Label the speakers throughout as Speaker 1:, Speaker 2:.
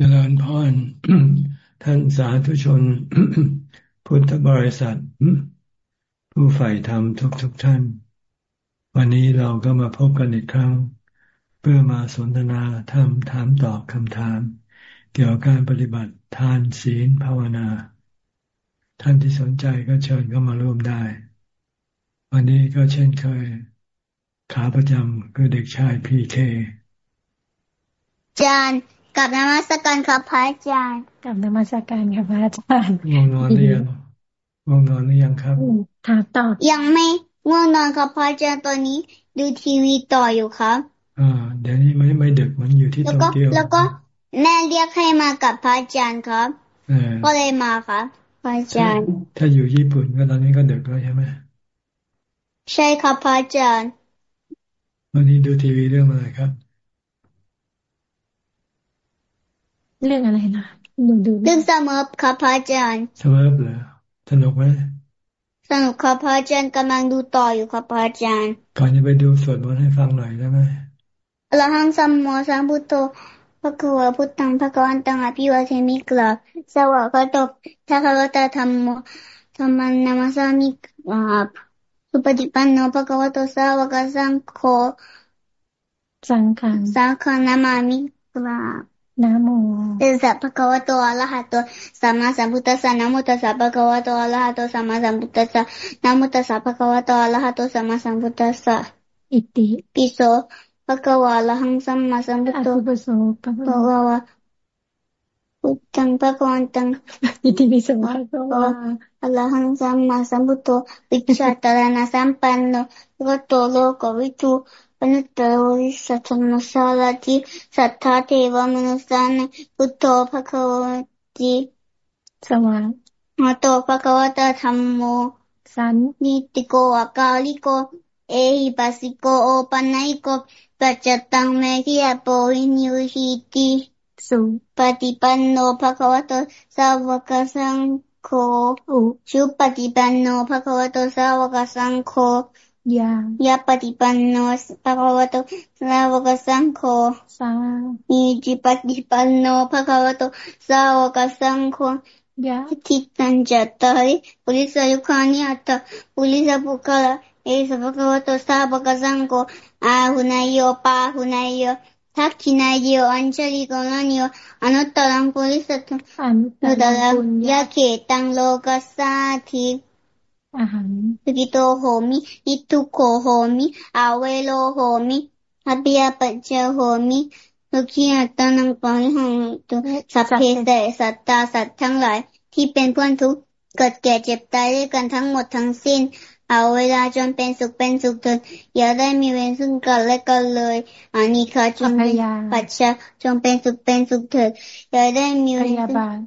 Speaker 1: เจริญพรท่านสาธุชน พุทธบริษัท ผู้ใฝ่ธรรมทุกทุกท่าน วันนี้เราก็มาพบกันอีกครั้ง เพื่อมาสนทนาธรรมถามตอบคำถาม เกี่ยวกับการปฏิบัติทานศีลภาวนา ท่านที่สนใจก็เชิญเข้ามาร่วมได้ วันนี้ก็เช่นเคย ขาประจำคือเด็กชายพีเค
Speaker 2: จาน กับนมัสการครับพระอาจารย์
Speaker 3: กับนมัสการครับพระอาจารย์
Speaker 1: ง่วงนอนหรือยังง่วงนอนหรือยังครับ
Speaker 3: ถามต่อ
Speaker 2: ยังไม่ง่วงนอนครับพระอาจารย์ตอนนี้ ดูทีวีต่ออยู่ครับ
Speaker 1: อ่าเดี๋ยวนี้ไม่ไม่ดึกมันอยู่ที่โตเกียว
Speaker 2: แล้วก็แม่เรียกให้มากับพระอาจารย์ครับก็เลยมาครับพระอาจารย์
Speaker 1: ถ้าอยู่ญี่ปุ่นก็ตอนนี้ก็ดึกแล้วใช่ไหม
Speaker 2: ใช่ครับพระอาจารย์
Speaker 1: วันนี้ดูทีวีเรื่องอะไรครับ
Speaker 3: เรื่องอะไรนะหนูดู
Speaker 2: เรื่องสมบครับพระอาจารย์
Speaker 1: สมบเหรอสนุกไหม
Speaker 2: สนุกครับพระอาจารย์กำลังดูต่ออยู่ครับพระอาจารย์
Speaker 1: ก่อนจะไปดูสวดมนต์ให้ฟังหน่อยได้ไหม
Speaker 2: อรหังสัมโมสัมพุทโธพระคัวพุทธังพระกวันตังอภิวาเทมิกลาสวะกตบทาคาวตาธรรมโมธรรมันนามาสามิกลาสุปฏิปันโนพระกวตสาวกสังโฆ
Speaker 3: สังฆ
Speaker 2: สังฆนามามิกลา
Speaker 3: นะโม
Speaker 2: ตัสสะภะคะวะโตอะระหะโตสัมมาสัมพุทธัสสะนะโมตัสสะภะคะวะโตอะระหะโตสัมมาสัมพุทธัสสะนะโมตัสสะภะคะวะโตอะระหะโตสัมมาสัมพุทธัสสะ
Speaker 3: อิติ
Speaker 2: ปิโสภะคะวะอะระหังสัมมาสัมพุทโธ
Speaker 3: ภะโสภะคะวะ
Speaker 2: พุทธังภะคะวันตัง
Speaker 3: อิติปิโสภะคะวะ
Speaker 2: อะระหังสัมมาสัมพุทโธวิชาตระนะสัมปันโนโลโตโลกวิทู อนุตตรวิสัชนุสาลติสัทธาเทวมนุสานพุทโธภะคะวติ
Speaker 3: สวะ
Speaker 2: มโตภะคะวตธรรมโม
Speaker 3: สัน
Speaker 2: นิติโกอากาลิโก เอหิปัสสิโกโอปันัยโกปัจจตังเมขิยโปวินิวหิติ
Speaker 3: สุ
Speaker 2: ปฏิปันโนภะคะวะโตสาวกสังโฆชุปฏิปันโนภะคะวะโตสาวกสังโฆ
Speaker 3: ยา
Speaker 2: ยาปฏิปันโนภะคะวะโตสาวกสังโฆ
Speaker 3: สา
Speaker 2: มีจิปฏิปันโนภะคะวะโตสาวกสังโฆ
Speaker 3: ยา
Speaker 2: ทิตันจัตตาริปุริสยุคานิอัตตปุริสปุคละเอสภะคะวะโตสาวกสังโฆอาหุนายโยปาหุนายโยทักขินายโยอัญชลิโกนันโยอนุตตรังปุริสัต
Speaker 3: อนุตตรัง
Speaker 2: ยะเขตังโลกัสสาธิ
Speaker 3: อาหาร
Speaker 2: สกิโตโหมิอิทุโคโหมิอาเวโลโหมิอภิยปัจเจโหมิทุกียตานังปังหังตุสัพเพเสสัตตาสัตว์ทั้งหลายที่เป็นเพื่อนทุกเกิดแก่เจ็บตายด้วยกันทั้งหมดทั้งสิ้น เอาเวลาจนเป็นสุขเป็นสุขเถิดอย่าได้มีเวรซึ่งกันและกันเลยอันนี้ค่ะจงปัจฉาจงเป็นสุขเป็นสุขเถิดอย่าได้มีเวร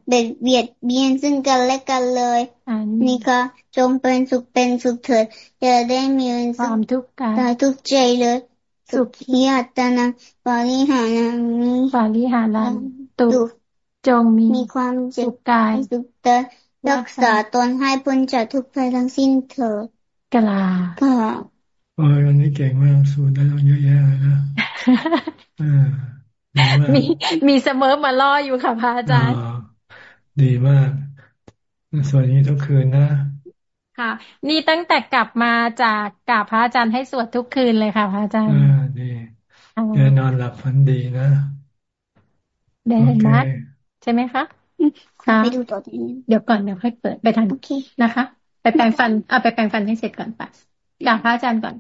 Speaker 2: เบียดเบียดเบียนซึ่งกันและกันเลยอันนี้ค่ะจงเป็นสุขเป็นสุขเถิดอย่าได้มีเวร
Speaker 3: ความทุกข์กาย
Speaker 2: ทุกข์ใจเลยสุขีอัตนะปาริหานัง
Speaker 3: ปาริหานังตุจงมี
Speaker 2: มีความเจ็บ
Speaker 3: กาย
Speaker 2: สุขเตรักษาตนให้พ้นจากทุกภัยทั้งสิ้นเถิด
Speaker 3: กลา
Speaker 2: ค่ะ
Speaker 1: โอ้ยวันนี้เก่งมากสูตรได้ต้องเยอะแยะเลยนะ
Speaker 3: มีมีเสมอมาล่ออยู่ค่ะพระอาจารย์
Speaker 1: ดีมาก ส่วนนี้ทุกคืนนะ
Speaker 3: ค่ะ นี่ตั้งแต่กลับมาจากกราบพระอาจารย์ให้สวดทุกคืนเลยค่ะพระอาจารย์
Speaker 1: อ่าดีเดี๋ยวนอนหลับฝันดีนะ
Speaker 3: ได้เห็นไหมใช่ไหมคะ
Speaker 2: ค่ะไปดูต่อที
Speaker 3: เดี๋ยวก่อนเดี๋ยวค่อยเปิดไปทันนะคะ ไปแปรงฟันเอาไปแปรงฟันให้เสร็จก่อนไปกราบพระอาจารย์ก่อน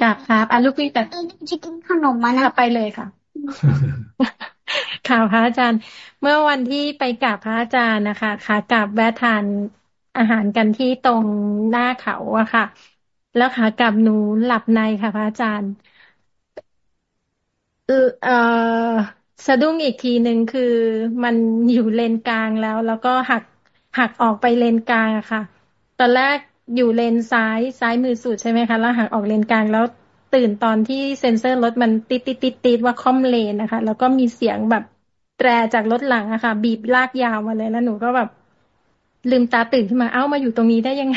Speaker 3: กราบครับอะลูกพี่แต่
Speaker 2: จะกินขนมมานะ
Speaker 3: ไปเลยค่ะข่าวพระอาจารย์ เมื่อวันที่ไปกราบพระอาจารย์นะคะค่ะกราบแวะทานอาหารกันที่ตรงหน้าเขาอะค่ะ แล้วค่ะกับหนูหลับในค่ะ พระอาจารย์เออสะดุ้งอีกทีหนึ่งคือมันอยู่เลนกลางแล้ว แล้วก็หักหักออกไปเลนกลางอะค่ะ ตอนแรกอยู่เลนซ้ายซ้ายมือสุดใช่ไหมคะ แล้วหักออกเลนกลางแล้วตื่นตอนที่เซ็นเซอร์รถมันติดติดติดติดว่าคอมเลนนะคะ แล้วก็มีเสียงแบบแตรจากรถหลังอะค่ะ บีบลากยาวมาเลยแล้วหนูก็แบบ ลืมตาตื่นขึ้นมาเอ้ามาอยู่ตรงนี้ได้ยังไง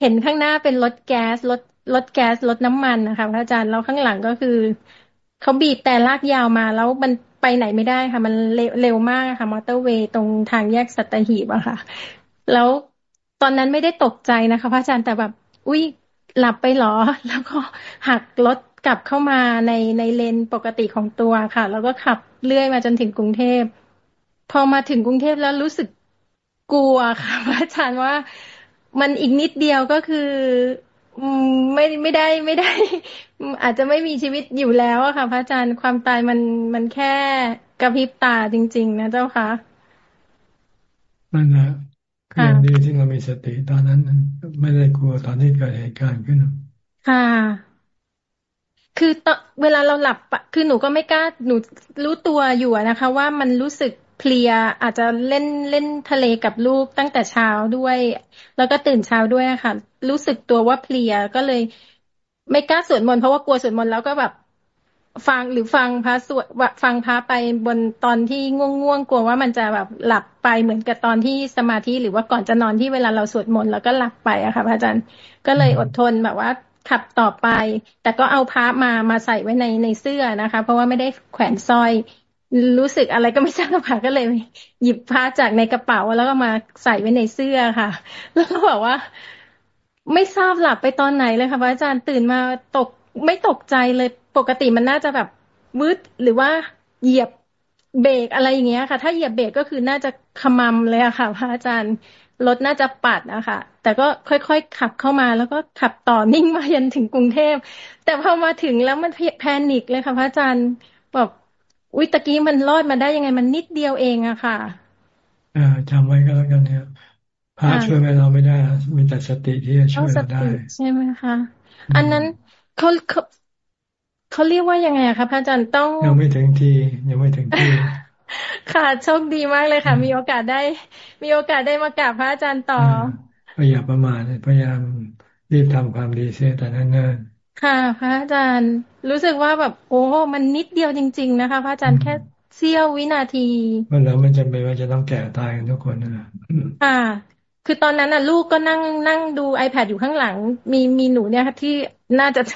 Speaker 3: เห็นข้างหน้าเป็นรถแก๊สรถรถแก๊สรถน้ำมันนะคะพระอาจารย์แล้วข้างหลังก็คือเขาบีบแต่ลากยาวมาแล้วมันไปไหนไม่ได้ค่ะ มันเร็วมากค่ะมอเตอร์เวย์ตรงทางแยกสัตหีบอะค่ะ แล้ว ตอนนั้นไม่ได้ตกใจนะคะ พระอาจารย์แต่แบบ อุ้ยหลับไปหรอ แล้วก็หักรถกลับเข้ามาในในเลนปกติของตัวค่ะ แล้วก็ขับเลื่อยมาจนถึงกรุงเทพ พอมาถึงกรุงเทพแล้วรู้สึกกลัวค่ะพระอาจารย์ว่ามันอีกนิดเดียวก็คือไม่ไม่ได้ไม่ได้ อาจจะไม่มีชีวิตอยู่แล้วอะค่ะ พระอาจารย์ความตายมันมันแค่กระพริบตาจริง ๆ นะเจ้าค่ะ
Speaker 1: นั่นแหละ คืออย่างดีที่เรามีสติตอนนั้น ไม่ได้กลัวตอนที่เกิดเหตุการณ์ขึ้น
Speaker 3: ค่ะคือตอเวลาเราหลับคือหนูก็ไม่กล้าหนูรู้ตัวอยู่นะคะ ว่ามันรู้สึกเพลียอาจจะเล่นเล่นทะเลกับลูกตั้งแต่เช้าด้วย แล้วก็ตื่นเช้าด้วยค่ะ รู้สึกตัวว่าเพลียก็เลย ไม่กล้าสวดมนต์เพราะว่ากลัวสวดมนต์แล้วก็แบบ ฟังหรือฟังพระสวดฟังพระไปบนตอนที่ง่วงง่วงกลัวว่ามันจะแบบหลับไปเหมือนกับตอนที่สมาธิหรือว่าก่อนจะนอนที่เวลาเราสวดมนต์แล้วก็หลับไปอะค่ะพระอาจารย์ก็เลยอดทนแบบว่าขับต่อไป แต่ก็เอาพระมามาใส่ไว้ในในเสื้อนะคะ เพราะว่าไม่ได้แขวนสร้อย รู้สึกอะไรก็ไม่ทราบค่ะก็เลย หยิบพระจากในกระเป๋าแล้วก็มาใส่ไว้ในเสื้อค่ะ แล้วก็บอกว่า ไม่ทราบหลับไปตอนไหนเลยค่ะพระอาจารย์ตื่นมาตกไม่ตกใจเลย ปกติมันน่าจะแบบวืดหรือว่าเหยียบเบรกอะไรอย่างเงี้ยค่ะ ถ้าเหยียบเบรกก็คือน่าจะขมำเลยอะค่ะ พระอาจารย์รถน่าจะปัดนะคะแต่ก็ค่อยๆขับเข้ามา แล้วก็ขับต่อนิ่งมายันถึงกรุงเทพ แต่พอมาถึงแล้วมันแพนิกเลยค่ะ พระอาจารย์แบบอุ้ยตะกี้มันรอดมาได้ยังไงมันนิดเดียวเองอะค่ะ
Speaker 1: อ่าจำไว้ก็แล้วกันเนี่ยพาช่วยเราไม่ได้มีแต่สติที่จะช่วยเราได้
Speaker 3: ใช่ไหมคะ อันนั้นเขา เขาเขาเรียกว่ายังไงคะพระอาจารย์ต้อง
Speaker 1: ยังไม่ถึงที่ยังไม่ถึงที่
Speaker 3: ค่ะโชคดีมากเลยค่ะ มีโอกาสได้ มีโอกาสได้มากราบพระอาจารย์ต่อ
Speaker 1: พยายามประมาณพยายามรีบทำความดีเสียแต่นั้นน
Speaker 3: ค่ะ พระอาจารย์รู้สึกว่าแบบ โอ้มันนิดเดียวจริง ๆ นะคะ พระอาจารย์แค่เสี้ยววินาที
Speaker 1: มันแล้วมันจะเป็นว่าจะต้องแก่ตายกันทุกคนนะ
Speaker 3: ค่ะ คือตอนนั้นน่ะ ลูกก็นั่งนั่งดู iPad อยู่ข้างหลัง มีมีหนูเนี่ยค่ะที่น่าจะไ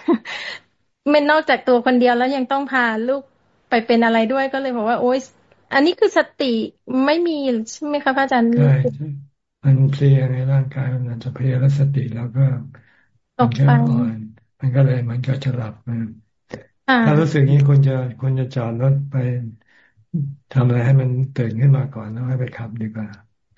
Speaker 3: ม่นอกจากตัวคนเดียวแล้วยังต้องพาลูกไปเป็นอะไรด้วยก็เลยบอกว่า โอ๊ยอันนี้คือสติไม่มีใช่ไหมคะพระอาจารย์
Speaker 1: ใช่มันเพลียในร่างกายมันจะเพลียแล้วสติแล้วก็
Speaker 3: ตกไปอ่อน
Speaker 1: มันก็เลยมันก็จะหลับมันถ้ารู้สึกนี้คุณจะคุณจะจอดรถไปทำอะไรให้มันตื่นขึ้นมาก่อนแล้วให้ไปขับดีกว่า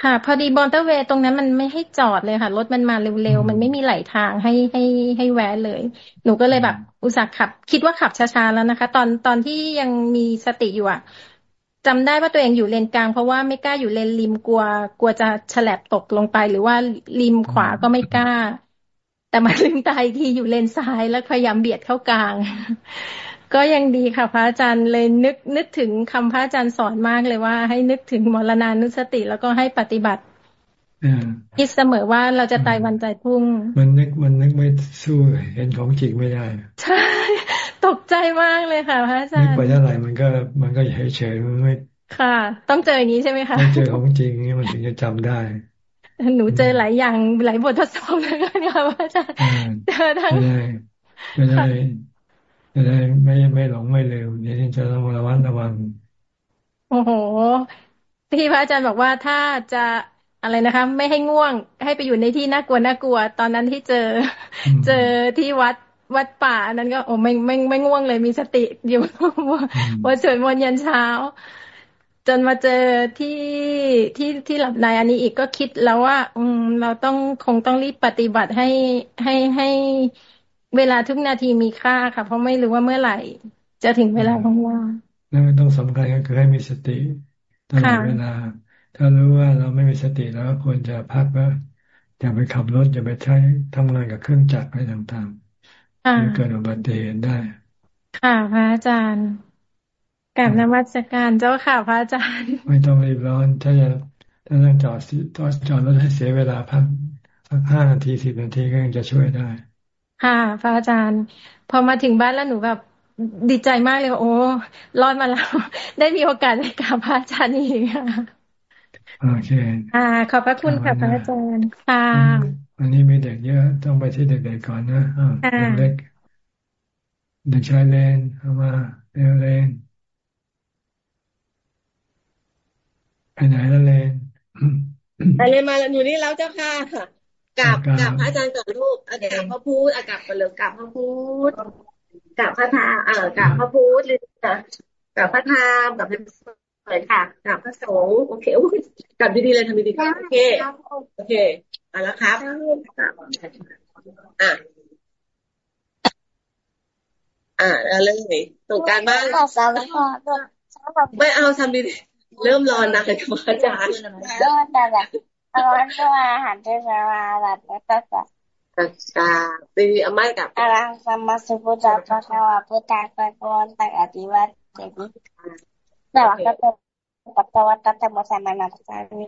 Speaker 3: ค่ะ พอดีบนมอเตอร์เวย์ตรงนั้นมันไม่ให้จอดเลยค่ะ รถมันมาเร็วๆ มันไม่มีไหล่ทางให้ให้ให้แวะเลย หนูก็เลยแบบ อุตส่าห์ขับ คิดว่าขับช้าๆแล้วนะคะ ตอนตอนที่ยังมีสติอยู่อะจำได้ว่าตัวเองอยู่เลนกลาง เพราะว่าไม่กล้าอยู่เลนริมกลัว กลัวจะฉลบตกลงไป หรือว่าริมขวาก็ไม่กล้า แต่มาลืมตายทีอยู่เลนซ้ายแล้วพยายามเบียดเข้ากลาง ก็ยังดีค่ะพระอาจารย์เลยนึกนึกถึงคำพระอาจารย์สอนมากเลยว่า ให้นึกถึงมรณานุสติแล้วก็ให้ปฏิบัติคิดเสมอว่าเราจะตายวันใจพุ่ง
Speaker 1: มันนึกมันนึกไม่สู้เห็นของจริงไม่ได้
Speaker 3: ใช่ ตกใจมากเลยค่ะพระอาจารย์นึ
Speaker 1: กไปเท่าไหร่มันก็มันก็เฉยๆมันไม่
Speaker 3: ค่ะ ต้องเจออย่างนี้ใช่ไหมคะ
Speaker 1: ต้องเจอของจริงนี่มันถึงจะจำได้
Speaker 3: หนูเจอหลายอย่างหลายบททดสอบแล้วกันค่ะพระอาจารย์เจอทั้ง
Speaker 1: จะได้ จะได้ไม่ไม่หลงไม่เร็วนี่จะต้องระวังระวัง
Speaker 3: โอ้โห ที่พระอาจารย์บอกว่าถ้าจะอะไรนะคะ ไม่ให้ง่วง ให้ไปอยู่ในที่น่ากลัวน่ากลัว ตอนนั้นที่เจอ เจอที่วัดวัดป่านั้นก็โอ้ไม่ไม่ไม่ง่วงเลยมีสติอยู่ว่าสวดมนต์ยันเช้า จนมาเจอที่ที่ที่หลับในอันนี้อีกก็คิดแล้วว่า อืมเราต้องคงต้องรีบปฏิบัติให้ให้ให้ เวลาทุกนาทีมีค่าค่ะ เพราะไม่รู้ว่าเมื่อไหร่ จะถึงเวลาของว่า
Speaker 1: นั่นต้องสำคัญก็คือให้มีสติตลอดเวลา ถ้ารู้ว่าเราไม่มีสติแล้วควรจะพักว่าอย่าไปขับรถอย่าไปใช้ทำงานกับเครื่องจักรอะไรต่างๆจะเกิดอุบัติเหตุได้
Speaker 3: ค่ะพระอาจารย์กับนวัตการเจ้าค่ะพระอาจารย์
Speaker 1: ไม่ต้องรีบร้อน ถ้าจะถ้าต้องจอดจอดรถให้เสียเวลาพักสักห้านาทีสิบนาทีก็ยังจะช่วยได้
Speaker 3: ค่ะพระอาจารย์ พอมาถึงบ้านแล้วหนูแบบดีใจมากเลยโอ้รอดมาแล้ว ได้มีโอกาสได้กราบพระอาจารย์อีกค่ะ
Speaker 1: โอเค
Speaker 3: อ่าขอบพระคุณค่ะพระอาจารย์ค่ะ
Speaker 1: วันนี้มีเด็กเยอะต้องไปที่เด็กๆก่อนนะอ่าเด็กเด็กชายเลนเข้ามาเร็วเลนไปไหนแล้วเลน
Speaker 4: ไปเลยมาอยู่นี่แล้วเจ้าค่ะ กลับกลับพระอาจารย์ก่อนลูกอากาศพระพุทธอากาศไปเลยกลับพระพุทธกลับพระธรรมเออกลับพระพุทธเลยค่ะกลับพระธรรมกลับพระเลยค่ะกลับพระสงฆ์โอเคกลับดีๆเลยทำดีๆโอเคโอเคเอาละครับอะอ่าเลยตรงการบ้านไม่เอาทำดีเริ่มร้อนนะเลยครับอาจารย์
Speaker 5: ก็แต่แบบร้อนก็อาหารที่จะมาแบบก็แบบ
Speaker 4: กาตีอาไม่กับ
Speaker 5: อรังสมาสุพุทธะพระวาพุทธะปะกวนตักอธิวัตเจมิแต่ว่าก็เป็นปัตตวัตตะโมสามานาสามี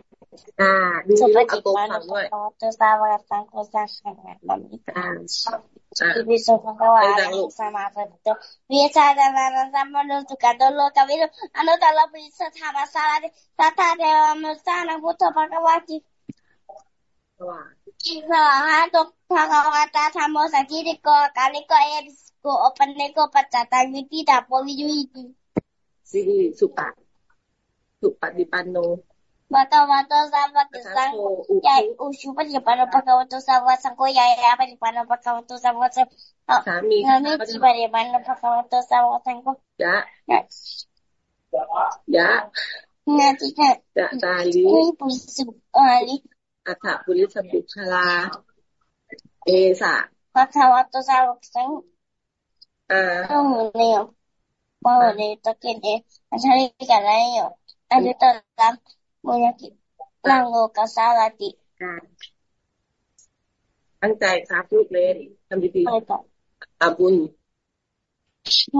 Speaker 4: อ่าดูอาตัวฝังด้วย
Speaker 5: ตัวสาวกสังโฆสังฆแบบนี้อ่าอิปิสุภะวะสมาสัตวิชาดานาสัมมโนสุกาโดโลกวิโรอนุตตรปิสัทธามสาริสัทธาเทวมุสานังพุทธภควะติ ภะคะวะตาธรรมโมสังคิริโกกาลิโกเอปิสโกอปันเนโกปัจจตังวิปิตาโปวิจุ อิติ
Speaker 4: สิสุปะสุปฏิปันโน
Speaker 5: วัตวัตสัมวัตสังยายอุชุปฏิปันโนภะคะวะโตสัมวัสังโฆยายาปฏิปันโนภะคะวะโตสัมวัสัง
Speaker 4: สามี
Speaker 5: สามีปฏิปันโนภะคะวะโตสัมวัสังโฆ
Speaker 4: ยะยะ
Speaker 5: นาทิกะ
Speaker 4: จะตาลิ
Speaker 5: ปุสุอาลิ
Speaker 4: อัฏฐปุริสบุคลา เอสะ
Speaker 5: ภะคะวะโตสัมวัสัง
Speaker 4: อ่า
Speaker 5: ต้องเรียนว่าเรียนตะเกียนเออันนี้กันแล้วอันนี้ตอน Monyaki lango kasalati
Speaker 4: ตั้งใจครับลูกเล่นทำดีๆอาบุญ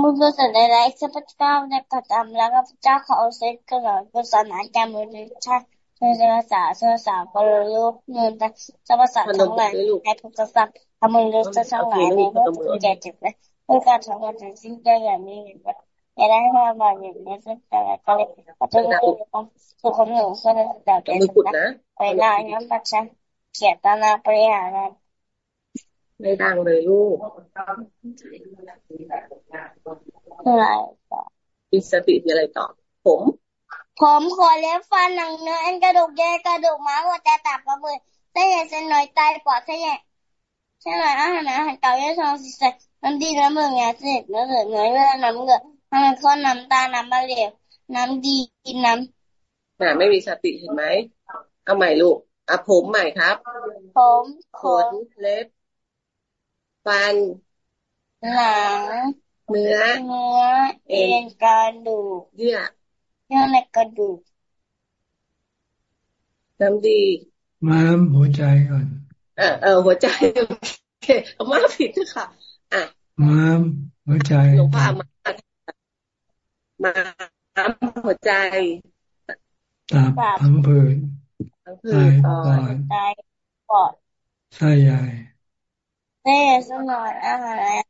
Speaker 5: Mundo Sanera Exceptional ในประจำแล้วก็เจ้าเขาเซ็ตก็เลยก็สอนอาจารย์มือใช่เชื่อภาษาเชื่อภาษาก็รู้เงินแต่เชื่อภาษาทั้งหลายในพุทธศาสนาทำมือรู้จะทั้งหลายในโลกที่แก่เจ็บเลยเพื่อการทำงานสิ่งใดอย่างนี้จะได้มามบางอย่างนี้ซึ่งแต่ก็เลยก็จะมีสุขหนึ่งส่วนแต่เป็นะไปน้าย้ำปัจจัยเขียนตานาปริหาร
Speaker 4: ไม่ดังเลยลูก
Speaker 5: อะไรต่อ
Speaker 4: มีสติมีอะไรต่อผม
Speaker 5: ผมขอเลี้ยงฟันหนังเนื้อเอันกระดูกแย่กระดูกม้าหัวใจตับกระเบือเส้นใหญ่เส้นหน่อยไตปอดเส้นใหญ่เส้นหน่อยอาหารอาหารเก่าเยอะชองสิสน้ำดีน้ำเมืองยาเสพเนื้อเหลือเนื้อเลือดน้ำเกลือน้ำข้นน้ำตาน้ำมะเร็วน้ำดีกินน้ำ
Speaker 4: น่ไม่มีสติเห็นไหมเอาใหม่ลูกอะผมใหม่ครับ
Speaker 5: ผม
Speaker 4: ขนเล็บ ฟัน
Speaker 5: หนัง
Speaker 4: เนื้อ
Speaker 5: เนื้อเอ็นกระดูก
Speaker 4: เยื่อ
Speaker 5: เยื่อในกระดูก
Speaker 4: น้ำดี
Speaker 1: ม้ามหัวใจก่อน
Speaker 4: เออเออหัวใจโอเคเอามาผิดค่ะอะ
Speaker 1: ม้ามหัวใจ
Speaker 4: หลวงพ่อมาม้ามหัวใจ
Speaker 1: ตับพังผืด
Speaker 4: ไตปอ
Speaker 5: ดไตปอด
Speaker 1: ไส้ใหญ่
Speaker 5: เส้สมองอาหาร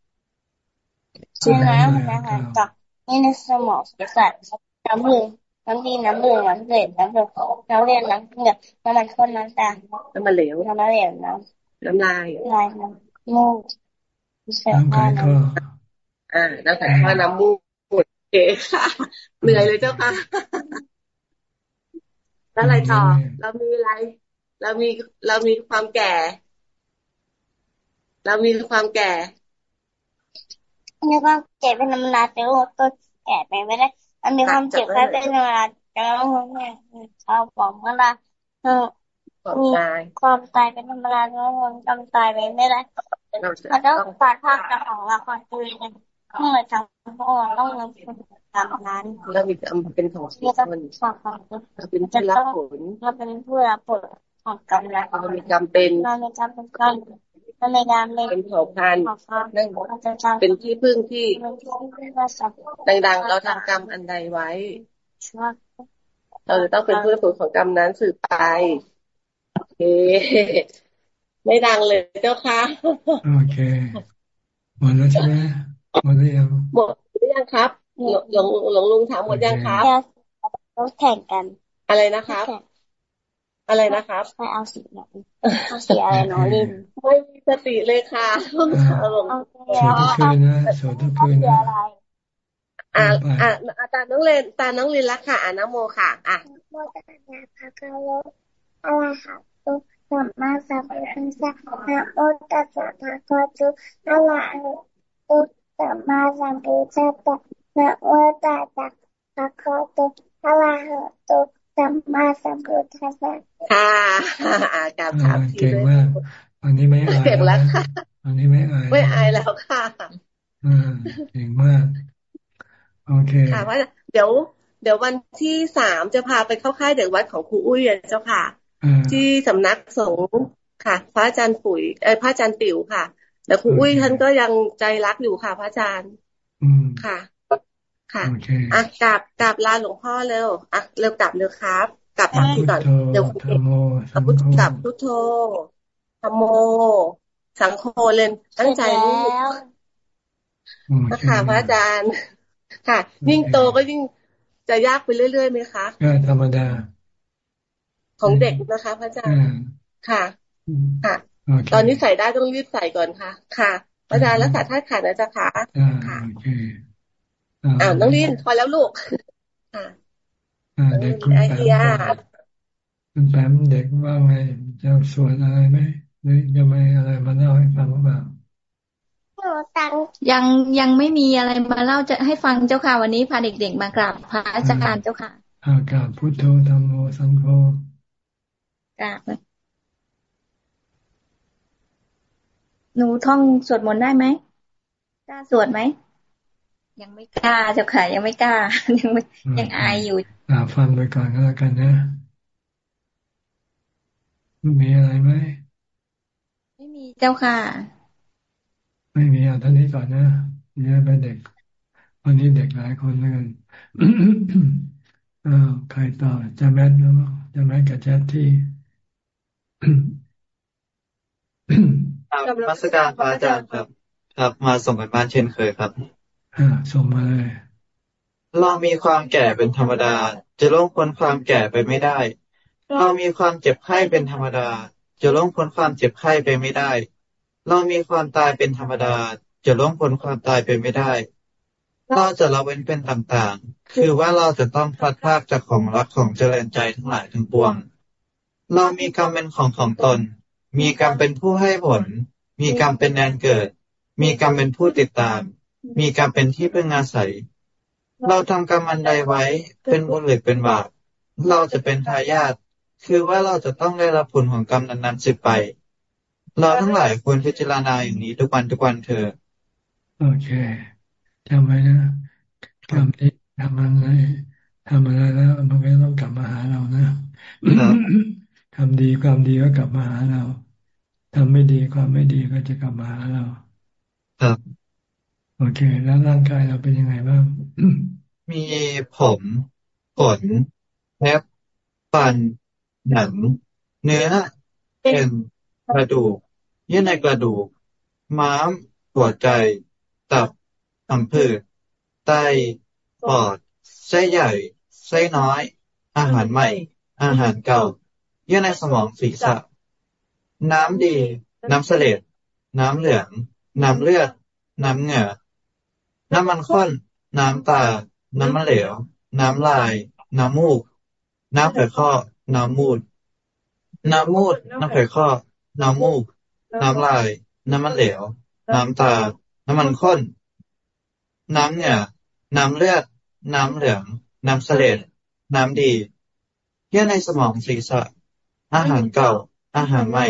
Speaker 5: ใช่ไหมอาหารต่อนี่ในสมองสัตว์ น้ำมือน้ำดีน้ำเหลืองน้ำเกล็ดน้ำเหลืองน้ำเลือดน้ำเหลืองน้ำมันข้นน้ำตาล
Speaker 4: น้ำมันเหลว
Speaker 5: น้ำมันเหลวน้ำ
Speaker 4: น้ำลาย
Speaker 5: ลายน้ำมูก
Speaker 1: น้ำไข่ข้อ
Speaker 4: อ่าน้ำไข่ข้อน้ำมูกโอเคค่ะเหนื่อยเลยเจ้าค่ะแล้วอะไรต่อ เรามีอะไร เรามีเรามีความแก่ เรามีความแก่
Speaker 5: มีความแก่เป็นธรรมดาแต่ว่าก็แก่ไปไม่ได้ มันมีความเจ็บแค่เป็นธรรมดาแต่ว่าชาวบอกเมื่อไรมีความตายเป็นธรรมดาแล้วมันจำตายไปไม่ได้เราต้องฝากภาคของละครตัวเองเมื่อทำพ่อต้องเงินตามนั้น
Speaker 4: เรามีกรรมเป็นของชีวิต
Speaker 5: มัน
Speaker 4: เราเป็นผู้รับผล
Speaker 5: เราเป็นผู้รับผลของกรรมแล้ว
Speaker 4: เรามีกรรมเป็น
Speaker 5: เรามีกรรมเป็นก้อน เรามีกรรม
Speaker 4: เป็นเผ่าพันธุ์นั่นเป็นที่พึ่งที่ดังๆเราทำกรรมอันใดไว้เราจะต้องเป็นผู้รับผลของกรรมนั้นสืบไปโอเคไม่ดังเลยเจ้าค่ะ
Speaker 1: โอเคหมดแล้วใช่ไหมหมดหรือยัง
Speaker 4: หมดหรือยังครับหลวงหลวงลุงถามหมดยังครับ
Speaker 5: ต้องแข่งกัน
Speaker 4: อะไรนะครับ อะไรนะครับ
Speaker 2: ไปเอาสีไหนเอาสีอะไรน้องลิน
Speaker 4: ไม่มีสติเลยค่ะเพิ่งอารมณ์
Speaker 1: สวดทุกคืนนะสวดทุกคืนนะ
Speaker 4: อ่าอ่าตาน้องเลนตาน้องลินละค่ะ อ่านโมค่ะ อะ
Speaker 2: โมตัสสะภะคะวะอะระหะโตสัมมาสัมพุทธัสสะนะโมตัสสะภะคะวะโตอะระหะโตสัมมาสัมพุทธัสสะนะโมตัสสะภะคะวะโตอะระหะโต สัมมาสัมพุทธัสสะ
Speaker 4: ค่ะอาการถามที
Speaker 1: เก่งมากอันนี้ไม่อาย
Speaker 4: เก่งแล้วค่ะ
Speaker 1: อันนี้ไม่อาย
Speaker 4: ไม่อายแล้วค่ะ
Speaker 1: อ่าเก่งมากโอเค
Speaker 4: ค่ะว่าเดี๋ยว เดี๋ยววันที่สามจะพาไปเข้าค่ายเด็กวัดของครูอุ้ยเจ้าค่ะ ที่สำนักสงฆ์ค่ะ พระอาจารย์ปุ๋ยไอพระอาจารย์ติ๋วค่ะ แต่ครูอุ้ยท่านก็ยังใจรักอยู่ค่ะ พระอาจารย์ค่ะ ค่ะอะกลับกลับลาหลวงพ่อเร็วอะเร็วกลับเร็วครับกลับทำที่ก่อนเดี๋ยวคุณเอกพุทกลับพุทโธธรรมโม สังโฆเล่นตั้งใจลูกค่ะพระอาจารย์ ค่ะ ยิ่งโตก็ยิ่งจะยากไปเรื่อยๆไหมคะ
Speaker 1: ก็ธรรมดา
Speaker 4: ของเด็กนะคะพระอาจารย์ค่ะค่ะ ตอนนี้ใส่ได้ต้องรีบใส่ก่อนค่ะ ค่ะพระอาจารย์รักษาท่าขาดนะจ๊ะค่ะค่ะ อ้าวน้องลินพอแล้วลูกค่ะ
Speaker 1: เด็กคุณแปมคุณแปมเด็กว่าไงจะสวดอะไรไหมหรือจะไม่อะไรมาเล่าให้ฟังหรือเปล่า
Speaker 3: ยังยังไม่มีอะไรมาเล่าจะให้ฟังเจ้าค่ะ วันนี้พาเด็กๆมากราบพระอาจารย์เจ้าค่ะ
Speaker 1: อากราบพุทโธธรรมโมสังโฆ
Speaker 3: กราบหนูท่องสวดมนต์ได้ไหมกล้าสวดไหม ยังไม่กล้าเจ้าค่ะ ยังไม่กล้า ยังไม่ยังอายอยู่
Speaker 1: อ่าฟังไปก่อนก็แล้วกันนะมีอะไรไหม
Speaker 3: ไม่มีเจ้าค่ะ
Speaker 1: ไม่มีอะท่านนี้ก่อนนะเนี่ยไปเด็กวันนี้เด็กหลายคนเลยกันอ้าวใครต่อจะแมทแล้วจะแมทกับแจ๊ที่
Speaker 6: ครับมาสการพระอาจารย์ครับ ครับ มาส่งกันบ้านเช่นเคยครับ
Speaker 1: อ่า ส่งมาเลย
Speaker 6: เรามีความแก่เป็นธรรมดา จะล่วงพ้นความแก่ไปไม่ได้ เรามีความเจ็บไข้เป็นธรรมดา จะล่วงพ้นความเจ็บไข้ไปไม่ได้ เรามีความตายเป็นธรรมดา จะล่วงพ้นความตายไปไม่ได้ เราจะละเว้นเป็นต่างๆ คือว่าเราจะต้องพลัดพรากจากของรักของเจริญใจทั้งหลายทั้งปวง เรามีกรรมเป็นของของตน มีกรรมเป็นผู้ให้ผล มีกรรมเป็นแดนเกิด มีกรรมเป็นผู้ติดตาม มีกรรมเป็นที่พึ่งอาศัย เราทำกรรมอันใดไว้เป็นบุญหรือเป็นบาปเราจะเป็นทายาทคือว่าเราจะต้องได้รับผลของกรรมนั้นๆสืบไป เราทั้งหลายควรพิจารณาอย่างนี้ทุกวันทุกวันเถอะ
Speaker 1: โอเคจำไว้นะกรรมที่ทำอะไรทำอะไรแล้วมันก็ต้องกลับมาหาเรานะทำดีความดีก็กลับมาหาเราทำไม่ดีความไม่ดีก็จะกลับมาหาเรา
Speaker 6: ครับ
Speaker 1: โอเค แล้วร่างกายเราเป็นยังไงบ้าง
Speaker 6: มีผมขนแล็บฟัน หนัง เนื้อเอ็นกระดูก เยื่อในกระดูก ม้าม หัวใจ ตับผังผืดไตปอดไส้ใหญ่ไส้น้อย อาหารใหม่ อาหารเก่า เยื่อในสมองศีรษะ น้ำดี น้ำเสลดน้ำเหลือง น้ำเลือด น้ำเหงื่อ น้ำมันข้น น้ำตา น้ำมะเหลว น้ำลาย น้ำมูก น้ำไขข้อ น้ำมูด น้ำมูด น้ำไขข้อ น้ำมูก น้ำลาย น้ำมันเหลว น้ำตา น้ำมันข้น น้ำเหงื่อน้ำเลือด น้ำเหลือง น้ำเสลดน้ำดีเยื่อในสมองศีรษะ อาหารเก่า อาหารใหม่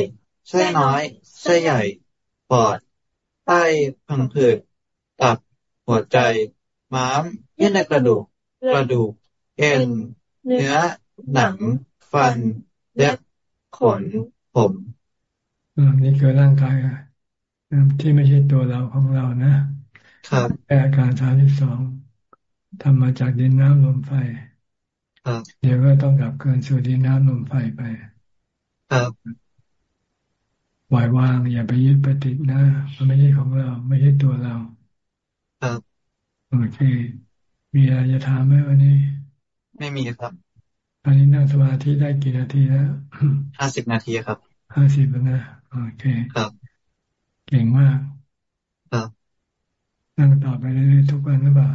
Speaker 6: ไส้น้อยไส้ใหญ่ ปอด ไตพังผืด หัวใจ ม้ามเยื่อในกระดูก กระดูก เอ็น เนื้อ หนัง ฟัน เล็บ ขน ผม
Speaker 1: นี่คือร่างกายที่ไม่ใช่ตัวเราของเรานะ
Speaker 6: ครับ
Speaker 1: แอาการสามที่สองทำมาจากดินน้ำลมไฟ
Speaker 6: ครับ
Speaker 1: เดี๋ยวก็ต้องกลับเกินสู่ดินน้ำลมไฟไป
Speaker 6: ครับ
Speaker 1: ปล่อยวางอย่าไปยึดไปติดนะมันไม่ใช่ของเรา ไม่ใช่ตัวเรา
Speaker 6: ครับ
Speaker 1: โอเค มีอะไรจะถามไหมวันนี้
Speaker 6: ไม่มีครับ
Speaker 1: ตอนนี้นั่งสมาธิได้กี่นาทีแล้ว
Speaker 6: ห้าสิบนาทีครับ
Speaker 1: ห้าสิบแล้วนะโอเค
Speaker 6: ครับ
Speaker 1: เก่งมาก
Speaker 6: ครับ
Speaker 1: นั่งต่อไปเรื่อยๆทุกวันหรือเปล่า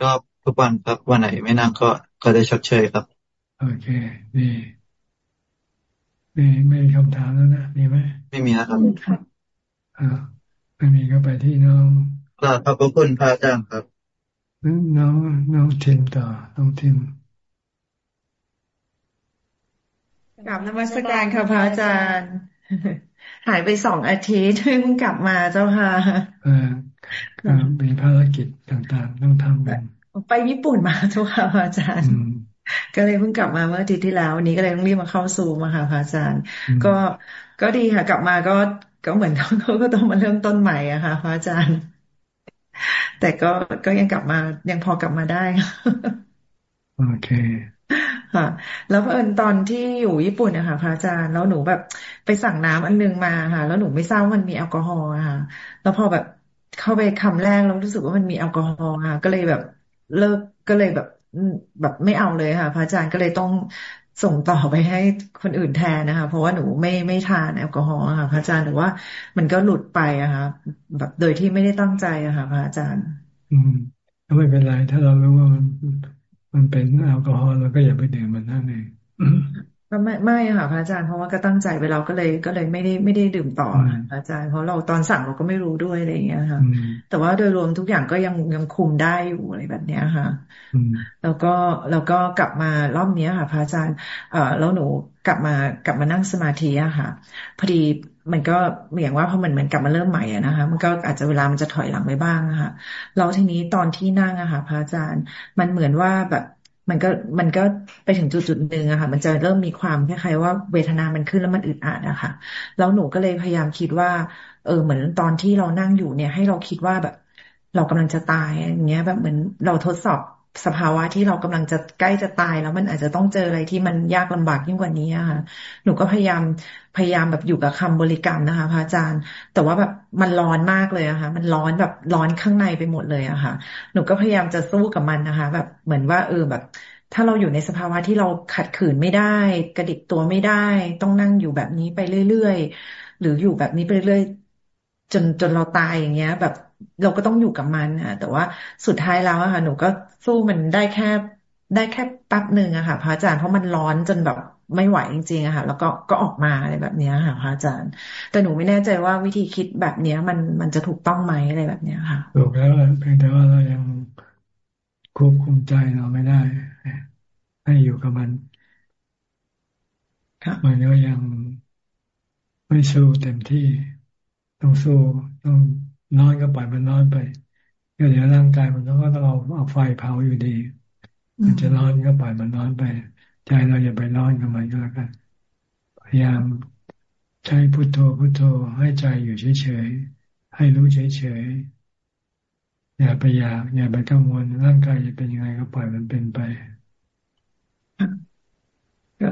Speaker 6: ก็ทุกวันครับวันไหนไม่นั่งก็ก็ได้ชดเชยครับ
Speaker 1: โอเคดีไม่ไม่มีคำถามแล้วนะมีไหม
Speaker 6: ไม่มีนะครับ
Speaker 1: อ่าไม่มีก็ไปที่น้อง
Speaker 6: ขอบพระคุณพระอาจารย์ครับ
Speaker 1: น้องน้องทิมต่อน้องทิม
Speaker 7: กลับนมัสการค่ะพระอาจารย์ หายไปสองอาทิตย์เพิ่งกลับมาเจ้าค่ะ
Speaker 1: เออมีภารกิจต่างๆต้องทำกัน
Speaker 7: ไปญี่ปุ่นมาเจ้าค่ะพระอาจารย์ก็เลยเพิ่งกลับมาเมื่ออาทิตย์ที่แล้ววันนี้ก็เลยต้องรีบมาเข้าซูมมาค่ะพระอาจารย์ ก็ก็ดีค่ะ กลับมาก็ก็เหมือนเขาก็ต้องมาเริ่มต้นใหม่อะค่ะพระอาจารย์ แต่ก็ก็ยังกลับมา ยังพอกลับมาได้
Speaker 1: โอเค
Speaker 7: ค่ะ แล้วเอิญตอนที่อยู่ญี่ปุ่นนะคะพระอาจารย์แล้วหนูแบบไปสั่งน้ำอันนึงมาค่ะ แล้วหนูไม่ทราบว่ามันมีแอลกอฮอล์ค่ะ แล้วพอแบบเข้าไปคำแรกแล้วรู้สึกว่ามันมีแอลกอฮอล์ค่ะ ก็เลยแบบเลิกก็เลยแบบแบบไม่เอาเลยค่ะ พระอาจารย์ก็เลยต้อง ส่งต่อไปให้คนอื่นแทนนะคะ เพราะว่าหนูไม่ไม่ทานแอลกอฮอล์ค่ะพระอาจารย์หรือว่ามันก็หลุดไปอะค่ะแบบโดยที่ไม่ได้ตั้งใจอะค่ะพระอาจารย์
Speaker 1: อืมก็ไม่เป็นไร ถ้าเรารู้ว่ามันมันเป็นแอลกอฮอล์เราก็อย่าไปดื่มมันนั่นเอง
Speaker 7: ก็ไม่ไม่ค่ะพระอาจารย์เพราะว่าก็ตั้งใจไปเราก็เลยก็เลยไม่ได้ไม่ได้ดื่มต่อพระอาจารย์เพราะเราตอนสั่งเราก็ไม่รู้ด้วยอะไรอย่างเงี้ยค่ะแต่ว่าโดยรวมทุกอย่างก็ยังยังคุมได้อยู่อะไรแบบเนี้ยค่ะแล้วก็แล้วก็กลับมารอบนี้ค่ะ พระอาจารย์ เอ่อแล้วหนูกลับมากลับมานั่งสมาธิอะค่ะ พอดีมันก็อย่างว่าพอมันเหมือนกลับมาเริ่มใหม่อะนะคะ มันก็อาจจะเวลามันจะถอยหลังไปบ้างอะค่ะแล้วทีนี้ตอนที่นั่งอะค่ะ พระอาจารย์มันเหมือนว่าแบบ มันก็มันก็ไปถึงจุดจุดหนึ่งอะค่ะ มันจะเริ่มมีความคล้ายๆว่าเวทนามันขึ้นแล้วมันอึดอัดอะค่ะ แล้วหนูก็เลยพยายามคิดว่า เออ เหมือนตอนที่เรานั่งอยู่เนี่ย ให้เราคิดว่าแบบ เรากำลังจะตายอย่างเงี้ย แบบเหมือนเราทดสอบ สภาวะที่เรากำลังจะใกล้จะตายแล้วมันอาจจะต้องเจออะไรที่มันยากลำบากยิ่งกว่านี้ค่ะหนูก็พยายามพยายามแบบอยู่กับคำบริกรรมนะคะพระอาจารย์ แต่ว่าแบบมันร้อนมากเลยอะค่ะ มันร้อนแบบร้อนข้างในไปหมดเลยอะค่ะ หนูก็พยายามจะสู้กับมันนะคะ แบบเหมือนว่า เออแบบ ถ้าเราอยู่ในสภาวะที่เราขัดขืนไม่ได้ กระดิกตัวไม่ได้ ต้องนั่งอยู่แบบนี้ไปเรื่อยๆหรืออยู่แบบนี้ไปเรื่อยๆจนจนเราตายอย่างเงี้ย แบบ เราก็ต้องอยู่กับมันค่ะ แต่ว่าสุดท้ายแล้วอะค่ะหนูก็สู้มันได้แค่ได้แค่แป๊บหนึ่งอะค่ะ พระอาจารย์เพราะมันร้อนจนแบบไม่ไหวจริงๆอะค่ะ แล้วก็ก็ออกมาอะไรแบบนี้ค่ะพระอาจารย์ แต่หนูไม่แน่ใจว่าวิธีคิดแบบเนี้ย มันมันจะถูกต้องไหมอะไรแบบเนี้ยค่ะ
Speaker 1: ถูกแล้วเพียงแต่ว่าเรายังควบคุมใจเราไม่ได้ ให้อยู่กับมันมันก็ยังไม่สู้เต็มที่ต้องสู้ต้อง นอนก็ปล่อยมันนอนไปก็เดี๋ยวร่างกายมันก็ต้องเอาเอาไฟเผาอยู่ดี มันจะร้อนก็ปล่อยมันนอนไป ใจเราอย่าไปร้อนกับมันก็แล้วกัน พยายามใช้พุโทโธพุโทโธให้ใจอยู่เฉยๆให้รู้เฉยๆอย่าไปอยากอย่าไปกังวลร่างกายจะเป็นยังไงก็ปล่อยมันเป็นไป
Speaker 7: ก็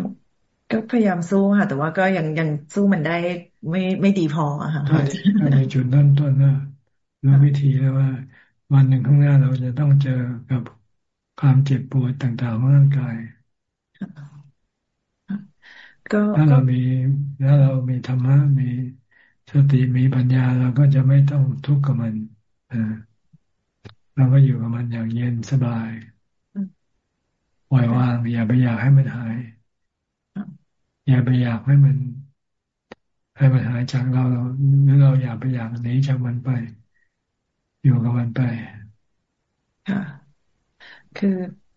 Speaker 7: ก็พยายามสู้ค่ะ แต่ว่าก็ยังยังสู้มันได้ไม่ไม่ดีพออะค่ะ
Speaker 1: ในจุดเริ่มต้นนะ รู้วิธีแล้วว่า วันหนึ่งข้างหน้าเราจะต้องเจอกับความเจ็บปวดต่างๆของร่างกายถ้าเรามีถ้าเรามีธรรมะมีสติมีปัญญาเราก็จะไม่ต้องทุกข์กับมันอ่าเราก็อยู่กับมันอย่างเย็นสบายปล่อยวางอย่าไปอยากให้มันหาย อย่าไปอยากให้มัน ให้มันหายจากเราเราหรือเราอย่าไปอยากหนีจากมันไป อยู่กับมันไป
Speaker 7: ค่ะคือ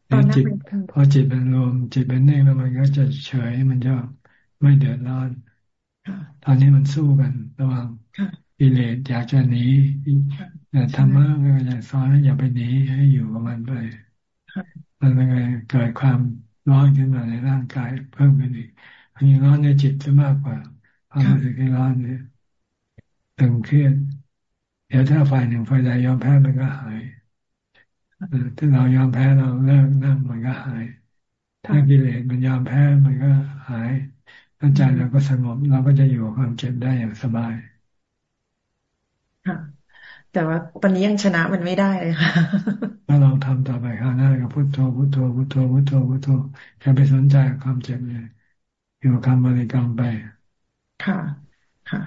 Speaker 1: ตอนจิตพอจิตมันรวมจิตมันนิ่งแล้วมันก็จะเฉยมันจะไม่เดือดร้อนตอนนี้มันสู้กันระหว่างกิเลสอยากจะหนีแต่ธรรมะก็อยากสอนให้อย่าไปหนีให้อยู่กับมันไปมันเลยเกิดความร้อนขึ้นมาในร่างกาย เพิ่มขึ้นอีกอันนี้ร้อนในจิตจะมากกว่าความรู้สึกที่ร้อนเนี่ยตึงเครียด เดี๋ยวถ้าฝ่ายหนึ่งฝ่ายใดยอมแพ้มันก็หายถ้าเรายอมแพ้เราเลิกนั่งมันก็หาย ถ้ากิเลสมันยอมแพ้มันก็หายถ้าใจเราก็สงบเราก็จะอยู่กับความเจ็บได้อย่างสบาย
Speaker 7: ค่ะแต่ว่าตอนนี้ยังชนะมันไม่ได้เลยค่ะ
Speaker 1: ถ้าเราทำต่อไปข้างหน้าก็พุทโธพุทโธพุทโธพุทโธพุทโธอย่าไปสนใจความเจ็บเลยอยู่คำบริกรรมไป
Speaker 7: ค่ะ ค่ะ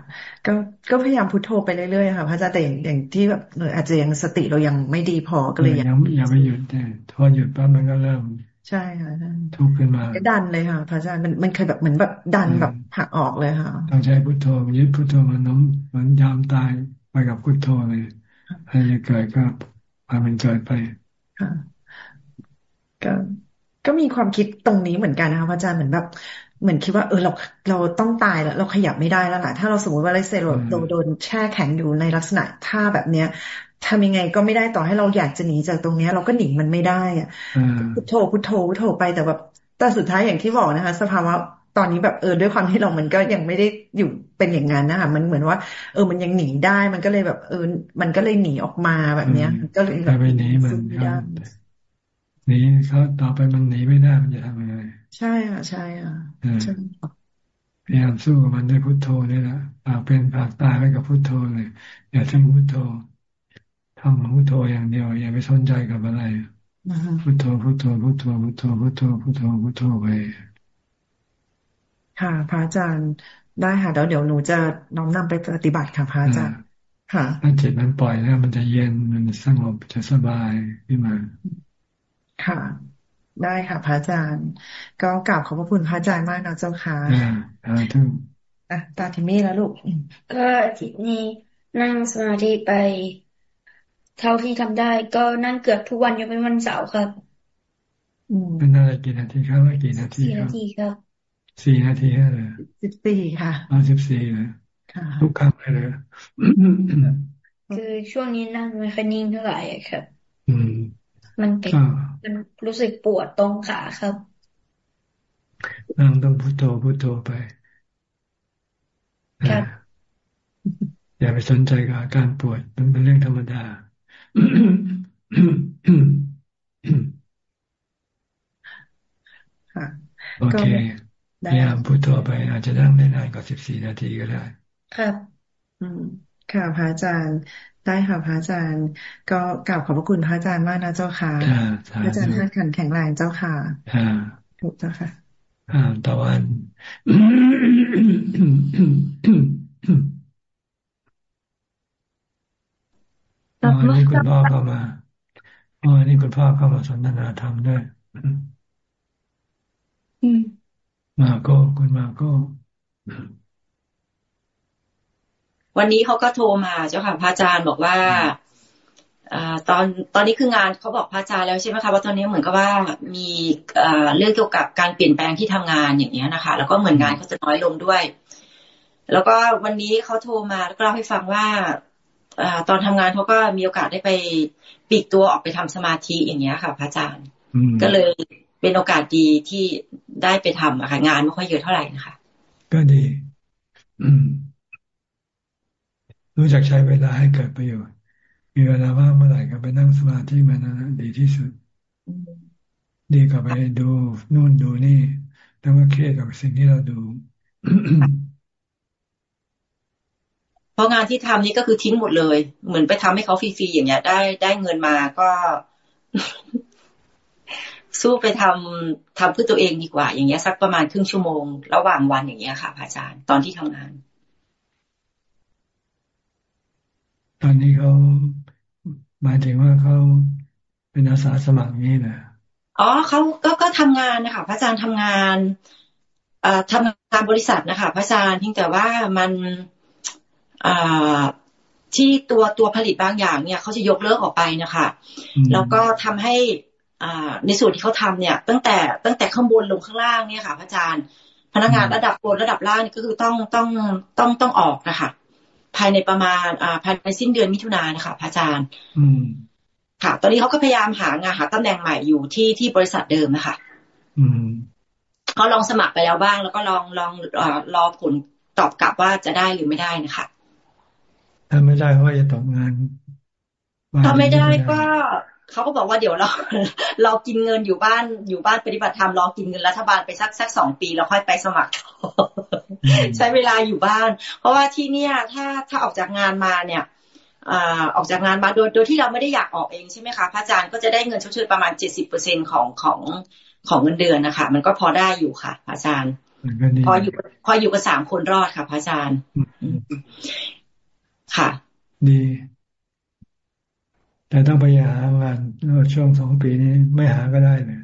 Speaker 7: ก็ก็พยายามพุทโธไปเรื่อยๆค่ะพระอาจารย์แต่อย่างที่แบบเอออาจจะยังสติเรายังไม่ดีพอก็เลย
Speaker 1: ยังยังไม่หยุดเนี่ยพอหยุดปั๊บมันก็เริ่ม
Speaker 7: ใช่ค่ะ
Speaker 1: ทุกข์ขึ้นมา
Speaker 7: ดันเลยค่ะพระอาจารย์มันมันเคยแบบเหมือนแบบดันแบบหักออกเลยค่ะ
Speaker 1: ต้องใช้พุทโธยึดพุทโธมันน้มเหมือนยามตายไปกับพุทโธเลยอะไรจะเกิดก็พามันเกิดไป
Speaker 7: ค่ะก็ก็มีความคิดตรงนี้เหมือนกันนะคะพระอาจารย์เหมือนแบบ เหมือนคิดว่าเออเราเราต้องตายแล้วเราขยับไม่ได้แล้วล่ะ ถ้าเราสมมติว่าเราเซลล์โดนแช่แข็งอยู่ในลักษณะท่าแบบเนี้ยทำยังไงก็ไม่ได้ต่อให้เราอยากจะหนีจากตรงเนี้ย เราก็หนีมันไม่ได้อะพุทโธพุทโธพุทโธไปแต่แบบแต่สุดท้ายอย่างที่บอกนะคะ สภาวะตอนนี้แบบเออด้วยความที่เรามันก็ยังไม่ได้อยู่เป็นอย่างนั้นนะคะมันเหมือนว่า เออมันยังหนีได้มันก็เลยแบบ เออ มันก็เลยหนีออกมาแบบเนี้ย ก็เลย
Speaker 1: แบบไปหนีมันหนีเขาต่อไปมันหนีไม่ได้มันจะทำยังไง
Speaker 7: ใช่ค่ะใช่ค่ะ
Speaker 1: พยายามสู้กับมันด้วยพุทโธนี่แหละปากเป็นปากตายไว้กับพุทโธเลยอย่าทิ้งพุทโธทำพุทโธอย่างเดียว อย่าไปสนใจกับอะไรพุทโธพุทโธพุทโธพุทโธพุทโธพุทโธพุทโธไป
Speaker 7: ค่ะพระอาจารย์ได้ค่ะเดี๋ยวเดี๋ยวหนูจะน้อมนำไปปฏิบัติค่ะพระอาจารย์ค่ะ
Speaker 1: ถ้าจิตมันปล่อยแล้วมันจะเย็นมันสงบจะสบายขึ้นมา
Speaker 7: ค่ะ ได้ค่ะ พระอาจารย์ ก็กราบขอบพระคุณพระอาจารย์มากนะเจ้าค่ะ
Speaker 1: อ่าทุก
Speaker 7: อะตาทิมี่แล้วลูก
Speaker 2: ก็ทีนี้นั่งสมาธิไป เท่าที่ทำได้ ก็นั่งเกือบทุกวันยกเป็นวันเสาร์ครับ
Speaker 1: เป็นอะไรกี่นาทีครับว่ากี่นาที
Speaker 2: สี่นาทีครับ
Speaker 1: สี่นาทีเลย
Speaker 7: สิบสี่ค่ะ
Speaker 1: อ๋อสิบสี่เลยทุกครั้งเลย
Speaker 2: คือช่วงนี้นั่งไม่ค่อยนิ่งเท่าไหร่ครับ
Speaker 1: อืม
Speaker 2: มันเป็นมันรู้สึกปวดตรงขาครับ
Speaker 1: นั่งต้องพุโทโธพุโทโธไปอย่าไปสนใจกับอาการปวดมันเป็นเรื่องธรรมดาโอเคพยายามพุโทโธไปอาจจะนั่งได้นานกว่าสิบสี่นาทีก็ได้
Speaker 2: ครับ
Speaker 7: อืม ค่ะพระอาจารย์ได้ค่ะพระอาจารย์ ก็กล่าวขอบพระคุณพระอาจารย์มากนะเจ้าค่ะพระอาจารย์ท่านขันแข็งแรงเจ้าค่ะถูกเจ้าค่ะ
Speaker 1: อ่าตะวันวันนี้คุณพ่อเข้ามาวันนี้คุณพ่อเข้ามาสนทนาธรรมด้วยมาโก้คุณมาโก้
Speaker 8: วันนี้เขาก็โทรมาเจ้าค่ะพระอาจารย์บอกว่าอตอนตอนนี้คืองานเขาบอกพระอาจารย์แล้วใช่ไหมคะว่าตอนนี้เหมือนกับว่ามีเรื่องเกี่ยวกับการเปลี่ยนแปลงที่ทำงานอย่างเงี้ยนะคะ แล้วก็เหมือนงานเขาจะน้อยลงด้วย แล้วก็วันนี้เขาโทรมาแล้วก็เล่าให้ฟังว่าอตอนทำงานเขาก็มีโอกาสได้ไปปีกตัวออกไปทำสมาธิอย่างเงี้ยค่ะ พระอาจารย์ก็เลยเป็นโอกาสดีที่ได้ไปทำอะค่ะงานไม่ค่อยเยอะเท่าไหร่นะคะ
Speaker 1: ก็ดี อืม รู้จักใช้เวลาให้เกิดประโยชน์ มีเวลาว่างเมื่อไหร่ก็ไปนั่งสมาธิมันนะดีที่สุด ดีกว่าไปดูนู่นดูนี่ แล้วก็เครียดกับสิ่งที่เราดู
Speaker 8: เพราะงานที่ทำนี่ก็คือทิ้งหมดเลย เหมือนไปทำให้เขาฟรีๆอย่างเงี้ย ได้ได้เงินมาก็ สู้ไปทำทำเพื่อตัวเองดีกว่า อย่างเงี้ยสักประมาณครึ่งชั่วโมง ระหว่างวันอย่างเงี้ยค่ะอาจารย์ ตอนที่ทำงาน
Speaker 1: ตอนนี้เขาหมายถึงว่าเขาเป็นอาสาสมัครนี่นะ
Speaker 8: อ๋อเขาก็ก็ทำงานนะคะพระอาจารย์ทำงานเอ่อทำงานบริษัทนะคะพระอาจารย์เพียงแต่ว่ามันอ่าที่ตัวตัวผลิตบางอย่างเนี่ยเขาจะยกเลิกออกไปนะคะแล้วก็ทำให้อ่าในส่วนที่เขาทำเนี่ย ตั้งแต่ตั้งแต่ข้างบนลงข้างล่างเนี่ยค่ะพระอาจารย์ พนักงานระดับบนระดับล่างนี่ก็คือต้องต้องต้องต้องออกนะคะ ภายในประมาณอ่าภายในสิ้นเดือนมิถุนายนนะคะพระอาจารย์
Speaker 1: อืม
Speaker 8: ค่ะ ตอนนี้เขาก็พยายามหางานหาตำแหน่งใหม่อยู่ที่ที่บริษัทเดิมนะคะ
Speaker 1: อืม
Speaker 8: เขาลองสมัครไปแล้วบ้าง แล้วก็ลองลองอรอผลตอบกลับว่าจะได้หรือไม่ได้นะคะ
Speaker 1: ถ้าไม่ได้เขาจะตกงาน
Speaker 8: ถ้าไม่ได้ก็ เขาก็บอกว่าเดี๋ยวเราเรากินเงินอยู่บ้านอยู่บ้านปฏิบัติธรรมรอกินเงินรัฐบาลไปสักสักสองปีแล้วค่อยไปสมัคร ใช้เวลาอยู่บ้าน เพราะว่าที่เนี่ยถ้าถ้าออกจากงานมาเนี่ยออกจากงานมาโดยโดยที่เราไม่ได้อยากออกเองใช่ไหมคะพระอาจารย์ก็จะได้เงินชดเชยประมาณเจ็ดสิบเปอร์เซ็นของของของเงินเดือนนะคะมันก็พอได้อยู่ค่ะพระอาจารย์พออยู่พออยู่กับสามคนรอดค่ะพระอาจารย์ค่ะ
Speaker 1: ดี แต่ต้องไปหางานช่วงสองปีนี้ไม่หาก็ได้เลย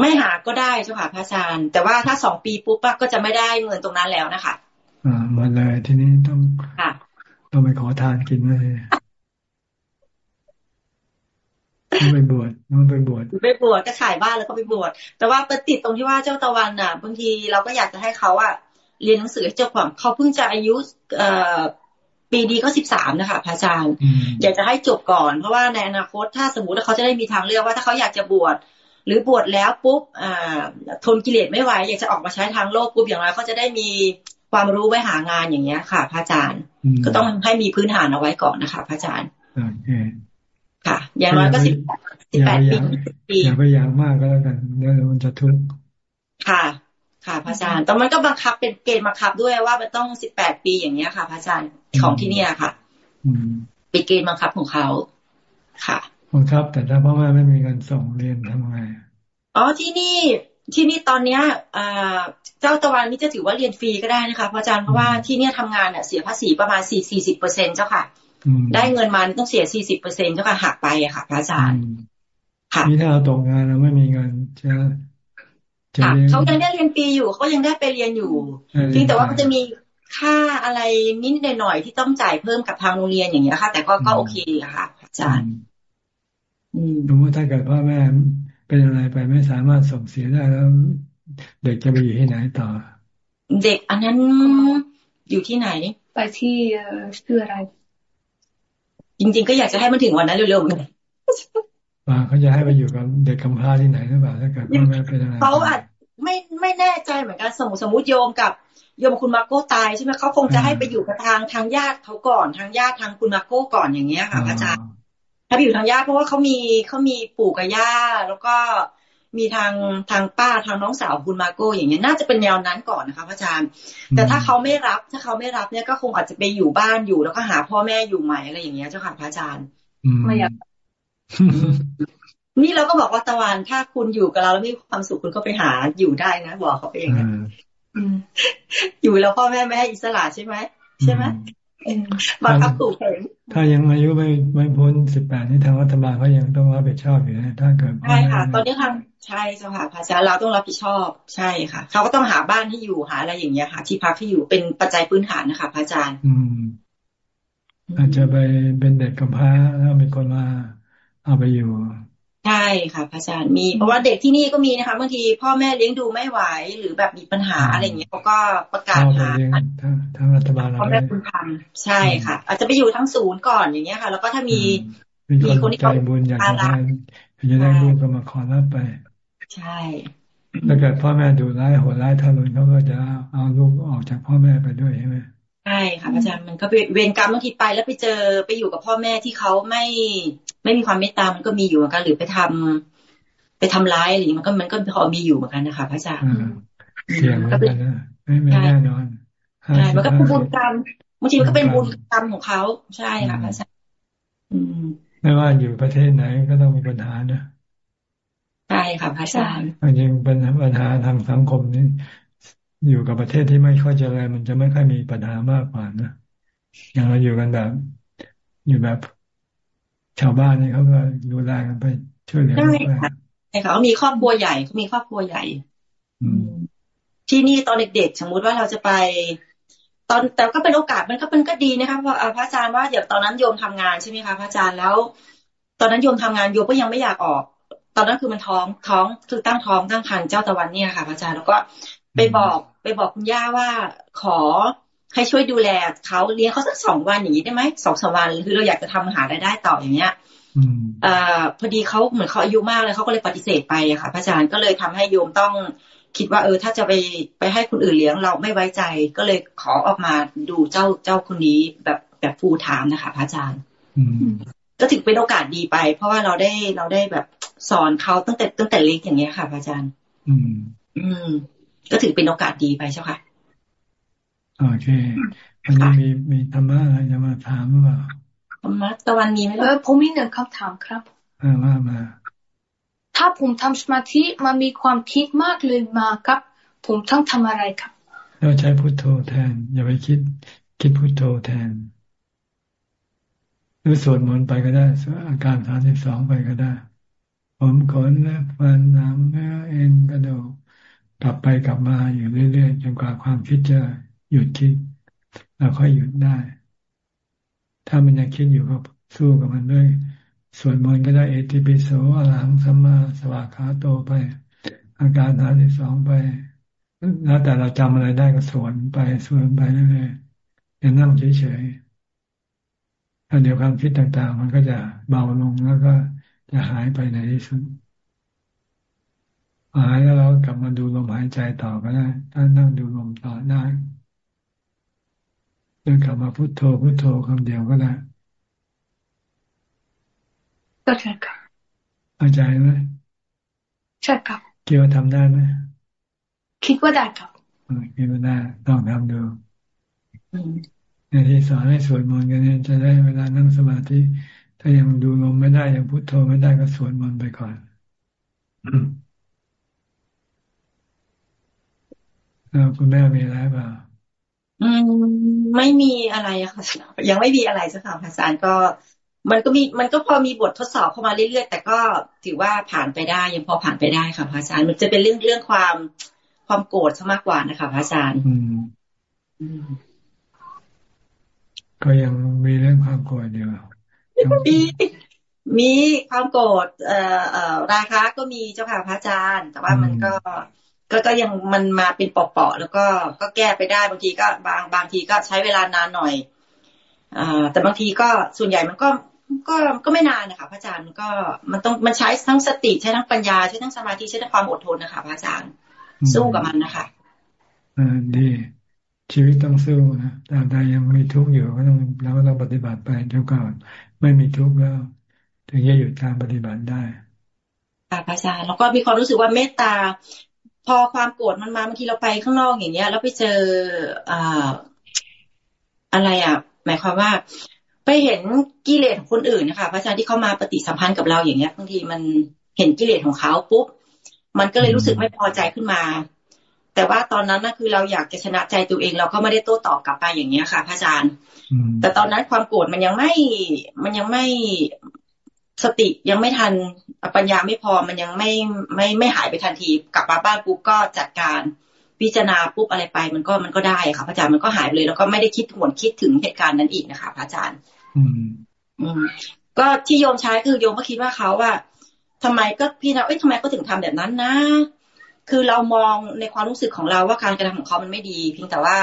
Speaker 8: ไม่หาก็ได้เจ้าค่ะพระอาจารย์ แต่ว่าถ้าสองปีปุ๊บก็จะไม่ได้เงินตรงนั้นแล้วนะคะ
Speaker 1: อ่ามาเลยทีนี้ต้อง
Speaker 8: ค่ะ
Speaker 1: ต้องไปขอทานกินเลยต้องไปบวชต้องไปบวช
Speaker 8: ไปบวชก็ขายบ้านแล้วก็ไปบวชแต่ว่าประติดตรงที่ว่าเจ้าตะวันอะบางทีเราก็อยากจะให้เขาอะเรียนหนังสือให้จบก่อนเขาเพิ่งจะอายุ เอ่อ ปีนี้ก็สิบสามนะคะพระอาจารย์อยากจะให้จบก่อน เพราะว่าในอนาคตถ้าสมมติว่าเขาจะได้มีทางเลือกว่าถ้าเขาอยากจะบวชหรือบวชแล้วปุ๊บอ่าทนกิเลสไม่ไหวอยากจะออกมาใช้ทางโลกปุ๊บอย่างไรเขาจะได้มีความรู้ไว้หางานอย่างเงี้ยค่ะ พระอาจารย์ ก็ต้องให้มีพื้นฐานเอาไว้ก่อนนะคะ พระอาจารย์ค่ะ อย่างน้อยก็สิบสิบแปดปี
Speaker 1: อย่าไปอยากมากก็แล้วกันเดี๋ยวมันจะทุกข์
Speaker 8: ค่ะ ค่ะพระอาจารย์แต่มันก็บังคับเป็นเกณฑ์บังคับด้วยว่ามันต้องสิบแปดปีอย่างเงี้ยค่ะพระอาจารย์ของที่เนี่ยค่ะเป็นเกณฑ์บังคับของเขาค่ะ
Speaker 1: บังคับ แต่ถ้าพ่อแม่ไม่มีเงินส่งเรียนทำไง
Speaker 8: อ๋อที่นี่ที่นี่ตอนเนี้ยเจ้าตะวันนี่จะถือว่าเรียนฟรีก็ได้นะคะพระอาจารย์เพราะว่าที่เนี่ยทำงานเนี่ยเสียภาษีประมาณสี่สี่สิบเปอร์เซ็นเจ้าค่ะ ได้เงินมาต้องเสียสี่สิบเปอร์เซ็นเจ้าค่ะหักไปอะค่ะ พระอาจารย์
Speaker 1: ค่ะนี่ถ้าเราตกงานเราไม่มีเงินจะ
Speaker 8: จะเขายังได้เรียนฟรีอยู่เขายังได้ไปเรียนอยู่เพียงแต่ว่ามันจะมีค่าอะไรนิดหน่อยที่ต้องจ่ายเพิ่มกับทางโรงเรียนอย่างเงี้ยค่ะ แต่ก็ก็โอเคอะค่ะอาจารย์
Speaker 1: สมมติถ้าเกิดพ่อแม่เป็นอะไรไปไม่สามารถส่งเสียได้แล้ว เด็กจะไปอยู่ที่ไหนต่อ
Speaker 8: เด็กอันนั้นอยู่ที่ไหน
Speaker 3: ไปที่ชื่ออะไร
Speaker 8: จริง ๆ ก็อยากจะให้มันถึงวันนั้นเร็วๆเลย
Speaker 1: ว่าเขาจะให้ไปอยู่กับเด็กกำพร้าที่ไหนหรือเปล่าถ้าเกิดพ่อแม่เป็นอะไร
Speaker 8: เขาอาจไม่ไม่แน่ใจเหมือนกันสมมติสมมติโยมกับโยมคุณมาโก้ตายใช่ไหมเขาคงจะให้ไปอยู่กับทางทางญาติเขาก่อนทางญาติทางคุณมาโก้ก่อนอย่างเงี้ยค่ะอาจารย์ถ้าไปอยู่ทางญาติเพราะว่าเขามีเขามีปู่กับย่าแล้วก็มีทางทางป้าทางน้องสาวคุณมาโก้อย่างเงี้ยน่าจะเป็นแนวนั้นก่อนนะคะพระอาจารย์ แต่ถ้าเขาไม่รับถ้าเขาไม่รับเนี่ยก็คงอาจจะไปอยู่บ้านอยู่แล้วก็หาพ่อแม่อยู่ใหม่อะไรอย่างเงี้ยเจ้าค่ะพระอาจารย์ไม่อยาก นี่เราก็บอกว่าตะวันถ้าคุณอยู่กับเราแล้วมีความสุขคุณก็ไปหาอยู่ได้นะบอกเขาเองอยู่แล้วพ่อแม่ไม่ให้อิสระใช่ไหมใช่ไหมบังคับถูกเอง
Speaker 1: ถ้ายังอายุไม่ไม่พ้นสิบแปดนี่ทางรัฐบาลก็ยังต้องรับผิดชอบอยู่นะถ้าเกิด
Speaker 8: ใช่ค่ะ ตอนนี้ทางใช่เจ้าค่ะภาษาเราต้องรับผิดชอบใช่ค่ะเขาก็ต้องหาบ้านที่อยู่หาอะไรอย่างเงี้ยค่ะ ที่พักที่อยู่เป็นปัจจัยพื้นฐานนะคะพระอาจารย์
Speaker 1: อืม อาจจะไปเป็นเด็กกำพร้าแล้วมีคนมา เอาไปอยู่
Speaker 8: ใช่ค่ะพระอาจารย์มี เพราะว่าเด็กที่นี่ก็มีนะคะบางทีพ่อแม่เลี้ยงดูไม่ไหวหรือแบบมีปัญหาอะไรอย่างเงี้ยเขาก็ประกาศหา
Speaker 1: ทั้งรัฐบาล
Speaker 8: พ่อแม่คุณทำใช่ค่ะ อาจจะไปอยู่ทั้งศูนย์ก่อนอย่างเงี้ยค่ะ แล้วก็ถ้ามี
Speaker 1: มีคนที่เขาบุญอยากจะได้จะได้ลูกก็มาขอรับไป
Speaker 8: ใช่
Speaker 1: ถ้าเกิดพ่อแม่ดูร้ายโหดร้ายทารุณเขาก็จะเอาลูกออกจากพ่อแม่ไปด้วยใช่ไหม
Speaker 8: ใช่ค่ะอาจารย์มันก็เวรกรรมบางทีไปแล้วไปเจอไปอยู่กับพ่อแม่ที่เขาไม่ไม่มีความเมตตามันก็มีอยู่เหมือนกันหรือไปทำไปทำร้ายอะไรมันก็มันก็พอมีอยู่เหมือนกันนะคะพระอาจารย์
Speaker 1: เสี่ยงเหมือนกันนะไม่ไม่แน่นอน
Speaker 8: ใช่มันก็เป็นบุญกรรมบางทีมันก็เป็นบุญกรรมของเขาใช่ค่ะพระอาจารย์
Speaker 1: ไม่ว่าอยู่ประเทศไหนก็ต้องมีปัญหานะ
Speaker 8: ใช่ค่ะพระอาจารย์
Speaker 1: จริงเป็นปัญหาทางสังคมนี่ อยู่กับประเทศที่ไม่ค่อยเจริญมันจะไม่ค่อยมีปัญหามากกว่านะอย่างเราอยู่กันแบบ อยู่แบบชาวบ้านนี่เขาก็ดูแลกันไปช่วยเหลือกันไป
Speaker 8: ใช่ค่ะเขามีครอบครัวใหญ่เขามีครอบครัวใหญ่ที่นี่ตอนเด็กๆ สมมุติว่าเราจะไป ตอนแต่ก็เป็นโอกาสมันก็เป็นก็ดีนะคะเพราะพระอาจารย์ว่าเดี๋ยวตอนนั้นโยมทำงานใช่ไหมคะพระอาจารย์แล้ว ตอนนั้นโยมทำงานโยมก็ยังไม่อยากออก ตอนนั้นคือมันท้องท้องคือตั้งท้องตั้งครรภ์เจ้าตะวันเนี่ยค่ะพระอาจารย์แล้วก็ไปบอก ไปบอกคุณย่าว่าขอให้ช่วยดูแลเขาเลี้ยงเขาสักสองวันอย่างนี้ได้ไหมสองสวันคือเราอยากจะทำหารายได้ต่ออย่างเงี้ยอพอดีเขาเหมือนเขาอายุมากเลยเขาก็เลยปฏิเสธไปอะค่ะพระอาจารย์ก็เลยทำให้โยมต้องคิดว่าเออถ้าจะไปไปให้คนอื่นเลี้ยงเราไม่ไว้ใจ ก็เลยขอออกมาดูเจ้าเจ้าคนนี้แบบแบบฟูถามนะคะพระอาจารย์ก็ถือเป็นโอกาสดีไป เพราะว่าเราได้เราได้แบบสอนเขาตั้งแต่ตั้งแต่เล็กอย่างเงี้ยค่ะพระอาจารย์ อืม อืม ก็ถือเป็นโอกาสดีไปใช่ค่ะ
Speaker 1: โอเควันนี้มีมีธรรมะอะไรจะมาถามหรือเปล่า
Speaker 8: คุณมัตะวันมีไหม
Speaker 9: เออผมมีหนึ่งคำถามครับ
Speaker 1: มามา
Speaker 9: ถ้าผมทำสมาธิมันมีความคิดมากเลยมาครับ ผมต้องทำอะไรครับ
Speaker 1: เราใช้พุทโธแทน อย่าไปคิด คิดพุทโธแทนหรือสวดมนต์ไปก็ได้สวดอาการสามสิบสองไปก็ได้ ผมขนและฟันหนังเนื้อเอ็นกระดูก กลับไปกลับมาอยู่เรื่อยๆจนกว่าความคิดจะหยุดคิดเราค่อยหยุดได้ ถ้ามันยังคิดอยู่ก็สู้กับมันด้วยสวดมนต์ก็ได้เอติปิโสอรหังสัมมาสวากขาโตไป อาการสามสิบสองไปแล้วแต่เราจำอะไรได้ก็สวนไปสวนไปเรื่อยๆอย่านั่งเฉยๆแล้วเดี๋ยวความคิดต่างๆ มันก็จะเบาลงแล้วก็จะหายไปในที่สุด หายแล้วเรากลับมาดูลมหายใจต่อก็ได้ถ้านั่งดูลมต่อได้เดินกลับมาพุโทโธพุโทโธคำเดียวก็ได้
Speaker 9: ก็ใช่ครับ
Speaker 1: เข้าใจไหม
Speaker 9: ใช่ครับ
Speaker 1: คิดว่าทำได้ไหม
Speaker 9: คิดว่าได้ครับ
Speaker 1: คิดว่าได้ต้องทำดูในที่สอนให้สวดมนต์กันเนี่ยจะได้เวลานั่งสมาธิถ้ายังดูลมไม่ได้ยังพุโทโธไม่ได้ก็สวดมนต์ไปก่อนแล้ว คุณแม่มีอะไรเปล่า
Speaker 8: อืมไม่มีอะไรอะค่ะยังไม่มีอะไรสักค่ะอาจารย์ก็ มันก็มีมันก็พอมีบททดสอบเข้ามาเรื่อยๆแต่ก็ถือว่าผ่านไปได้ ยังพอผ่านไปได้ค่ะพระอาจารย์มันจะเป็นเรื่องเรื่องความความโกรธซะมากกว่านะคะพระอาจารย์
Speaker 1: ก็ยังมีเรื่องความโกรธอยู่
Speaker 8: มีมีความโกรธเอ่อเอ่อราคาก็มีเจ้าค่ะพระอาจารย์ แต่ว่ามันก็ ก็ก็ยังมันมาเป็นปอกๆแล้วก็ก็แก้ไปได้บางทีก็บางบางทีก็ใช้เวลานานหน่อยอ่าแต่บางทีก็ส่วนใหญ่มันก็ก็ก็ไม่นานนะคะพระอาจารย์ก็มันต้องมันใช้ทั้งสติใช้ทั้งปัญญาใช้ทั้งสมาธิใช้ทั้งความอดทนนะคะพระอาจารย์สู้กับมันนะคะ
Speaker 1: อ่าดีชีวิตต้องสู้นะแต่ใดยังมีทุกข์อยู่ก็ต้องเราก็ต้องปฏิบัติไปจนกว่าไม่มีทุกข์แล้ว ถึงจะหยุดการปฏิบัติได้
Speaker 8: ค่ะพระอาจารย์แล้วก็มีความรู้สึกว่าเมตตา พอความโกรธมันมาบางทีเราไปข้างนอกอย่างเงี้ย แล้วไปเจออ่าอะไรอะ หมายความว่า ไปเห็นกิเลสของคนอื่นนะคะพระอาจารย์ที่เข้ามาปฏิสัมพันธ์กับเราอย่างเงี้ยบางทีมันเห็นกิเลสของเขาปุ๊บมันก็เลยรู้สึกไม่พอใจขึ้นมา แต่ว่าตอนนั้นนะคือเราอยากจะชนะใจตัวเอง เราก็ไม่ได้โต้ตอบกลับไปอย่างเงี้ยค่ะพระอาจารย์ แต่ตอนนั้นความโกรธมันยังไม่ มันยังไม่ สติยังไม่ทันปัญญาไม่พอมันยังไม่ไม่ไม่หายไปทันที กลับมาบ้านปุ๊บก็จัดการพิจารณาปุ๊บอะไรไป มันก็มันก็ได้ค่ะพระอาจารย์มันก็หายไปเลย แล้วก็ไม่ได้คิดหวนคิดถึงเหตุการณ์นั้นอีกนะคะพระอาจารย์ อืม อืม ก็ที่โยมใช้คือโยมก็คิดว่าเขาว่าทำไมก็พี่นะเอ้ยทำไมก็ถึงทำแบบนั้นนะ คือเรามองในความรู้สึกของเราว่าการกระทำของเขามันไม่ดี เพียงแต่ว่า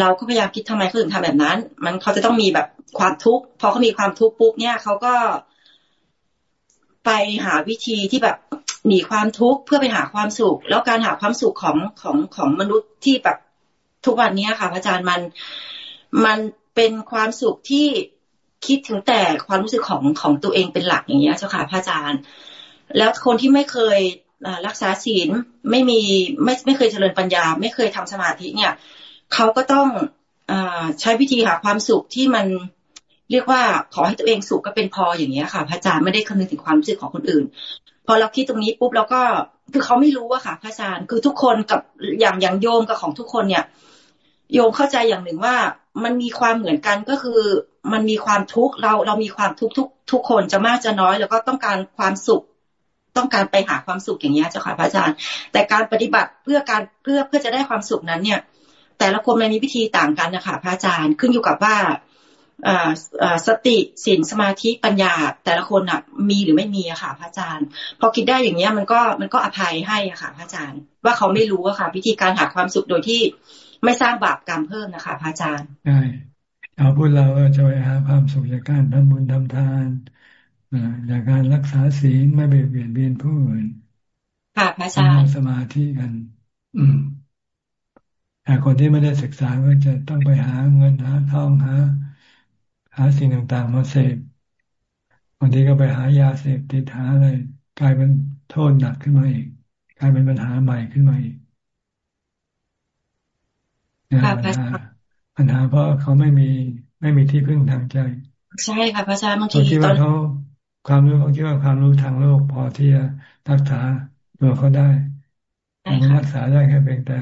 Speaker 8: เราก็พยายามคิดทำไมเขาถึงทำแบบนั้น มันเขาจะต้องมีแบบความทุกข์พอเขามีความทุกข์ปุ๊บเนี่ยเขาก็ ไปหาวิธีที่แบบหนีความทุกข์เพื่อไปหาความสุข แล้วการหาความสุขของของของมนุษย์ที่แบบทุกวันนี้ค่ะพระอาจารย์มันมันเป็นความสุขที่คิดถึงแต่ความรู้สึกของของตัวเองเป็นหลักอย่างเงี้ยเจ้าค่ะพระอาจารย์ แล้วคนที่ไม่เคยรักษาศีลไม่มีไม่ไม่เคยเจริญปัญญา ไม่เคยทำสมาธิเนี่ยเขาก็ต้องอใช้วิธีหาความสุขที่มัน เรียกว่าขอให้ตัวเองสุขก็เป็นพออย่างเงี้ยค่ะ พระอาจารย์ไม่ได้คำนึงถึงความรู้สึกของคนอื่น พอเราคิดตรงนี้ปุ๊บเราก็คือเขาไม่รู้อะค่ะ พระอาจารย์คือทุกคนกับอย่างอย่างโยมกับของทุกคนเนี่ย โยมเข้าใจอย่างหนึ่งว่ามันมีความเหมือนกันก็คือมันมีความทุกข์เราเรามีความทุกข์ทุกทุกคนจะมากจะน้อย แล้วก็ต้องการความสุขต้องการไปหาความสุขอย่างเงี้ยเจ้าค่ะพระอาจารย์ แต่การปฏิบัติเพื่อการเพื่อเพื่อจะได้ความสุขนั้นเนี่ย แต่ละคนมันมีวิธีต่างกันนะคะพระอาจารย์ขึ้นอยู่กับว่า สติสินสมาธิปัญญา แต่ละคนอะ มีหรือไม่มีอะค่ะ พระอาจารย์ พอคิดได้อย่างเงี้ยมันก็มันก็อภัยให้อะค่ะ พระอาจารย์ ว่าเขาไม่รู้อะค่ะ วิธีการหาความสุขโดยที่ไม่สร้างบาปกรรมเพิ่มนะคะ พระอาจารย์
Speaker 1: ใช่เอาพูดเราจะไปหาความสุขจากการทำบุญทำทานจากการรักษาศีลไม่เบียดเบียนเบียนผู้อื่น
Speaker 8: ค่ะพระอาจารย์
Speaker 1: สมาธิกัน อืมแต่คนที่ไม่ได้ศึกษาก็จะต้องไปหาเงินหาทองหา หาสิ่งต่างๆ มาเสพบางทีก็ไปหายาเสพติดหาอะไรกลายเป็นโทษหนักขึ้นมาอีกกลายเป็นปัญหาใหม่ขึ้นมาอีกปัญหาปัญหาเพราะเขาไม่มีไม่มีที่พึ่งทางใจ
Speaker 8: ใช่ค่ะพระอาจารย์บางที
Speaker 1: ตอนเขาความรู้เขาคิดว่าความรู้ทางโลกพอที่จะรักษาตัวเขาได้แต่รักษาได้แค่เพียงแต่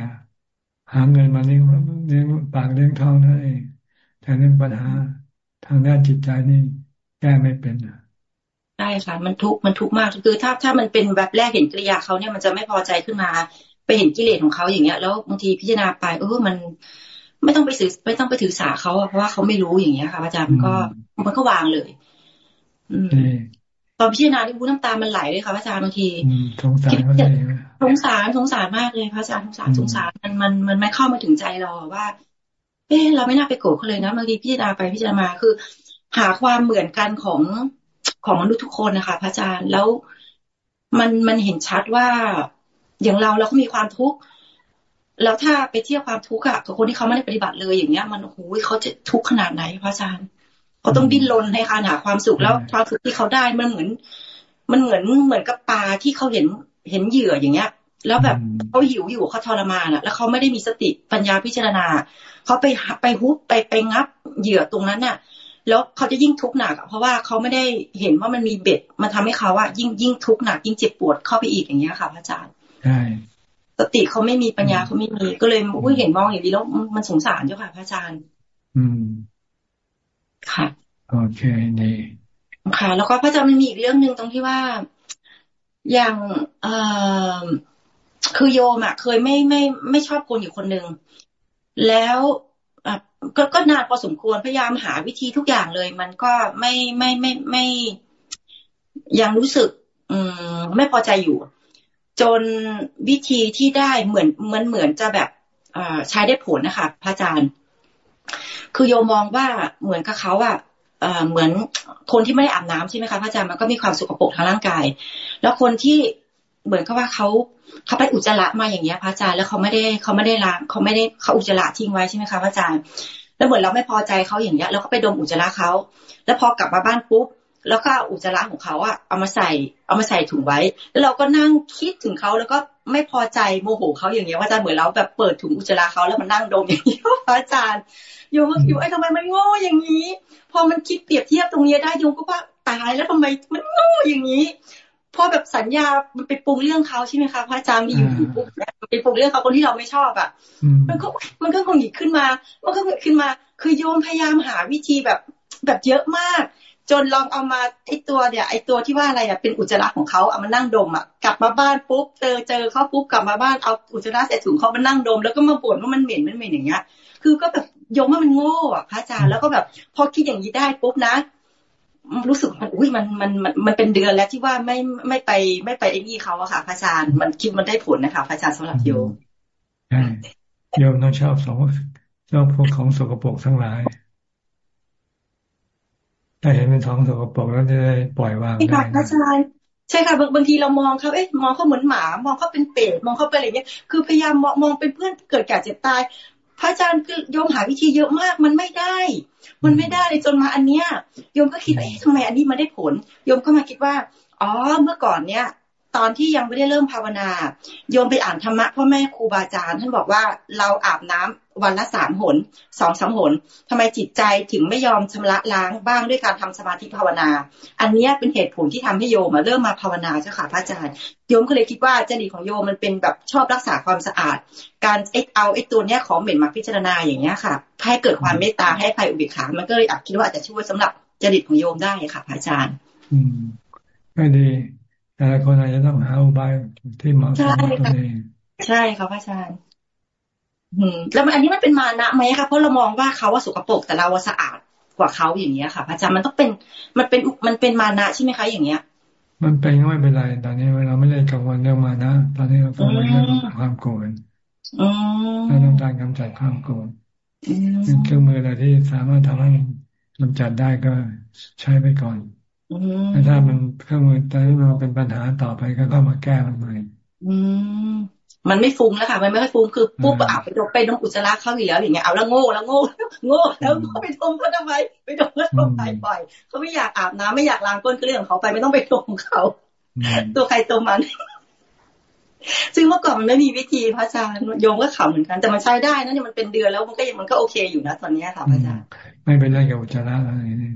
Speaker 1: หาเงินมาเลี้ยงเลี้ยงปากเลี้ยงท้องนั่นเองแต่เรื่องปัญหา ทางด้านจิตใจนี่แก้ไม่เป็น
Speaker 8: ใช่ค่ะ มันทุกมันทุกมากคือถ้าถ้ามันเป็นแบบแรกเห็นกิริยาเขาเนี่ยมันจะไม่พอใจขึ้นมา ไปเห็นกิเลสของเขาอย่างเงี้ย แล้วบางทีพิจารณาไปเออมันไม่ต้องไปสื่อไม่ต้องไปถือสาเขาเพราะว่าเขาไม่รู้อย่างเงี้ยค่ะอาจารย์มันก็มันก็วางเลยอืมตอนพิจารณาที่พูน้ำตามันไหลเลยค่ะอาจารย์บางที
Speaker 1: สงสารเขาเลย
Speaker 8: สงสารสงสารมากเลยพระอาจารย์สงสารสงสารมันมันมันไม่เข้ามาถึงใจเราว่า เออเราไม่น่าไปโกรธเขาเลยนะบางทีพิจารณาไปพิจารณามาคือ หาความเหมือนกันของของมนุษย์ทุกคนนะคะพระอาจารย์แล้วมันมันเห็นชัดว่าอย่างเราเราก็มีความทุกข์แล้วถ้าไปเทียบความทุกข์อะกับคนที่เขาไม่ได้ปฏิบัติเลยอย่างเงี้ย มันโอ้โหเขาจะทุกข์ขนาดไหนพระอาจารย์เขาต้องดิ้นรนในการหาความสุขแล้วความสุขที่เขาได้มันเหมือน มันเหมือนเหมือนกับปลาที่เขาเห็นเห็นเหยื่ออย่างเงี้ย แล้วแบบเขาหิวอยู่เขาทรมานอะแล้วเขาไม่ได้มีสติปัญญาพิจารณาเขาไปไปฮุบไปไปงับเหยื่อตรงนั้นน่ะ แล้วเขาจะยิ่งทุกข์หนักเพราะว่าเขาไม่ได้เห็นว่ามันมีเบ็ดมาทำให้เขาว่ายิ่งยิ่งทุกข์หนักยิ่งเจ็บปวดเข้าไปอีกอย่างเงี้ยค่ะพระอาจารย์
Speaker 1: ใช่
Speaker 8: สติเขาไม่มีปัญญาเขาไม่มีก็เลยอุ้ยเห็นมองอย่างนี้แล้วมันสงสารเจ้าค่ะพระอาจารย์
Speaker 1: อืม
Speaker 8: ค่ะ
Speaker 1: โอเคดี
Speaker 8: ค่ะ แล้วก็พระอาจารย์มันมีอีกเรื่องหนึ่งตรงที่ว่าอย่างเอ่อ คือโยมอะ เคยไม่ไม่ไม่ชอบคนอยู่คนหนึ่งแล้วอะก็ก็นานพอสมควรพยายามหาวิธีทุกอย่างเลย มันก็ไม่ไม่ไม่ไม่ยังรู้สึก อืม ไม่พอใจอยู่ จนวิธีที่ได้เหมือนเหมือนเหมือนจะแบบใช้ได้ผลนะคะพระอาจารย์ คือโยมมองว่าเหมือนกับเขาอะเหมือนคนที่ไม่ได้อาบน้ำใช่ไหมคะพระอาจารย์มันก็มีความสุขปรกทางร่างกาย แล้วคนที่ เหมือนกับว่าเขาเขาไปอุจจาระมาอย่างเงี้ยพระอาจารย์แล้วเขาไม่ได้เขาไม่ได้ล้างเขาไม่ได้เขาอุจจาระทิ้งไว้ใช่ไหมคะพระอาจารย์ แล้วเหมือนเราไม่พอใจเขาอย่างเงี้ยแล้วก็ไปดมอุจจาระเขาแล้วพอกลับมาบ้านปุ๊บแล้วก็อุจจาระของเขาอะเอามาใส่เอามาใส่ถุงไว้ แล้วเราก็นั่งคิดถึงเขาแล้วก็ไม่พอใจโมโหเขาอย่างเงี้ยว่าอาจารย์เหมือนเราแบบเปิดถุงอุจจาระเขาแล้วมันนั่งดมอย่างนี้ยพระอาจารย์โยมก็คิดว่าไอ้ทำไมมันโง่อย่างนี้ พอมันคิดเปรียบเทียบตรงนี้ได้โยมก็ว่าตายแล้วทำไมมันโง่อย่างนี้ พอแบบสัญญา มันไปปรุงเรื่องเขาใช่ไหมคะพระอาจารย์มีอยู่ปุ๊บไปปรุงเรื่องเขาคนที่เราไม่ชอบอะ มันก็มันก็คงหยิบขึ้นมา มันก็เกิดขึ้นมา คือโยมพยายามหาวิธีแบบแบบเยอะมาก จนลองเอามาไอตัวเนี่ยไอตัวที่ว่าอะไรอะเป็นอุจจาระของเขาเอามานั่งดมอะกลับมาบ้านปุ๊บเจอเจอเขาปุ๊บกลับมาบ้านเอาอุจจาระใส่ถุงเขามานั่งดม แล้วก็มาบ่นว่ามันเหม็นมันเหม็นอย่างเงี้ย คือก็แบบยงว่ามันโง่อะพระอาจารย์แล้วก็แบบพอคิดอย่างนี้ได้ปุ๊บนะ รู้สึกมันอุ้ยมันมันมันมันเป็นเดือนแล้วที่ว่าไม่ไม่ไปไม่ไปไอ้นี่เขาอะค่ะพระอาจารย์มันคิดมันได้ผลนะคะพระอาจารย์สำหรับโยม
Speaker 1: โยมต้องชอบสองชอบพวกของสกปรกทั้งหลายถ้าเห็นเป็นท้องสกปรกแล้วจะได้ปล่อยวางได้
Speaker 8: ใช่ค่ะใช่ค่ะบางบางทีเรามองเขาเอ๊ะมองเขาเหมือนหมามองเขาเป็นเป็ดมองเขาเป็นอะไรเงี้ยคือพยายามมองมองเป็นเพื่อนเกิดแก่เจ็บตาย พระอาจารย์คือโยมหาวิธีเยอะมากมันไม่ได้ มันไม่ได้เลยจนมาอันเนี้ยโยมก็คิดเอ๊ะทำไมอันนี้มาได้ผลโยมก็มาคิดว่า อ๋อเมื่อก่อนเนี้ยตอนที่ยังไม่ได้เริ่มภาวนา โยมไปอ่านธรรมะพ่อแม่ครูบาอาจารย์ท่านบอกว่าเราอาบน้ำ วันละสามหนสองสามหนทำไมจิตใจถึงไม่ยอมชำระล้างบ้างด้วยการทำสมาธิภาวนา อันนี้เป็นเหตุผลที่ทำให้โยมมาเริ่มมาภาวนาเจ้าค่ะพระอาจารย์โยมก็เลยคิดว่าจริตของโยมมันเป็นแบบชอบรักษาความสะอาด การเอ็กเอาไอ้ตัวเนี้ยของเหม็นมาพิจารณาอย่างเนี้ยค่ะให้เกิดความเมตตาให้ภัยอุเบกขา มันก็เลยอาจคิดว่าอาจจะช่วยสำหรับจริตของโยมได้ค่ะพระอาจารย์
Speaker 1: อืมก็ดีแต่ละคนอาจจะต้องหาอุบายที่เหมาะสมตัวเอง
Speaker 8: ใช่ค่ะพระอาจารย์อืม แล้วอันนี้มันเป็นมานะไหมคะเพราะเรามองว่าเขาว่าสกปรกแต่เราว่าสะอาดกว่าเขาอย่างเงี้ยค่ะพระอาจารย์มันต้องเป็นมันเป็นมันเป็นมานะใช่ไหมคะอย่างเงี้ย
Speaker 1: มันเป็นก็ไม่เป็นไรตอนนี้เราไม่ได้กังวลเรื่องมานะ ตอนนี้เรากังวลเรื่องความโกรธเราต้องการกำจัดความโกรธเครื่องมืออะไรที่สามารถทำให้กำจัดได้ก็ใช้ไปก่อนถ้ามันเครื่องมือตอนนี้มันเป็นปัญหาต่อไปก็ต้องมาแก้มันใหม่
Speaker 8: อื มมันไม่ฟุ้งแล้วค่ะ มันไม่ค่อยฟุ้งคือปุ๊บอาไปดมไปดมอุจจาระเข้าอยู่แล้วอย่างเงี้ยเอาแล้วโง่แล้วโง่โง่แล้วไปดมเขาทำไมไปดมเขาทำไมปล่อยเขาไม่อยากอาบน้ำไม่อยากล้างก้นก็เรื่องของเขาไปไม่ต้องไปดมเขาตัวใครตัวมัน ซึ่งเมื่อก่อนมันไม่มีวิธีพระอาจารย์โยมก็ขำเหมือนกันแต่มันใช้ได้นะเนี่ยมันเป็นเดือนแล้วมันก็ยังมันก็โอเคอยู่นะตอนนี้ค่ะพระอาจารย์
Speaker 1: ไม่เป็นไรกับอุจจาระอะไรนี่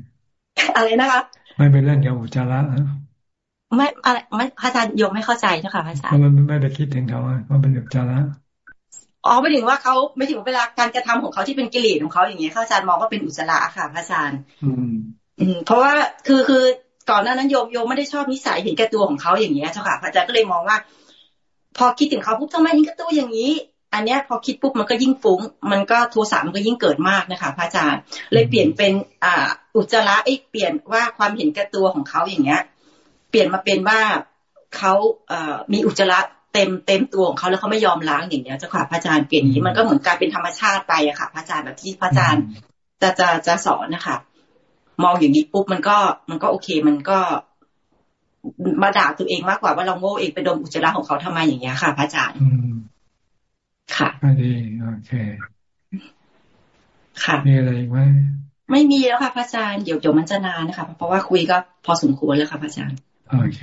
Speaker 8: อะไรนะคะ
Speaker 1: ไม่ไปเล่นกับอุจจาระ
Speaker 8: ไม่อะไรไม่พระอาจารย์โยมไม่เข้าใจนะคะพระอาจารย์
Speaker 1: มันไม่ไปคิดถึงเขาว่าเป็นอุจจาระ
Speaker 8: อ๋อไม่ถึงว่าเขาไม่ถึงเวลาการกระทำของเขาที่เป็นกิเลสของเขาอย่างเงี้ยพระอาจารย์มองว่าเป็นอุจจาระค่ะพระอาจารย์
Speaker 1: อืม
Speaker 8: อืมเพราะว่าคือคือก่อนหน้านั้นโยมโยมไม่ได้ชอบนิสัยเห็นแก่ตัวของเขาอย่างเงี้ยเจ้าค่ะพระอาจารย์ก็เลยมองว่า พอคิดถึงเขาปุ๊บทำไมเห็นแก่ตัวอย่างนี้ อันเนี้ยพอคิดปุ๊บมันก็ยิ่งฟุ้ง มันก็โทสะมันก็ยิ่งเกิดมากนะคะพระอาจารย์เลยเปลี่ยนเป็นอ่าอุจจาระไอ้เปลี่ยนว่าความเห็นแก่ตัวของเขาอย่างเงี้ย เปลี่ยนมาเป็นว่าเขาเอ่อมีอุจจาระเต็มเต็มตัวของเขาแล้วเขาไม่ยอมล้างอย่างเงี้ยเจ้าค่ะพระอาจารย์เปลี่ยนอย่างนี้มันก็เหมือนการเป็นธรรมชาติไปอะค่ะพระอาจารย์แบบที่พระอาจารย์จะจะจะสอนนะคะมองอย่างนี้ปุ๊บมันก็มันก็โอเคมันก็มาด่าตัวเองมากกว่าว่าเราโง่เองไปดมอุจจาระของเขาทำไมอย่างเงี้ยค่ะพระอาจารย์ค่ะ
Speaker 1: ดีโอเค
Speaker 8: ค่ะ
Speaker 1: มีอะไรไหม
Speaker 8: ไม่มีแล้วค่ะพระอาจารย์เดี๋ยวเดี๋ยวมันจะนานนะคะ เพราะว่าคุยก็พอสมควรแล้วค่ะพระอาจารย์
Speaker 1: โอเค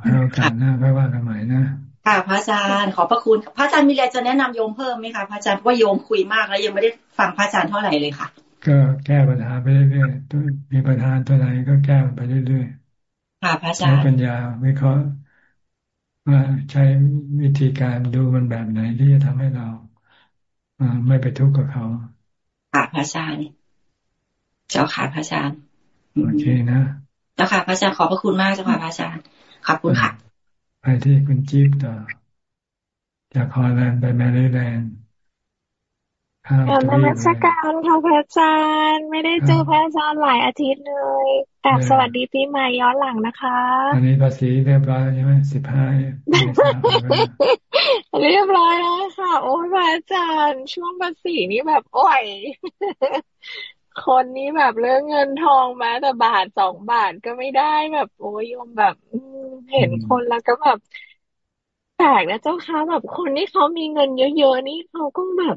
Speaker 1: ให้โอกาสหน้าค่อยว่ากันใหม่นะ
Speaker 8: ค่ะพระอาจารย์ขอพระคุณพระอาจารย์มีอะไรจะแนะนำโยมเพิ่มไหมคะพระอาจารย์เพราะว่าโยมคุยมากแล้วยังไม่ได้ฟังพระอาจารย์เท่าไหร่เลยค่ะ
Speaker 1: ก็แก้ปัญหาไปเรื่อยๆมีปัญหาตัวไหนก็แก้ไปเรื่อย
Speaker 8: ๆค่ะพระอาจารย์ใช้
Speaker 1: ปัญญาวิเคราะห์ว่าใช้วิธีการดูมันแบบไหนที่จะทำให้เราไม่ไปทุกข์กับเขา
Speaker 8: ค่ะพระอาจารย์เจ้าค่ะพระอาจารย์
Speaker 1: โอเคนะ
Speaker 8: เจ้าค่ะพระอาจารย์ขอบพระคุณมากเจ้าค่ะพระอาจารย์ขอบคุณค่ะ
Speaker 1: ไปที่คุณจิ๊บต่อ จากฮอลแลนด์ไปแมริแลนด์
Speaker 10: กลับนมัสการค่ะพระอาจารย์ ไม่ได้เจอพระอาจารย์หลายอาทิตย์เลยกลับสวัสดีปีใหม่ย้อนหลังนะคะ
Speaker 1: อันนี้ภาษีเรียบร้อยใช่ไหมสิบห้า
Speaker 10: เรียบร้อยแล้วค่ะ โอ้ยพระอาจารย์ ช่วงภาษีนี่แบบโอ้ย คนนี้แบบเรื่องเงินทองมาแต่บาทสองบาทก็ไม่ได้แบบ โอ้ยยมแบบเห็นคนแล้วก็แบบแปลกนะเจ้าค่ะแบบคนที่เขามีเงินเยอะๆนี่เขาก็แบบ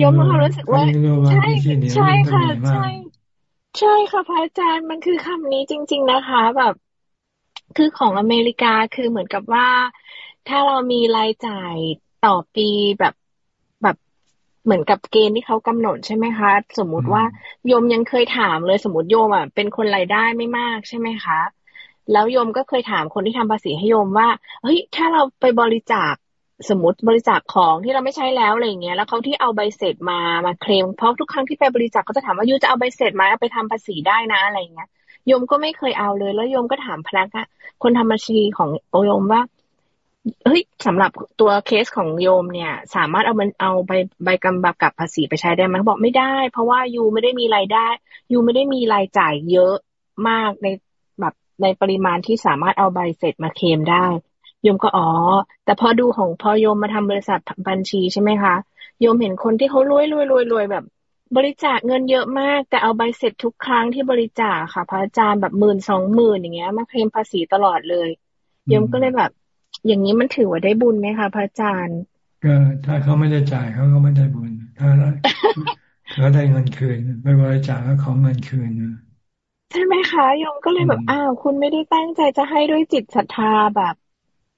Speaker 10: ยมความรู้สึกว่า ใช่ใช่ค่ะ ใช่ ใช่ค่ะพระอาจารย์มันคือคำนี้จริง ๆนะคะ แบบ คือของอเมริกาคือเหมือนกับว่า ถ้าเรามีรายจ่ายต่อปีแบบแบบ เหมือนกับเกณฑ์ที่เขากำหนดใช่ไหมคะ สมมุติว่าโยมยังเคยถามเลยสมมติโยมอะเป็นคนรายได้ไม่มากใช่ไหมคะ แล้วโยมก็เคยถามคนที่ทำภาษีให้โยมว่าเฮ้ยถ้าเราไปบริจาคสมมติบริจาคของที่เราไม่ใช้แล้วอะไรเงี้ยแล้วเขาที่เอาใบเสร็จมามาเคลมเพราะทุกครั้งที่ไปบริจาคเขาจะถามว่ายูจะเอาใบเสร็จมาเอาไปทำภาษีได้นะอะไรเงี้ยโยมก็ไม่เคยเอาเลย แล้วโยมก็ถามพนักงานคนทำบัญชีของโยมว่า เฮ้ยสำหรับตัวเคสของโยมเนี่ย สามารถเอามันเอาใบใบกำกับภาษีไปใช้ได้ไหมบอกไม่ได้ เพราะว่ายูไม่ได้มีรายได้ยูไม่ได้มีรายจ่ายเยอะมากในแบบในปริมาณที่สามารถเอาใบเสร็จมาเคลมได้โยมก็อ๋อ แต่พอดูของพอโยมมาทำบริษัทบัญชีใช่ไหมคะโยมเห็นคนที่เขารวยรวยรวยรวยแบบ บริจาคเงินเยอะมาก แต่เอาใบเสร็จทุกครั้งที่บริจาคค่ะ พระอาจารย์แบบหมื่นสองหมื่นอย่างเงี้ยมาเคลมภาษีตลอดเลยโยมก็เลยแบบ อย่างนี้มันถือว่าได้บุญไหมคะพระอาจารย์
Speaker 1: ก็ถ้าเขาไม่ได้จ่ายเขาก็ไม่ได้บุญถ้าเขาได้เงินคืนไปบริจาคแล้วของเงินคืน
Speaker 10: ใช่ไหมคะโยมก็เลยแบบอ้าวคุณไม่ได้ตั้งใจจะให้ด้วยจิตศรัทธาแบบ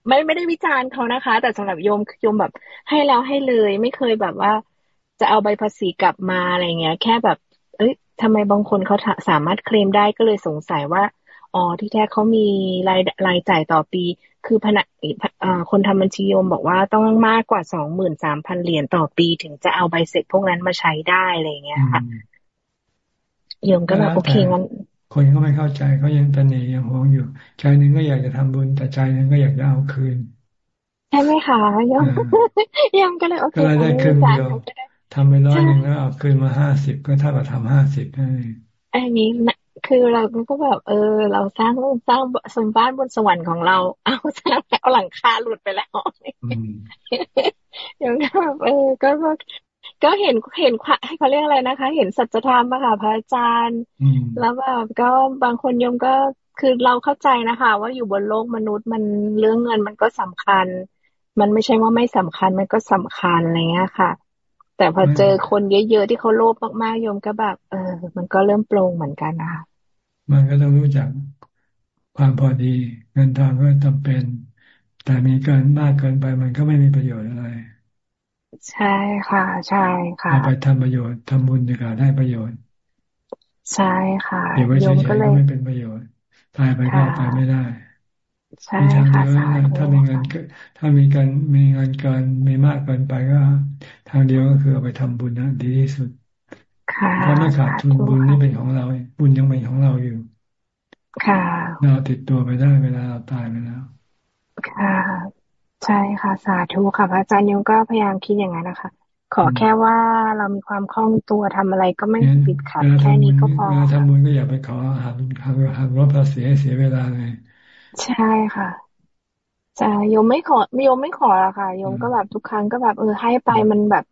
Speaker 10: ไม่ไม่ได้วิจารณ์เขานะคะ แต่สำหรับโยมโยมแบบให้แล้วให้เลย ไม่เคยแบบว่า จะเอาใบภาษีกลับมาอะไรเงี้ย แค่แบบ เอ้ยทำไมบางคนเขาสามารถเคลมได้ก็เลยสงสัยว่า อ๋อที่แท้เขามีรายรายจ่ายต่อปี คือพนักคนทำบัญชีโยมบอกว่าต้องมากกว่าสองหมื่นสามพันเหรียญต่อปี ถึงจะเอาใบเสร็จพวกนั้นมาใช้ได้อะไรเงี้ยค่ะโยมก็แบบโอเคงั้น
Speaker 1: คนก็ไม่เข้าใจเขายังตันหนียังหวงอยู่ใจหนึ่งก็อยากจะทำบุญแต่ใจหนึ่งก็อยากจะเอาคืน
Speaker 10: ใช่ไหมคะยมยมก็เลยโอเคก็เลย
Speaker 1: ได้คืนเดียวทำไปร้อยหนึ่งแล้วเอาคืนมาห้าสิบก็เท่ากับทำห้าสิบนั่นเอง
Speaker 10: อันนี้ คือเราก็แบบ เออ เราสร้างสร้างสมบ้านบนสวรรค์ของเรา เอาสร้างแล้วหลังคาหลุดไปแล้วอย่างแบบเออ ก็ก็เห็นเห็นให้เขาเรียกอะไรนะคะ เห็นสัจธรรมอะค่ะพระอาจารย์แล้วแบบก็บางคนยมก็คือเราเข้าใจนะคะ ว่าอยู่บนโลกมนุษย์มันเรื่องเงินมันก็สำคัญ มันไม่ใช่ว่าไม่สำคัญมันก็สำคัญอะไรเงี้ยค่ะ แต่พอเจอคนเยอะๆที่เขาโลภมากๆโยมก็แบบเออ มันก็เริ่มโปร่งเหมือนกันนะคะ
Speaker 1: มันก็ต้องรู้จักความพอดี เงินทองก็จำเป็น แต่มีเกินมากเกินไป มันก็ไม่มีประโยชน์อะไร
Speaker 10: ใช่ค่ะ ใช่ค่ะ
Speaker 1: ไปทำประโยชน์ทำบุญดีกว่าได้ประโยชน์
Speaker 10: ใช่ค่ะ
Speaker 1: เก็บไว้เฉยๆก็ไม่เป็นประโยชน์ตายไปก็ไปไม่ได้
Speaker 10: ใช่
Speaker 1: ค่ะถ้ามีเงินถ้ามีการมีเงินเกินมีมากเกินไปก็ ทางเดียวก็คือเอาไปทำบุญนะดีที่สุดเพราะไม่ขาดทุนบุญนี่เป็นของเราบุญยังเป็นของเราอยู่
Speaker 10: ค่ะ
Speaker 1: เราติดตัวไปได้เวลาเราตายไปแล้ว
Speaker 10: ค่ะ ใช่ค่ะสาธุค่ะพระอาจารย์ยงก็พยายามคิดอย่างนั้นนะคะ ขอแค่ว่าเรามีความคล่องตัวทำอะไรก็ไม่ปิดขัดแค่นี้ก็พอเว
Speaker 1: ลาทำบุญก็อย่าไปขอหักหักหักลดภาษีให้เสียเวลาเลย
Speaker 10: ใช่ค่ะ จะโยมไม่ขอโยมไม่ขอละค่ะโยมก็แบบทุกครั้งก็แบบเออให้ไปมันแบบ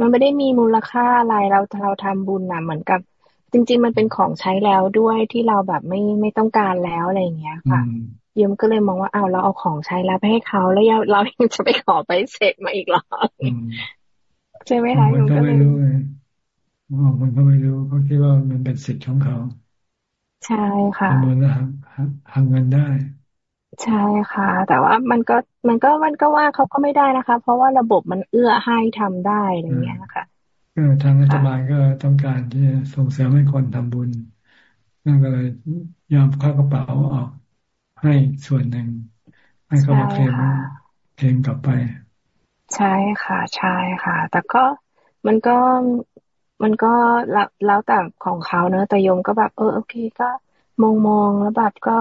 Speaker 10: มันไม่ได้มีมูลค่าอะไรเราเราทำบุญนะเหมือนกับ จริง ๆ มันเป็นของใช้แล้วด้วยที่เราแบบไม่ไม่ต้องการแล้วอะไรอย่างเงี้ยค่ะโยมก็เลยมองว่าเอาเราเอาของใช้แล้วไปให้เขาแล้วเรายังจะไปขอไปเสร็จมาอีกหรอใช่ไหมคะ
Speaker 1: โยมก็ไม่รู้ไงมันก็ไม่รู้เขาคิดว่ามันเป็นสิทธิ์ของเขา
Speaker 10: ใช่ค่ะ
Speaker 1: ทำบุญแล้วหักเงินได้
Speaker 10: ใช่ค่ะ แต่ว่ามันก็มันก็มันก็ว่าเขาก็ไม่ได้นะคะ เพราะว่าระบบมันเอื้อให้ทำได้อะไรเงี้ยนะคะ
Speaker 1: ทางรัฐบาลก็ต้องการที่จะส่งเสริมให้คนทำบุญนั่นก็เลยยอมเข้ากระเป๋าออกให้ส่วนหนึ่งให้เขามาเคลมเคลมกลับไป
Speaker 10: ใช่ค่ะ ใช่ค่ะ แต่ก็มันก็มันก็แล้วแล้วแต่ของเขาเนอะแต่โยมก็แบบเออโอเคก็มองมองแล้วแบบก็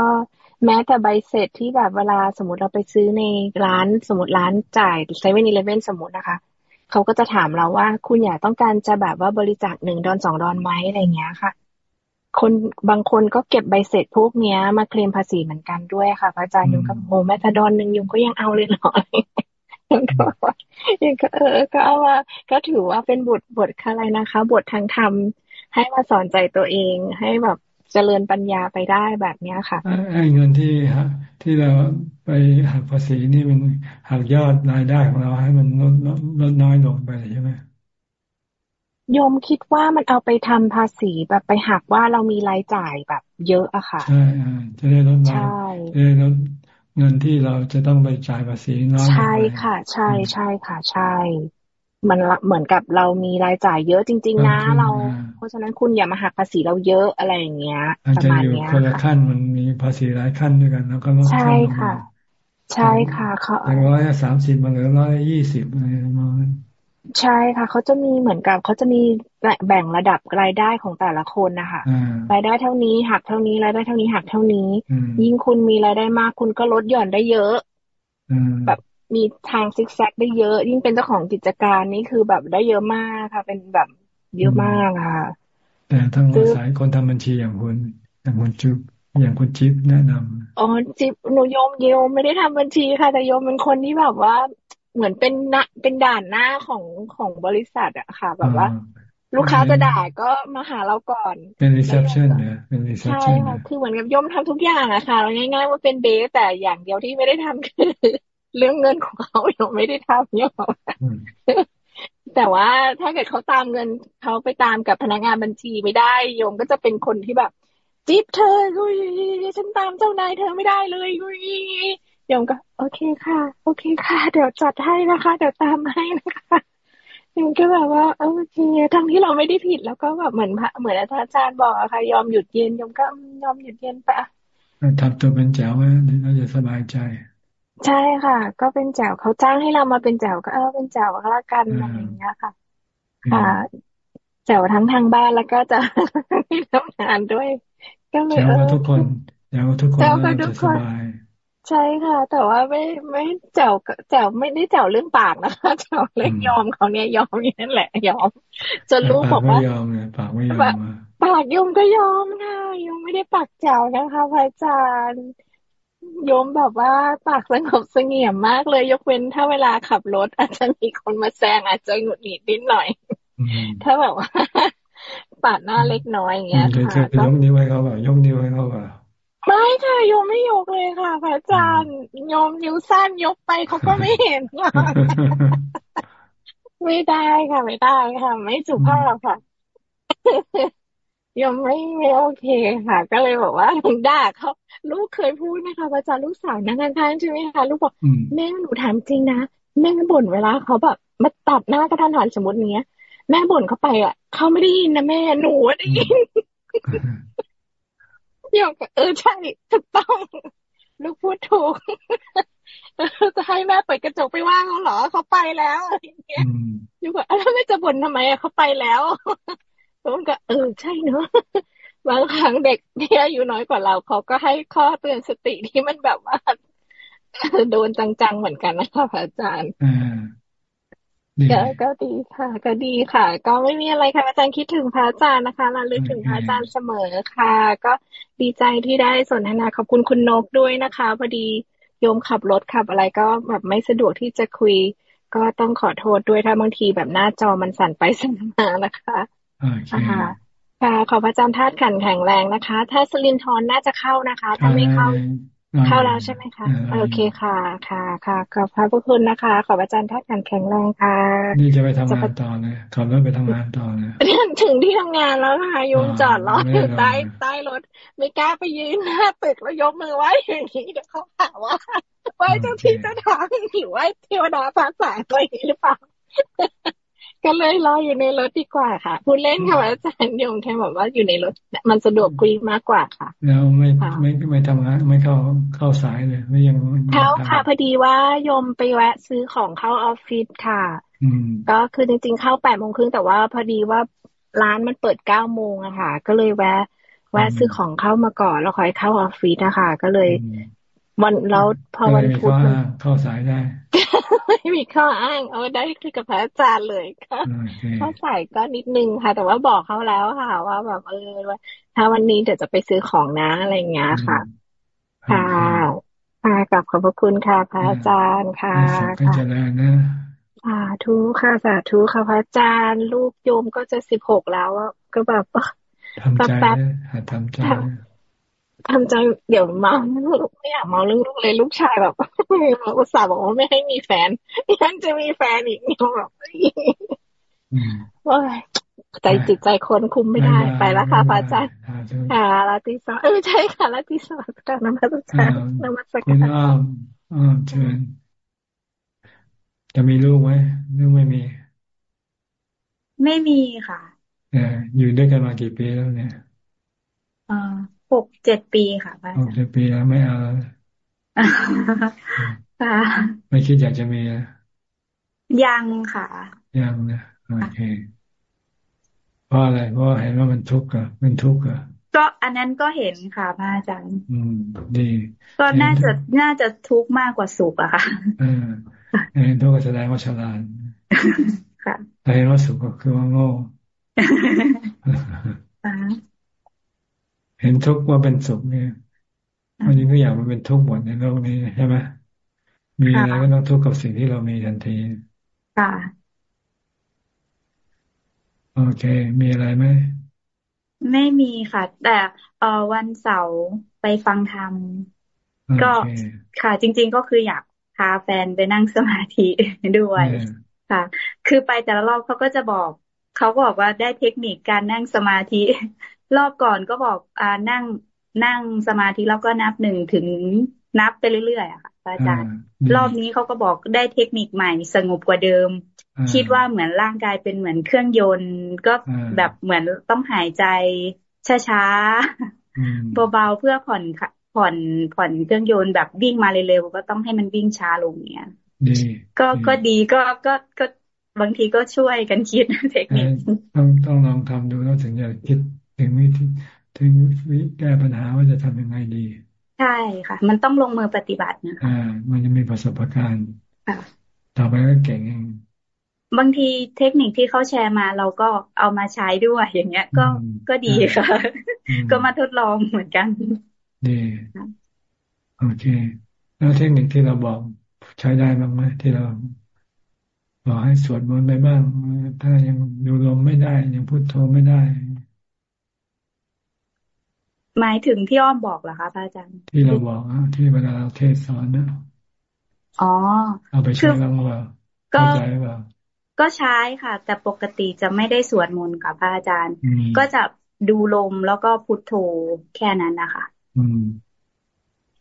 Speaker 10: แม้แต่ใบเสร็จที่แบบเวลาสมมติเราไปซื้อในร้านสมมติร้านจ่ายเซเว่นอีเลฟเว่นสมมตินะคะเขาก็จะถามเราว่าคุณอยากต้องการจะแบบว่าบริจาคหนึ่งดอนสองดอนไหมอะไรเงี้ยค่ะ คนบางคนก็เก็บใบเสร็จพวกเนี้ย มาเคลมภาษีเหมือนกันด้วยค่ะพระอาจารย์ยุงก็โหแม้แต่ดอนหนึ่งยุงก็ยังเอาเลยหรอยังก็ยังก็เออ ก็เอาว่าก็ถือว่าเป็นบทบทอะไรนะคะ บททางธรรมให้มาสอนใจตัวเองให้แบบ เจริญปัญญาไปได้แบบเนี้ยค่ะ
Speaker 1: ไอ้เงินที่ที่เราไปหักภาษีนี่มันหักยอดรายได้ของเราให้มันลดลดน้อยลงไปใช่ไหม
Speaker 10: โยมคิดว่ามันเอาไปทำภาษีแบบไปหักว่าเรามีรายจ่ายแบบ เยอะอะค่ะ
Speaker 1: ใช่จะได้ลดน้อยจะได้ลดเงินที่เราจะต้องไปจ่ายภาษีน้อย
Speaker 10: ใช่ค่ะ ใช่ใช่ค่ะ ใช่ มันเหมือนกับเรามีรายจ่ายเยอะจริง ๆ นะเราเพ ราะฉะนั้นคุณอย่ามาหักภาษีเราเยอะอะไรอย่างเงี้ย
Speaker 1: ประมาณนี้คนละขั้นมันมีภาษีหลายขั้นด้วยกันแล้วก็ลด
Speaker 10: ใช่ค่ะ ใช่ค่ะเขา
Speaker 1: ร้อยสามสิบมาเหลือร้อยยี่สิบอะไรประมาณ
Speaker 10: ใช่ค่ะเขาจะมีเหมือนกับเขาจะมีแบ่งระดับรายได้ของแต่ละคนนะคะรายได้เท่านี้หักเท่านี้รายได้เท่านี้หักเท่านี้ ยิ่งคุณมีรายได้มากคุณก็ลดหย่อนได้เยอะแบบมีทางซิกแซกได้เยอะ ยิ่งเป็นเจ้าของกิจการนี่คือแบบได้เยอะมากค่ะ เป็นแบบ เยอะมากค่ะ
Speaker 1: แต่ทั้งสายคนทำบัญชีอย่างคุณอย่างคุณจิ๊บอย่างคุณจิ๊บแนะนำ
Speaker 10: อ๋อจิ๊บหนูโยมโยมไม่ได้ทำบัญชีค่ะ แต่โยมเป็นคนที่แบบว่าเหมือนเป็นนะเป็นด่านหน้าของของบริษัทอะค่ะ แบบว่า ลูกค้าจะด่าก็มาหาเราก่อน
Speaker 1: เป็น reception เนี่ยเป็น reception ใช่
Speaker 10: ค่ะคือเหมือนกับย่อมทำทุกอย่างอะค่ะง่ายๆว่าเป็นเบสแต่อย่างเดียวที่ไม่ได้ทำคือเรื่องเงินของเขายังไม่ได้ทำเนี่ย แต่ว่าถ้าเกิดเขาตามเงินเขาไปตามกับพนักงานบัญชีไม่ได้โยมก็จะเป็นคนที่แบบจิ๊บเธอกุยฉันตามเจ้านายเธอไม่ได้เลยกุยโยมก็ โอเคค่ะ โอเคค่ะ เดี๋ยวจัดให้นะคะ เดี๋ยวตามให้นะคะโยมก็แบบว่าโอเคทั้งที่เราไม่ได้ผิดแล้วก็แบบเหมือนเหมือนอาจารย์บอกอะค่ะ ยอมหยุดเย็นโยมก็ยอมหยุดเย็นไป
Speaker 1: ทำตัวเป็นแจ๋วไว้เราจะสบายใจ
Speaker 10: ใช่ค่ะ ก็เป็นแจวเขาจ้างให้เรามาเป็นแจวก็เออเป็นแจวก็แล้วกันอะไรอย่างเงี้ยค่ะค่ะแจวทั้งทางบ้านแล้วก็จะที่ทำงานด้วย
Speaker 1: ก็เลยแจวทุกคนแจวทุกคนแจวทุกคน
Speaker 10: ใช่ค่ะ แต่ว่าไม่ไม่แจวแจวไม่ได้แจวเรื่องปากนะคะแจวเรื่องยอมเขาเนี่ยยอมนั่นแหละ ยอม จนลูกบอกว่า
Speaker 1: ยอมเลยปากไม่ยอม
Speaker 10: ปากยอมก็ยอมค่ะยอมไม่ได้ปากแจวนะคะพระอาจารย์ โยมแบบว่าปากสงบเสงี่ยมมากเลย ยกเว้นถ้าเวลาขับรถ อาจจะมีคนมาแซงอาจจะหงุดหงิดนิดหน่อย ถ้าแบบว่าปาดหน้าเล็กน้อยอย่างเงี้ยค่ะ
Speaker 1: ยกนิ้วให้เขาแบบยกนิ้วให้เขาแบบ
Speaker 10: ไม่ค่ะโยมไม่ยกเลยค่ะพระอาจารย์โยมนิ้วสั้นยกไปเขาก็ไม่เห็นค่ะไม่ได้ค่ะ ไม่ได้ค่ะ ไม่สุภาพค่ะ ยังไม่ไม่โอเคค่ะ ก็เลยบอกว่าด่าเขาลูกเคยพูดนะคะอาจารย์ลูกสาวนั่งข้างๆใช่ไหมคะลูกบอกแม่หนูถามจริงนะแม่บ่นเวลาเขาแบบมาตัดหน้ากระทันหันสมมติเนี้ย แม่บ่นเขาไปอะเขาไม่ได้ยินนะแม่หนูได้ยินโยมเออใช่ถูกต้อง ลูกพูดถูกจะให้แม่เปิดกระจกไปว่างเขาเหรอเขาไปแล้วอะไรอย่างเงี้ยอยู่กับแล้วไม่จะบ่นทำไมเขาไปแล้ว ผมก็เออใช่เนอะบางครั้งเด็กที่อายุน้อยกว่าเราเขาก็ให้ข้อเตือนสติที่มันแบบว่าโดนจังๆเหมือนกันนะคะพระอาจารย์ก็ก็ดีค่ะ ก็ดีค่ะ ก็ไม่มีอะไรค่ะอาจารย์คิดถึงพระอาจารย์นะคะระลึกถึงพระอาจารย์เสมอค่ะ ก็ดีใจที่ได้สนทนาขอบคุณคุณนกด้วยนะคะพอดีโยมขับรถขับอะไรก็แบบไม่สะดวกที่จะคุย ก็ต้องขอโทษด้วยถ้าบางทีแบบหน้าจอมันสั่นไปสั่นมานะคะ ค่ะค่ะขอพระอาจารย์ธาตุขันแข็งแรงนะคะ ถ้าสลินทอนน่าจะเข้านะคะ ถ้าไม่เข้าเข้าแล้วใช่ไหมคะโอเคค่ะ ค่ะ ค่ะขอบพระคุณนะคะ ขออาจารย์ท่านแข็งแรงค่ะ
Speaker 1: นี่จะไปทำงานต่อเลยขับรถไปทำงานต่อเลย
Speaker 10: ถึงที่ทำงานแล้วค่ะโยมจอดรออยู่ใต้ใต้รถ ไม่กล้าไปยืนหน้าตึกแล้วยกมือไหว้อย่างนี้เดี๋ยวเขาถามว่าไหว้เจ้าที่เจ้าทางหรือไหว้เทวดาภาษาอะไรหรือเปล่า ก็เลยรออยู่ในรถดีกว่าค่ะพูดเล่นค่ะอาจารย์ยงแค่บอกว่าอยู่ในรถ มันสะดวกคุยมากกว่าค่ะ
Speaker 1: แล้วไม่ไม่ไม่ทำงานไม่เข้าเข้าสายเลยไม่ยัง
Speaker 10: เข้าค่ะพอดีว่ายมไปแวะซื้อของเข้าออฟฟิศค่ะก็คือจริงๆเข้าแปดโมงครึ่งแต่ว่าพอดีว่าร้านมันเปิดเก้าโมงอะค่ะ ก็เลยแวะแวะซื้อของเข้ามาก่อนแล้วค่อยเข้าออฟฟิศนะคะก็เลย วันแล้วพอวันพุธ
Speaker 1: เข้าสายได้
Speaker 10: ไม่มีข้ออ้าง เอาได้คุยกับพระอาจารย์เลยค่ะข้อสายก็นิดนึงค่ะ แต่ว่าบอกเขาแล้วค่ะ ว่าแบบเออว่าถ้าวันนี้เดี๋ยวจะไปซื้อของนะอะไรเงี้ยค่ะค่ะค่ะกับขอบพระคุณค่ะพระอาจารย์ค่ะ
Speaker 1: ค่ะ
Speaker 10: สาธุค่ะสาธุค่ะพระอาจารย์ ลูกโยมก็จะสิบหกแล้วก็แบบ
Speaker 1: ทำใจทำใจ
Speaker 10: ทำใจเดี๋ยวเมาลูกไม่อยากเมาเรื่องลูกเลยลูกชายแบบอุตส่าห์บอกว่าไม่ให้มีแฟนยังจะมีแฟนอีกเนี่ยแบบว่าใจจิตใจคนคุมไม่ได้ไปแล้วค่ะพระอาจารย์ค่ะลาติสาเออใช่ค่ะลาติสาจากนมัสการนมัสการอ้าม
Speaker 1: อ้ามเชิญจะมีลูกไหมลูกไม่มี
Speaker 11: ไม่มีค่ะ
Speaker 1: เอออยู่ด้วยกันมากี่ปีแล้วเนี่ย
Speaker 11: อ่า หกเจ็ดปีค่ะ
Speaker 1: หกเจ็ดปีแล้วไม่เอา
Speaker 11: ค่ะ
Speaker 1: ไม่คิดอยากจะมี
Speaker 11: ยังค่ะ
Speaker 1: ยังนะโอเคเพราะอะไรเพราะเห็นว่ามันทุกข์อะเป็นทุกข์อะ
Speaker 11: ก็อันนั้นก็เห็นค่ะพระอาจารย์
Speaker 1: อืม ดี
Speaker 11: ก็น่าจะน่าจะทุกข์มากกว่าสุขอะค่ะ
Speaker 1: เออเห็นทุกข์ก็แสดงว่าฉลาดค่ะเห็นว่าสุขก็คือว่าโง่ เห็นทุกข์ว่าเป็นสุขเนี่ยวันนี้ก็อยากมันเป็นทุกข์หมดในโลกนี้ใช่ไหมมีอะไรก็ต้องทุกข์กับสิ่งที่เรามีทันที
Speaker 11: ค่ะ
Speaker 1: โอเค มีอะไรไหม
Speaker 11: ไม่มีค่ะ แต่เออวันเสาร์ไปฟังธรรมก็ค่ะ จริง ๆก็คืออยากพาแฟนไปนั่งสมาธิด้วยค่ะ คือไปแต่ละรอบเขาก็จะบอกเขาก็บอกว่าได้เทคนิคการนั่งสมาธิ รอบก่อนก็บอกอ่านั่งนั่งสมาธิแล้วก็นับหนึ่งถึงนับไปเรื่อยๆอะค่ะอาจารย์ รอบนี้เขาก็บอกได้เทคนิคใหม่สงบกว่าเดิม คิดว่าเหมือนร่างกายเป็นเหมือนเครื่องยนต์ ก็แบบเหมือนต้องหายใจช้าๆเบาๆเพื่อผ่อนผ่อนผ่อนเครื่องยนต์แบบวิ่งมาเร็วๆก็ต้องให้มันวิ่งช้าลงเนี้ยก็ก็ดีก็ก็ก็บางทีก็ช่วยกันคิดเทคนิค
Speaker 1: ต้องต้องลองทำดูแล้วถึงจะคิด ถึงวิธีถึงวิแก้ปัญหาว่าจะทำยังไงดี
Speaker 11: ใช่ค่ะ มันต้องลงมือปฏิบัตินะ
Speaker 1: อ่า มันจะมีประสบการณ์ต่อไปก็เก่งเอง
Speaker 11: บางทีเทคนิคที่เขาแชร์มาเราก็เอามาใช้ด้วยอย่างเงี้ย ก็ก็ดีค่ะ ก็มาทดลองเหมือนกัน
Speaker 1: ดีโอเค แล้วเทคนิคที่เราบอกใช้ได้บ้างไหมที่เราบอกให้สวดมนต์ไปบ้าง ถ้ายังดูลมไม่ได้ ยังพูดโทไม่ได้
Speaker 11: หมายถึงที่อ้อมบอกเหรอคะพระอาจารย์
Speaker 1: ที่เราบอกที่เวลาเราเทศสอนนะ
Speaker 11: อ๋อ
Speaker 1: เอาไปใช้บ้างว่าเข้าใจเปล่า
Speaker 11: ก็ใช้ค่ะ แต่ปกติจะไม่ได้สวดมนต์กับพระอาจารย์ ก็จะดูลมแล้วก็พุทโธแค่นั้นนะคะ
Speaker 1: อืม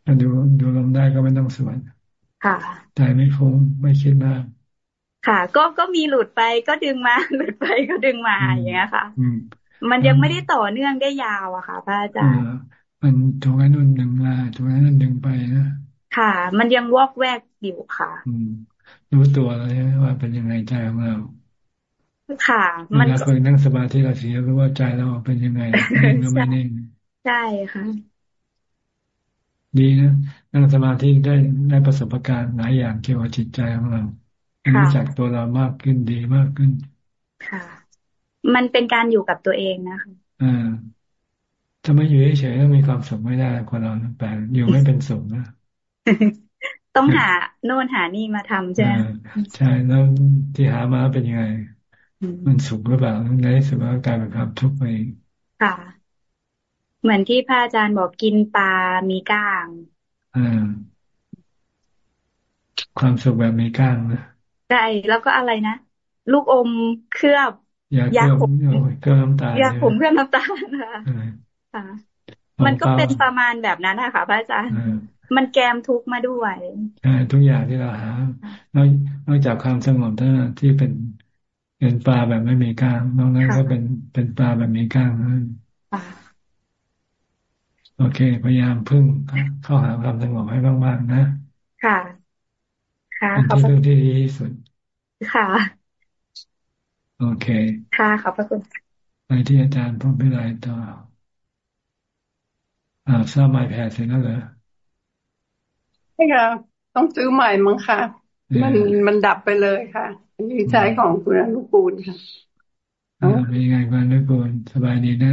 Speaker 1: ถ้าดูดูลมได้ก็ไม่ต้องสวด
Speaker 11: ค่ะ
Speaker 1: ใจไม่ฟุ้งไม่คิดมาก
Speaker 11: ค่ะ ก็ก็มีหลุดไปก็ดึงมาหลุดไปก็ดึงมาอย่างเงี้ยค่ะมั นยังไม่ได้ต่อเนื่องได้ยาวอะค่ะพระอาจารย์
Speaker 1: มันถูกอันนู้นดึงมาถูกอันนั้นดึงไปนะ
Speaker 11: ค่ะ มันยังวอกแวกอยู่ค่ะ
Speaker 1: อืมรู้ตัวแล้วใช่ไหมว่าเป็นยังไงใจของเรา
Speaker 11: ค่ะ
Speaker 1: มันเราเคยนั่งสมาธิเราเสียรู้ว่าใจเราเป็นยังไงนิ่งหรือไม่นิ่ง
Speaker 11: ใช่ค่ะ
Speaker 1: ดีนะนั่งสมาธิได้ได้ประสบการณ์หลายอย่างเกี่ยวกับจิตใจของเรารู้จักตัวเรามากขึ้นดีมากขึ้น
Speaker 11: ค่ะ มันเป็นการอยู่กับตัวเองนะคะ
Speaker 1: อ่าถ้าไม่อยู่เฉยๆก็มีความสุขไม่ได้คนเราแต่อยู่ไม่เป็นสุขนะ
Speaker 11: ต้องหาโน่นหานี่มาทำใช่ไหม
Speaker 1: ใช่แล้วที่หามาเป็นยังไง มันสุขหรือเปล่าในที่สุดก็กลายเป็นความทุกข์ไป
Speaker 11: ค่ะ เหมือนที่พระอาจารย์บอกกินปลา มีก้าง
Speaker 1: อ่าความสุขแบบมีก้างนะ
Speaker 11: ใช่แล้วก็อะไรนะลูกอมเคลือบ
Speaker 1: ยาผมเคลือบน้ำตาล
Speaker 11: ยาผมเคลือบน้ำตาลค่ะค่ะมันก็เป็นประมาณแบบนั้นนะคะพระอาจารย์มันแกมทุกมาด้วย
Speaker 1: ใช่ทุกอย่างที่เราหานอกนอกจากความสงบเท่านั้นที่เป็นเป็นปลาแบบไม่มีก้างนอกนั้นก็เป็นเป็นปลาแบบมีก้างนั่นโอเค พยายามพึ่งเข้าหาความสงบให้บ้างๆนะ
Speaker 11: ค่ะ ค่ะ
Speaker 1: เป็นที่พึ่งที่ดีที่สุด
Speaker 11: ค่ะ
Speaker 1: โอเค
Speaker 11: ค่ะ ขอบพระคุณ
Speaker 1: ไปที่อาจารย์พูดไปไรต่อ อ่าทราบไม้แพ้เสร็จแล้วเหรอ
Speaker 12: ใช่ค่ะ ต้องซื้อใหม่มั้งค่ะ มันมันดับไปเลยค่ะนี่ใช้ของคุณอนุกูลค่ะ
Speaker 1: เป็นยังไงคุณอนุกูลสบายดีนะ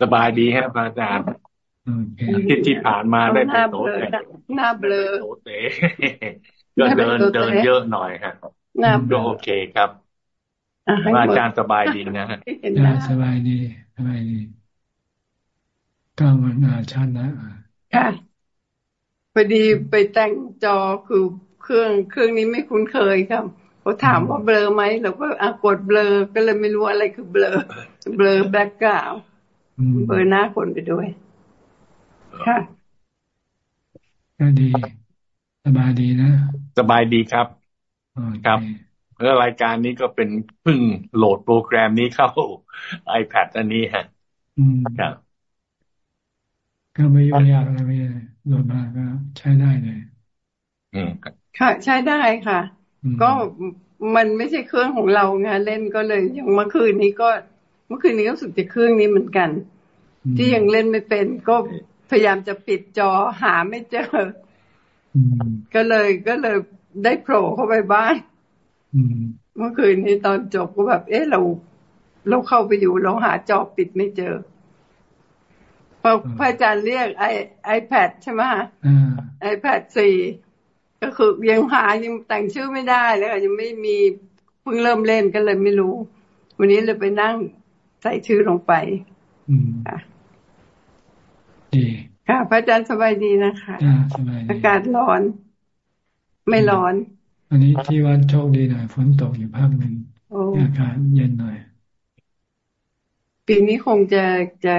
Speaker 13: สบายดีครับอาจารย์ที่ที่ผ่านมาได้ไปโตเต
Speaker 12: หน้าเบลอ
Speaker 13: โตเตก็เดินเดินเยอะหน่อยครับก็โอเคครับ อาจารย์สบายดีนะฮะ
Speaker 1: สบายดีสบายดีก้ามันอาชันนะ
Speaker 12: ค่ะพอดีไปแต่งจอคือเครื่องเครื่องนี้ไม่คุ้นเคยครับเขาถามว่าเบลอไหมเราก็อากดเบลอก็เลยไม่รู้อะไรคือเบลอเบลอแบ็กกราวเบลอหน้าคนไปด้วย ค่ะ
Speaker 1: ก็ดี สบายดีนะ
Speaker 13: สบายดีครับครับ แล้วรายการนี้ก็เป็นเพิ่งโหลดโปรแกรมนี้เข้า iPad อันนี้ฮะครับ
Speaker 1: ก็ไม่ยุ่งยากอะไรไม่โหลดมาก็ใช้ได้เลย
Speaker 13: อืม
Speaker 12: ค่ะ ใช้ได้ค่ะ ก็มันไม่ใช่เครื่องของเราไงเล่นก็เลยอย่างเมื่อคืนนี้ก็ เมื่อคืนนี้ก็สุดจะเครื่องนี้เหมือนกัน ที่ยังเล่นไม่เป็น ก็พยายามจะปิดจอหาไม่เจอก็เลยก็เลยได้โผล่เข้าไปบ้าน เมื่อคืนนี้ตอนจบก็แบบ เอ๊ะเรา เราเข้าไปอยู่เราหาจอปิดไม่เจอพอพระอาจารย์เรียกไอไอแพดใช่ไหมไอแพดสี่ก็คือยังหายังแต่งชื่อไม่ได้เลยยังไม่มีเพิ่งเริ่มเล่นก็เลยไม่รู้ วันนี้เลยไปนั่งใส่ชื่อลงไป
Speaker 1: อืมดี
Speaker 12: ค่ะ พระอาจารย์สบายดีนะคะ
Speaker 1: สบาย
Speaker 12: อากาศร้อน ไม่ร้อน
Speaker 1: อันนี้ที่วันโชคดีหน่อยฝนตกอยู่ภาคหนึ่งอากาศเย็นหน่อย
Speaker 12: ปีนี้คงจะจะ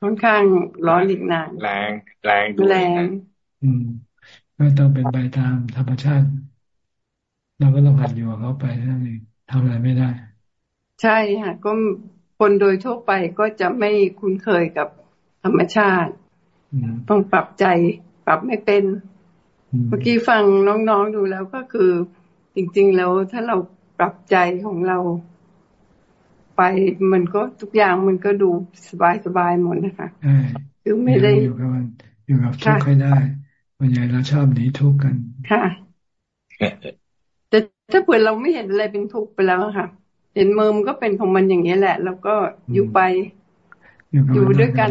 Speaker 12: ค่อนข้างร้อนอีกนาน
Speaker 13: แรงแรง
Speaker 12: แรง
Speaker 1: อืมก็ต้องเป็นไปตามธรรมชาติ เราก็ต้องหัดอยู่กับเขาไปนั่นเองทำอะไรไม่ได้
Speaker 12: ใช่ค่ะก็คนโดยทั่วไปก็จะไม่คุ้นเคยกับธรรมชาติ ต้องปรับใจ ปรับไม่เป็น เมื่อกี้ฟังน้องๆดูแล้วก็คือ จริง ๆ แล้วถ้าเราปรับใจของเรา ไปมันก็ทุกอย่างมันก็ดูสบายๆหมดนะคะ
Speaker 1: คือไม่ได้อยู่กับมันอยู่กับทุกข์ให้ได้วันใหญ่เราชอบหนีทุกข์กัน
Speaker 12: ค่ะแต่ถ้าเผื่อเราไม่เห็นอะไรเป็นทุกข์ไปแล้วค่ะ เห็นมือมันก็เป็นของมันอย่างนี้แหละ แล้วก็อยู่ไป อยู่ด้วยกัน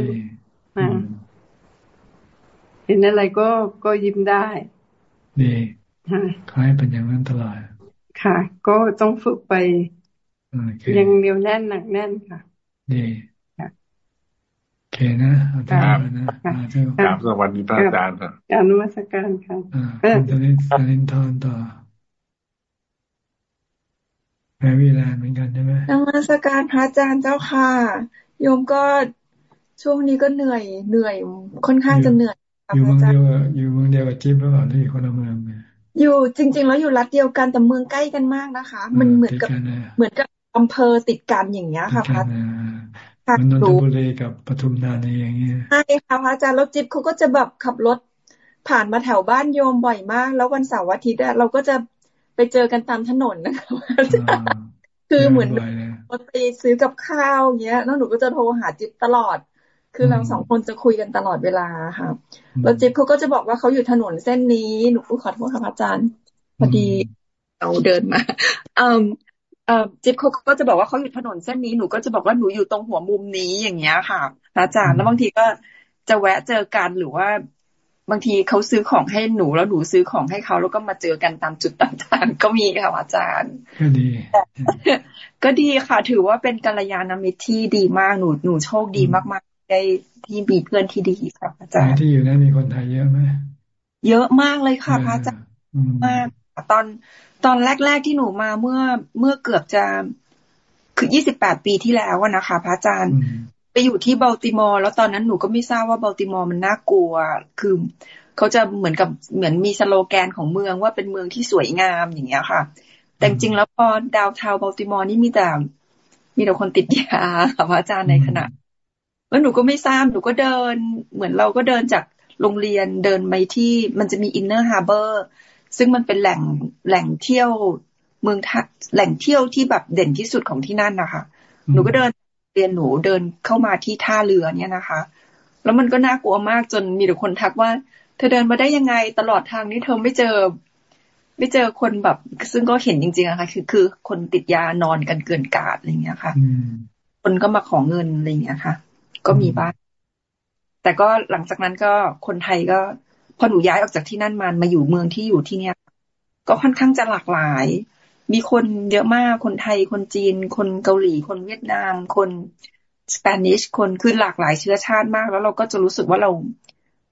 Speaker 12: เห็นอะไรก็ก็ยิ้มได้
Speaker 1: ดีคล้ายเป็นอย่างนั้นตลอด
Speaker 12: ค่ะ ก็ต้องฝึกไปยังเดียวแน่นหนักแน่นค่ะ
Speaker 1: ดีโอเคนะเอา
Speaker 13: ทางนะครับสวัสดีพระอาจารย์ครับ
Speaker 12: การนมัสการค่ะ
Speaker 1: คุณตลินตลินทอนต่อแมวิแลนเหมือนกันใช่ไหม
Speaker 14: นมัสการพระอาจารย์เจ้าค่ะ โยมก็ช่วงนี้ก็เหนื่อย เหนื่อย ค่อนข้างจะเหนื่อย
Speaker 1: อยู่เมืองเดียวอยู่เมืองเดียวกับจิ๊บหรือเปล่าที่คนละเมือง
Speaker 14: อยู่จริง ๆ แล้วอยู่รัฐเดียวกันแต่เมืองใกล้กันมากนะคะ มันเหมือนกับเหมือนกับอำเภอติดกันอย่างเงี้ยค่ะพัด
Speaker 1: มันนนทบุรีกับปทุมธานีอย่างเงี้ย
Speaker 8: ใช่ค่ะพระอาจารย์รถจิ๊บเขาก็จะแบบขับรถผ่านมาแถวบ้านโยมบ่อยมาก แล้ววันเสาร์อาทิตย์เราก็จะไปเจอกันตามถนนนะคะคือเหมือนรถไปซื้อกับข้าวเงี้ยแล้วหนูก็จะโทรหาจิ๊บตลอด คือเราสองคนจะคุยกันตลอดเวลาค่ะแล้วจิ๊บเขาก็จะบอกว่าเขาอยู่ถนนเส้นนี้หนูขอโทษค่ะอาจารย์พอดีเราเดินมาเอ่อเอ่อจิ๊บเขาก็จะบอกว่าเขาอยู่ถนนเส้นนี้หนูก็จะบอกว่าหนูอยู่ตรงหัวมุมนี้อย่างเงี้ยค่ะอาจารย์แล้วบางทีก็จะแวะเจอกันหรือว่า บางทีเขาซื้อของให้หนูแล้วหนูซื้อของให้เขาแล้วก็มาเจอกันตามจุดต่างๆ ก็มีค่ะอาจารย์
Speaker 1: ก็ดี
Speaker 8: ก็ดีค่ะ ถือว่าเป็นกัลยาณมิตรที่ดีมากหนูหนูโชคดีมากๆ ได้ที่มีเพื่อนที่ดีค่ะอาจารย์
Speaker 1: ที่อยู่นั้นมีคนไทยเยอะไหม
Speaker 8: เยอะมากเลยค่ะพระอาจารย์มากตอนตอนแรก ๆที่หนูมาเมื่อเมื่อเกือบจะคือยี่สิบแปดปีที่แล้วนะคะ พระอาจารย์ ไปอยู่ที่บัลติมอร์แล้วตอนนั้นหนูก็ไม่ทราบว่าบัลติมอร์มันน่ากลัว คือเขาจะเหมือนกับเหมือนมีสโลแกนของเมืองว่าเป็นเมืองที่สวยงามอย่างเงี้ยค่ะ แต่จริงแล้วพอดาวทาวบัลติมอร์นี่มีแต่มีแต่คนติดยาค่ะพระอาจารย์ในขณะ แล้วหนูก็ไม่ทราบหนูก็เดิน เหมือนเราก็เดินจากโรงเรียนเดินไปที่มันจะมี Inner Harbor ซึ่งมันเป็นแหล่งแหล่งเที่ยวเมืองทัแหล่งเที่ยวที่แบบเด่นที่สุดของที่นั่นนะคะหนูก็เดินเรียนหนูเดินเข้ามาที่ท่าเรือเนี่ยนะคะ แล้วมันก็น่ากลัวมากจนมีแต่คนทักว่า เธอเดินมาได้ยังไงตลอดทางนี้เธอไม่เจอ ไม่เจอคนแบบ ซึ่งก็เห็นจริงๆอะค่ะคือคือคนติดยานอนกันเกลื่อนกลาดอะไรเงี้ยค่ะคนก็มาขอเงินอะไรเงี้ยค่ะ ก็มีบ้าง แต่ก็หลังจากนั้นก็คนไทยก็พอหนูย้ายออกจากที่นั่นมามาอยู่เมืองที่อยู่ที่เนี้ยก็ค่อนข้างจะหลากหลาย มีคนเยอะมาก คนไทย คนจีน คนเกาหลี คนเวียดนาม คนสเปนิช คนคือหลากหลายเชื้อชาติมาก แล้วเราก็จะรู้สึกว่าเรา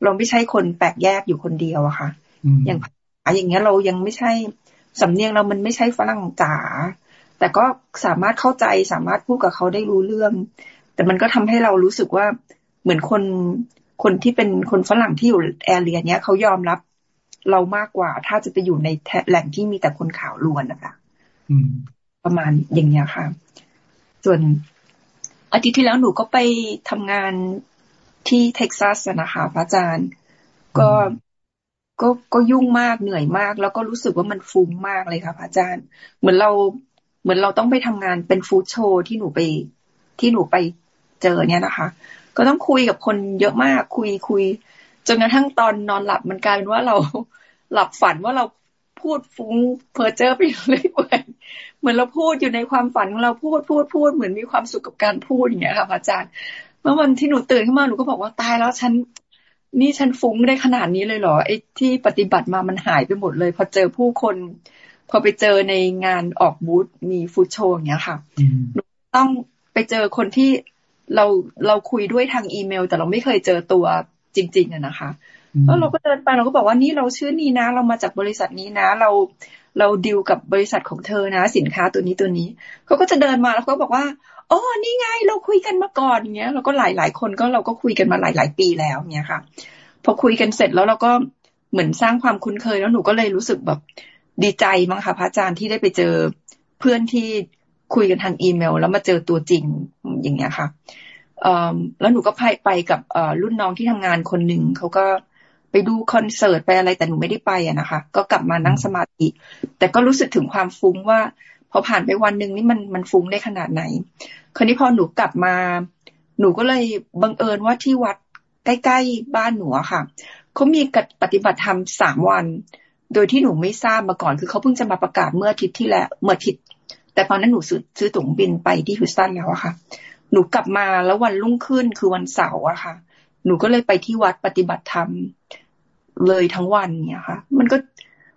Speaker 8: เราไม่ใช่คนแปลกแยกอยู่คนเดียวอะค่ะ อย่างอย่างเงี้ยเรายังไม่ใช่สำเนียงเรามันไม่ใช่ฝรั่งจ๋าแต่ก็สามารถเข้าใจสามารถพูดกับเขาได้รู้เรื่อง แต่มันก็ทำให้เรารู้สึกว่าเหมือนคนคนที่เป็นคนฝรั่งที่อยู่แอเรียเนี้ยเขายอมรับเรามากกว่า ถ้าจะไปอยู่ในแหล่งที่มีแต่คนขาวล้วนนะคะประมาณอย่างเงี้ยค่ะ ส่วนอาทิตย์ที่แล้วหนูก็ไปทำงานที่เท็กซัสนะคะพระอาจารย์ ก็ก็ก็ยุ่งมากเหนื่อยมาก แล้วก็รู้สึกว่ามันฟุ้งมากเลยค่ะพระอาจารย์ เหมือนเราเหมือนเราต้องไปทำงานเป็นฟู้ดโชว์ที่หนูไปที่หนูไป เจอเนี่ยนะคะ ก็ต้องคุยกับคนเยอะมากคุยคุยจนกระทั่งตอนนอนหลับมันกลายเป็นว่าเราหลับฝันว่าเราพูดฟุ้งเพอเจอไปเลยเหมือนเราพูดอยู่ในความฝันของเราพูดพูดพูดเหมือนมีความสุขกับการพูดอย่างเงี้ยค่ะอาจารย์เมื่อวันที่หนูตื่นขึ้นมาหนูก็บอกว่าตายแล้วฉัน นี่ฉันฟุ้งได้ขนาดนี้เลยเหรอไอ้ที่ปฏิบัติมามันหายไปหมดเลย พอเจอผู้คน พอไปเจอในงานออกบูธมีฟูดโชว์อย่างเงี้ยค่ะหนูต้องไปเจอคนที่ เราเราคุยด้วยทางอีเมล แต่เราไม่เคยเจอตัวจริง ๆอะนะคะแล้วเราก็เดินไปเราก็บอกว่านี่เราชื่อนี้นะ เรามาจากบริษัทนี้นะ เราเราดิวกับบริษัทของเธอนะ สินค้าตัวนี้ตัวนี้เขาก็จะเดินมาแล้วเขาบอกว่าอ๋อนี่ไงเราคุยกันมาก่อนอย่างเงี้ยเราก็หลายหลายคนก็เราก็คุยกันมาหลายหลายปีแล้วเนี้ยค่ะ พอคุยกันเสร็จแล้วเราก็เหมือนสร้างความคุ้นเคยแล้วหนูก็เลยรู้สึกแบบดีใจมั้งค่ะพระอาจารย์ที่ได้ไปเจอเพื่อนที่ คุยกันทางอีเมล แล้วมาเจอตัวจริงอย่างเงี้ยค่ะแล้วหนูก็ไปไปกับรุ่นน้องที่ทำงานคนหนึ่งเขาก็ไปดูคอนเสิร์ตไปอะไรแต่หนูไม่ได้ไปอะนะคะ ก็กลับมานั่งสมาธิ แต่ก็รู้สึกถึงความฟุ้งว่า พอผ่านไปวันหนึ่งนี่มันมันฟุ้งได้ขนาดไหน คราวนี้พอหนูกลับมา หนูก็เลยบังเอิญว่าที่วัดใกล้ๆบ้านหนูอะค่ะเขามีปฏิบัติธรรมสามวัน โดยที่หนูไม่ทราบมาก่อน คือเขาเพิ่งจะมาประกาศเมื่ออาทิตย์ที่แล้วเมื่ออาทิตย์ แต่ตอนนั้นหนูซื้อซื้อตั๋วบินไปที่ฮิวสตันแล้วอะค่ะ หนูกลับมาแล้ววันรุ่งขึ้นคือวันเสาร์อะค่ะ หนูก็เลยไปที่วัดปฏิบัติธรรมเลยทั้งวันเนี่ยค่ะ มันก็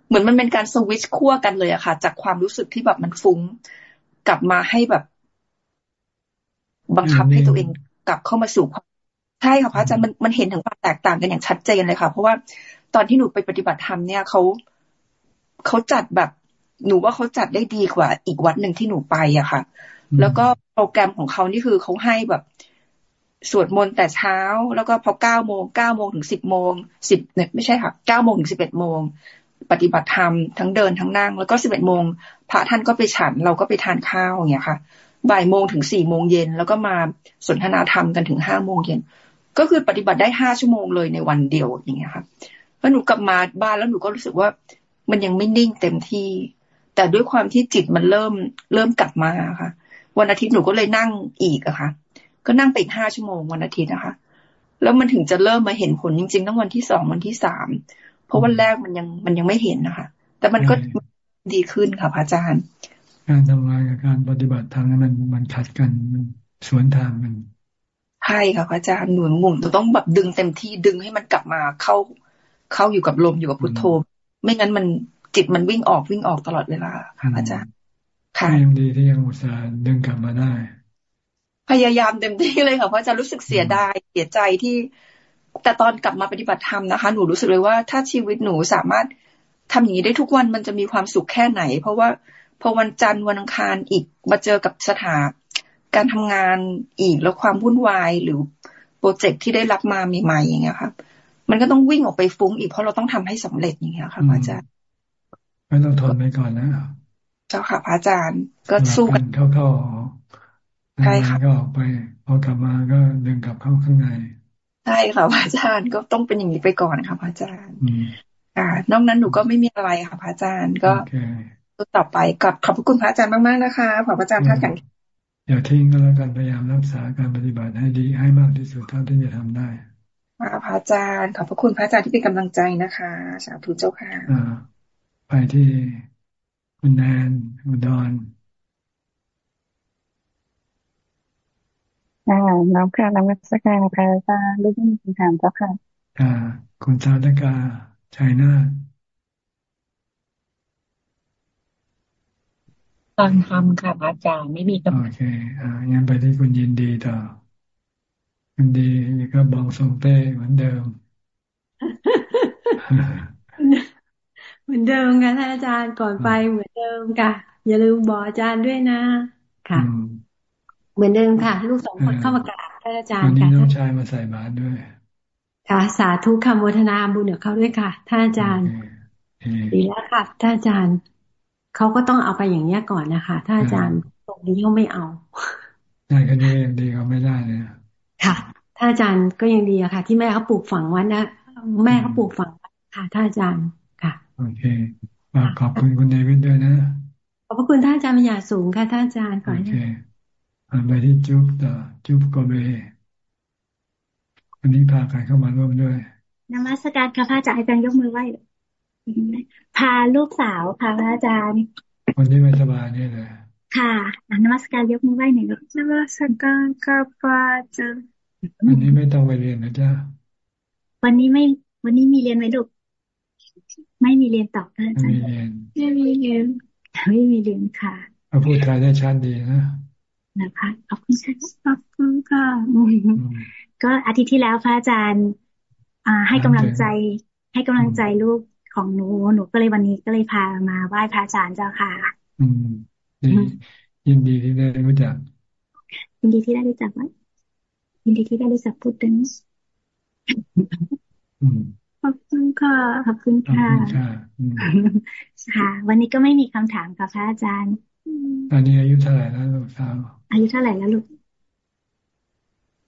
Speaker 8: เหมือนมันเป็นการสวิตช์ขั้วกันเลยอะค่ะ จากความรู้สึกที่แบบมันฟุ้งกลับมาให้แบบ บังคับให้ตัวเองกลับเข้ามาสู่ความใช่ค่ะพระอาจารย์มันมันเห็นถึงความแตกต่างกันอย่างชัดเจนเลยค่ะ เพราะว่าตอนที่หนูไปปฏิบัติธรรมเนี่ยเขาเขาจัดแบบ หนูว่าเขาจัดได้ดีกว่า อีกวัดหนึ่งที่หนูไปอะค่ะ แล้วก็โปรแกรมของเขานี่คือเขาให้แบบสวดมนต์แต่เช้า แล้วก็พอเก้าโมงเก้าโมงถึงสิบโมงสิบเนี่ยไม่ใช่ค่ะเก้าโมงถึงสิบเอ็ดโมงปฏิบัติธรรมทั้งเดินทั้งนั่ง แล้วก็สิบเอ็ดโมงพระท่านก็ไปฉันเราก็ไปทานข้าวอย่างเงี้ยค่ะ
Speaker 14: บ่ายโมงถึงสี่โมงเย็นแล้วก็มาสนทนาธรรมกันถึงห้าโมงเย็นก็คือปฏิบัติได้ห้าชั่วโมงเลยในวันเดียวอย่างเงี้ยค่ะแล้วหนูกลับมาบ้านแล้วหนูก็รู้สึกว่ามันยังไม่นิ่งเต็มที่ แต่ด้วยความที่จิตมันเริ่มเริ่มกลับมาค่ะ วันอาทิตย์หนูก็เลยนั่งอีกอะค่ะ ก็นั่งไปอีกห้าชั่วโมงวันอาทิตย์นะคะ แล้วมันถึงจะเริ่มมาเห็นผลจริงๆตั้งวันที่สองวันที่สามเพราะวันแรกมันยังมันยังไม่เห็นนะคะแต่มันก็ดีขึ้นค่ะพระอาจารย์
Speaker 1: การทำงานกับการปฏิบัติธรรมนั้นมันมันขัดกันมันสวนทางกัน
Speaker 14: ใช่ค่ะพระอาจารย์หนุนหมุนต้องแบบดึงเต็มที่ดึงให้มันกลับมาเข้าเข้าอยู่กับลมอยู่กับพุทโธ ไม่งั้นมัน จิตมันวิ่งออกวิ่งออกตลอดเวลาค่ะอาจารย์
Speaker 1: ค่ะยังดีที่ยังอุตส่าห์ดึงกลับมาได้
Speaker 14: พยายามเต็มที่เลยค่ะเพราะอาจารย์รู้สึกเสียดายเสียใจที่ แต่ตอนกลับมาปฏิบัติธรรมนะคะ หนูรู้สึกเลยว่าถ้าชีวิตหนูสามารถทำอย่างนี้ได้ทุกวันมันจะมีความสุขแค่ไหน เพราะว่าพอวันจันทร์วันอังคารอีกมาเจอกับสถานการทำงานอีกแล้วความวุ่นวายหรือโปรเจกต์ที่ได้รับมาใหม่ๆอย่างเงี้ยครับ มันก็ต้องวิ่งออกไปฟุ้งอีกเพราะเราต้องทำให้สำเร็จอย่างเงี้ยค่ะพระอาจารย์
Speaker 1: ไม่ต้องทนไปก่อนนะ
Speaker 14: เจ้าค่ะพระอาจารย์ก็สู้กัน
Speaker 1: เข้าๆใช่ค่ะก็ออกไปพอกลับมาก็ดึงกลับเข้าข้างใน
Speaker 14: ใช่ค่ะพระอาจารย์ก็ต้องเป็นอย่างนี้ไปก่อนค่ะพระอาจารย์อ่านอกนั้นหนูก็ไม่มีอะไรค่ะพระอาจารย์ก็ต่อไปกับขอบพระคุณพระอาจารย์มากๆนะคะขอบพระอาจารย์ท่านแข็ง
Speaker 1: อย่าทิ้งก็แล้วกันพยายามรักษาการปฏิบัติให้ดีให้มากที่สุดเท่าที่จะทำได้
Speaker 14: พระอาจารย์ขอบพระคุณพระอาจารย์ที่เป็นกำลังใจนะคะ สาธุเจ้าค่ะ
Speaker 1: ไปที่คุณแนนอุดร
Speaker 15: ค่ะน้องค่ะน้ำมัสการพระอาจารย์ได้ยินคำถามเจ้าค่ะ
Speaker 1: ค่ะคุณสาธกาชัยนา
Speaker 16: ตอนทำค่ะอาจารย์ไม่มี
Speaker 1: คำโอเค อ่างั้นไปที่คุณยินดีต่อคุณดีก็บองทรงเต้เหมือนเดิม
Speaker 17: เห มือนเดิมค่ะท่านอาจารย์ก่อนไปเหมือนเดิมค่ะ อย่าลืมบอกอาจารย์ด้วยนะ ค่ะ เหมือนเดิมค่ะ ลูกสองคนเข้ามากราบท่านอาจารย์
Speaker 1: ค่ะวันนี้น้องชายมาใส่บาตรด้วย
Speaker 17: ค่ะ สาธุคำวัฒนาบุญเดี๋ยวเขาด้วยค่ะท่านอาจารย์ดีแล้วค่ะท่านอาจารย์เขาก็ต้องเอาไปอย่างนี้ก่อนนะคะท่านอาจารย์ตรงนี้เขาไม่เอา
Speaker 1: ได้ก็ดียังดีเขาไม่ได้เลย
Speaker 17: ค่ะท่านอาจารย์ก็ยังดีอะค่ะ ที่แม่เขาปลูกฝังไว้นะแม่เขาปลูกฝังค่ะท่านอาจารย์ค่ะ
Speaker 1: โอเคขอบคุณคุณเดวิดด้วยนะ
Speaker 17: ขอบพระคุณท่านอาจารย์มยาสูงค่ะท่านอาจารย์ก่อนโอเค
Speaker 1: ไปที่จุ๊บต่อจุ๊บโกเบวันนี้พาใครเข้ามาร่วมด้วย
Speaker 18: นมัสการค่ะพระอาจารย์อาจารย์ยกมือไหว้พาลูกสาวค่ะพระอาจารย์
Speaker 1: คนที่ไม่สบายนี่เลย
Speaker 18: ค่ะนมัสการยกมือไหว้หน่อยนมัสการค่ะพระอาจารย์
Speaker 1: วันนี้ไม่ต้องไปเรียนนะจ๊ะ
Speaker 18: วันนี้ไม่ วันนี้มีเรียนไหมลูก ไม่มีเรียนต่ออาจารย์ไม่มีเรียนไม่มีเรียนค่ะ
Speaker 1: พระพูดไทยได้ชัดดีนะ
Speaker 18: นะคะขอบคุณค่ะขอบคุณค่ะก็อาทิตย์ที่แล้วพระอาจารย์อ่าให้กำลังใจ ให้กำลังใจลูกของหนูหนูก็เลยวันนี้ก็เลยพามาไหว้พระอาจารย์เจ้าค่ะ
Speaker 1: อืมยินดีที่ได้รู้จัก
Speaker 18: ยินดีที่ได้รู้จักว่ายินดีที่ได้รู้จักพูดถึง ขอบคุณค่ะ ขอบคุณค่ะค่ะ วันนี้ก็ไม่มีคำถามค่ะพระอาจารย์
Speaker 1: ตอนนี้อายุเท่าไหร่แล้วลูกสาว
Speaker 18: อายุเท่าไหร่แล้วลูก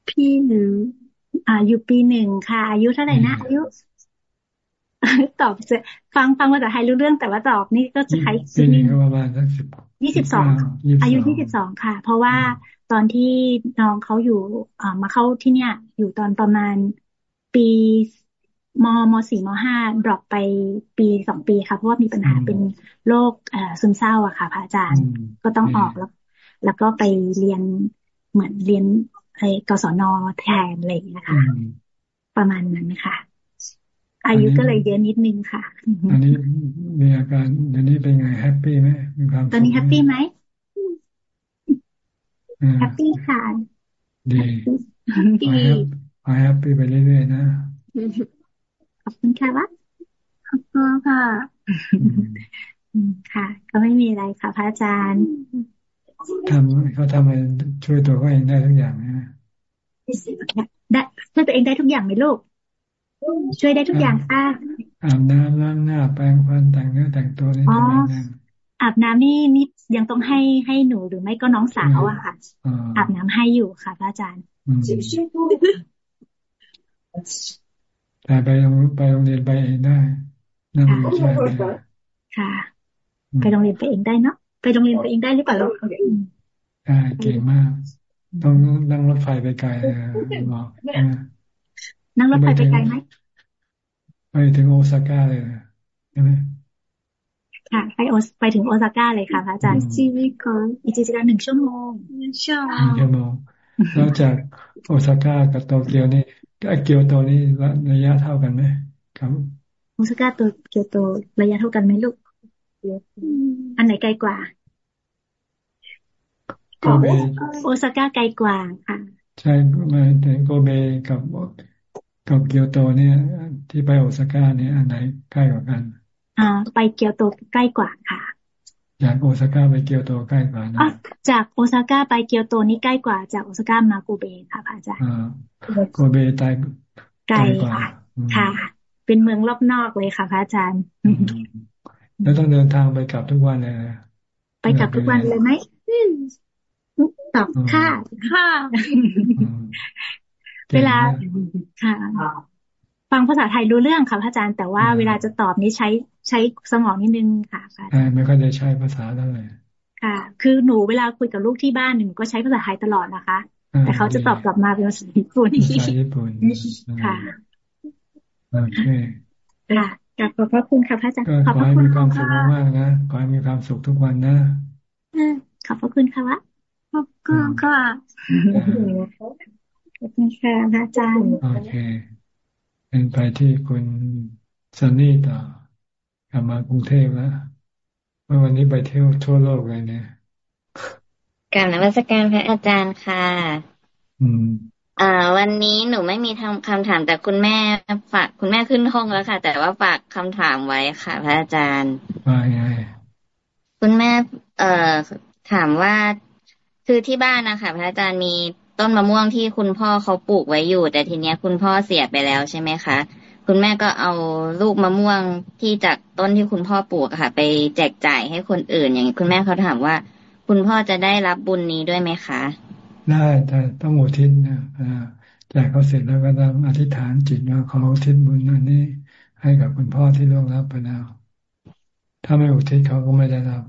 Speaker 18: พี่หนึ่งอายุปีหนึ่งค่ะ อายุเท่าไหร่นะ อายุ ตอบจะฟังฟังภาษาไทยรู้เรื่องแต่ว่าตอบนี่ก็จะใช้
Speaker 1: ปีนี้ก็ประมาณสักสิบ
Speaker 18: ยี่สิบสองอายุยี่สิบสองค่ะ เพราะว่าตอนที่น้องเขาอยู่อ่ามาเข้าที่เนี่ย อยู่ตอนประมาณปี มมสี่มห้าดรอปไปปีสองปีค่ะ เพราะว่ามีปัญหาเป็นโรคเอ่อซึมเศร้าอะค่ะ พระอาจารย์ก็ต้องออกแล้ว แล้วก็ไปเรียนเหมือนเรียนไอ้กศนแทนอะไรอย่างนี้นะคะประมาณนั้นค่ะ อายุก็เลยเยอะนิดนึงค่ะ
Speaker 1: อันนี้มีอาการเดี๋ยวนี้เป็นไงแฮปปี้ไหมมีความ
Speaker 18: ตอนนี้แฮปปี้ไหมแฮปปี้ค่ะ
Speaker 1: ดีดีขอแฮปปี้ไปเรื่อยๆนะ
Speaker 18: ขอบคุณค่ะวะขอบคุณค่ะค่ะ ก็ไม่มีอะไรค่ะ พระอาจารย์
Speaker 1: ทำเขาทำอะไรช่วยตัวเขาเองได้ทุกอย่างนะ
Speaker 18: ได้ช่วยตัวเองได้ทุกอย่างไหมลูก ช่วยได้ทุกอย่างค่ะ
Speaker 1: อาบน้ำล้างหน้าแปรงฟันแต่งเนื้อแต่งตัวนี่ทำได้
Speaker 18: ออาบน้ำนี่นี่ยังต้องให้ให้หนูหรือไม่ก็น้องสาวอะค่ะอาบน้ำให้อยู่ค่ะพระอาจารย์
Speaker 1: แต่ไปโรงไปโรงเรียนไปเองได้ นั่งวิวแชร์
Speaker 18: ค่ะ ไปโรงเรียนไปเองได้เนาะไปโรงเรียนไปเองได้หรือเปล่าลูก
Speaker 1: ได้เก่งมาก ต้องนั่งรถไฟไปไกลบอก
Speaker 18: นั่งรถไฟไปไกลไหม
Speaker 1: ไปถึงโอซาก้าเลยใช่ไหม
Speaker 18: ค่ะไปโอไปถึงโอซาก้าเลยค่ะพระอาจารย์ชีวิตของอีกจิการหนึ่งชั่วโมง
Speaker 1: ชั่วโมงแล้วจากโอซาก้ากับโตเกียวนี่ เกียวโตนี่ระยะเท่ากันไหมครับ
Speaker 18: โอซาก้าตัวเกียวโตระยะเท่ากันไหมลูกอันไหนไกลกว่า
Speaker 1: โกเบ
Speaker 18: โอซาก้าไกลกว่าค่ะ
Speaker 1: ใช่มาแต่โกเบกับกับเกียวโตเนี่ย ที่ไปโอซาก้าเนี่ยอันไหนใกล้กว่ากัน
Speaker 18: อ่า ไปเกียวโตใกล้กว่าค่ะ
Speaker 1: จากโอซาก้าไปเกียวโตใกล้กว่านะ
Speaker 18: จากโอซาก้าไปเกียวโตนี่ใกล้กว่า จากโอซาก้ามาโกเบค่ะพระอาจารย์
Speaker 1: โกเบตาย
Speaker 18: ไกลกว่าค่ะ เป็นเมืองรอบนอกเลยค่ะพระอาจารย์
Speaker 1: แล้วต้องเดินทางไปกลับทุกวันเลย
Speaker 18: ไปกลับทุกวันเลยไหมตอบค่ะค่ะ เวลาค่ะ ฟังภาษาไทยรู้เรื่องค่ะพระอาจารย์ แต่ว่าเวลาจะตอบนี้ใช้ใช้สมองนิดนึงค่ะ
Speaker 1: ใช่ไม่ค่อยได้ใช้ภาษาเท่าไหร่
Speaker 18: ค่ะ คือหนูเวลาคุยกับลูกที่บ้านหนูก็ใช้ภาษาไทยตลอดนะคะ แต่เขาจะตอบกลับมาเป็นภาษาญี่ปุ่นภาษาญี่ปุ่นค่ะ
Speaker 1: โอเค
Speaker 18: ค่ะขอบพระคุณค่ะพระอาจารย์
Speaker 1: ขอให้มีความสุขมากนะขอให้มีความสุขทุกวันนะ
Speaker 18: ขอบพระคุณค่ะวะขอบคุณค่ะขอบคุณค่ะอาจารย์
Speaker 1: โอเค เป็นไปที่คุณซันนี่ต่อกลับมากรุงเทพแล้วเมื่อวันนี้ไปเที่ยวทั่วโลกเลยเนี่ย
Speaker 19: กลับนวัตการพระอาจารย์ค่ะ
Speaker 1: อืม
Speaker 19: อ่าวันนี้หนูไม่มีทำคำถามแต่คุณแม่ฝากคุณแม่ขึ้นห้องแล้วค่ะ แต่ว่าฝากคำถามไว้ค่ะ พระอาจารย์
Speaker 1: ว่าไง
Speaker 19: คุณแม่ เอ่อถามว่าคือที่บ้านนะคะพระอาจารย์มี ต้นมะม่วงที่คุณพ่อเขาปลูกไว้อยู่ แต่ทีเนี้ยคุณพ่อเสียไปแล้วใช่ไหมคะ คุณแม่ก็เอาลูกมะม่วงที่จากต้นที่คุณพ่อปลูกค่ะ ไปแจกจ่ายให้คนอื่น อย่างนี้คุณแม่เขาถามว่า คุณพ่อจะได้รับบุญนี้ด้วยไหมคะ
Speaker 1: ได้แต่ต้องอุทิศนะแจกเขาเสร็จแล้วก็ต้องอธิษฐานจิตว่าเขาอุทิศบุญอันนี้ ให้กับคุณพ่อที่ล่วงลับไปแล้วถ้าไม่อุทิศเขาก็ไม่ได้รับ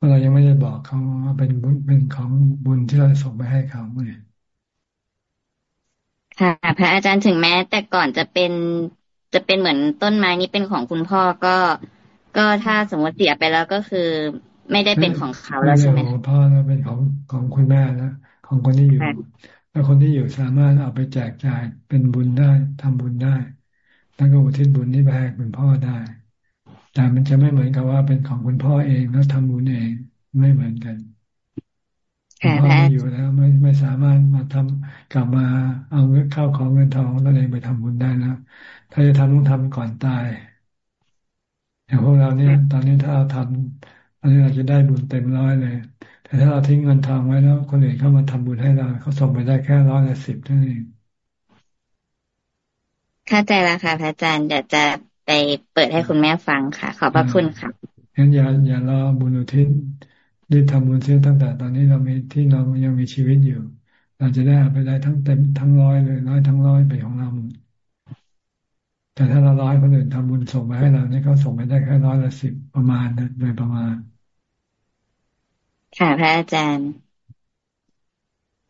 Speaker 1: ราะเรายังไม่ได้บอกเขาว่าเป็นบุญเป็นของบุญที่เราส่งไปให้เขาเนี่ย
Speaker 19: ค่ะพระอาจารย์ถึงแม้ แต่ก่อนจะเป็นจะเป็นเหมือนต้นไม้นี้เป็นของคุณพ่อก็ ก็ถ้าสมมติเสียไปแล้วก็คือ ไม่ได้เป็นของเขาแล้วใช่ไหม
Speaker 1: ของพ่อแล้วเป็นของของคุณแม่แล้วของคนที่อยู่แล้วคนที่อยู่สามารถเอาไปแจกจ่ายเป็นบุญได้ทำบุญได้ แล้วก็อุทิศบุญนี้ไปให้คุณพ่อได้ แต่มันจะไม่เหมือนกับว่าเป็นของคุณพ่อเองแล้วทำบุญเองไม่เหมือนกันคุณพ่อไม่อยู่แล้ว ไม่ไม่สามารถมาทำกลับมาเอาเงินเข้าของเงินทองตัวเองไปทำบุญได้แล้วถ้าจะทำต้องทำก่อนตายอย่างพวกเราเนี่ยตอนนี้ถ้าเราทำอันนี้เราจะได้บุญเต็มร้อยเลย แต่ถ้าเราทิ้งเงินทองไว้แล้ว คนอื่นเข้ามาทำบุญให้เราเขาส่งไปได้แค่ร้อยละสิบเท่านั้นเอง
Speaker 19: เข้าใจแล้วค่ะพระอาจารย์เดี๋ยวจะ ไปเปิดให้คุณแม่ฟังค่ะ ขอบพระคุณค่ะ
Speaker 1: งั้นอย่าอย่ารอบุญอุทิศรีบทำบุญเสียตั้งแต่ตอนนี้เรามีที่เรายังมีชีวิตอยู่ เราจะได้ไปได้ทั้งเต็มทั้งร้อยเลยร้อยทั้งร้อยไปของเราหมดแต่ถ้าเราร้อยคนอื่นทำบุญส่งมาให้เราเนี่ยเขาส่งไปได้แค่ร้อยละสิบประมาณนะโดยประมาณ
Speaker 19: ค่ะพระอาจารย์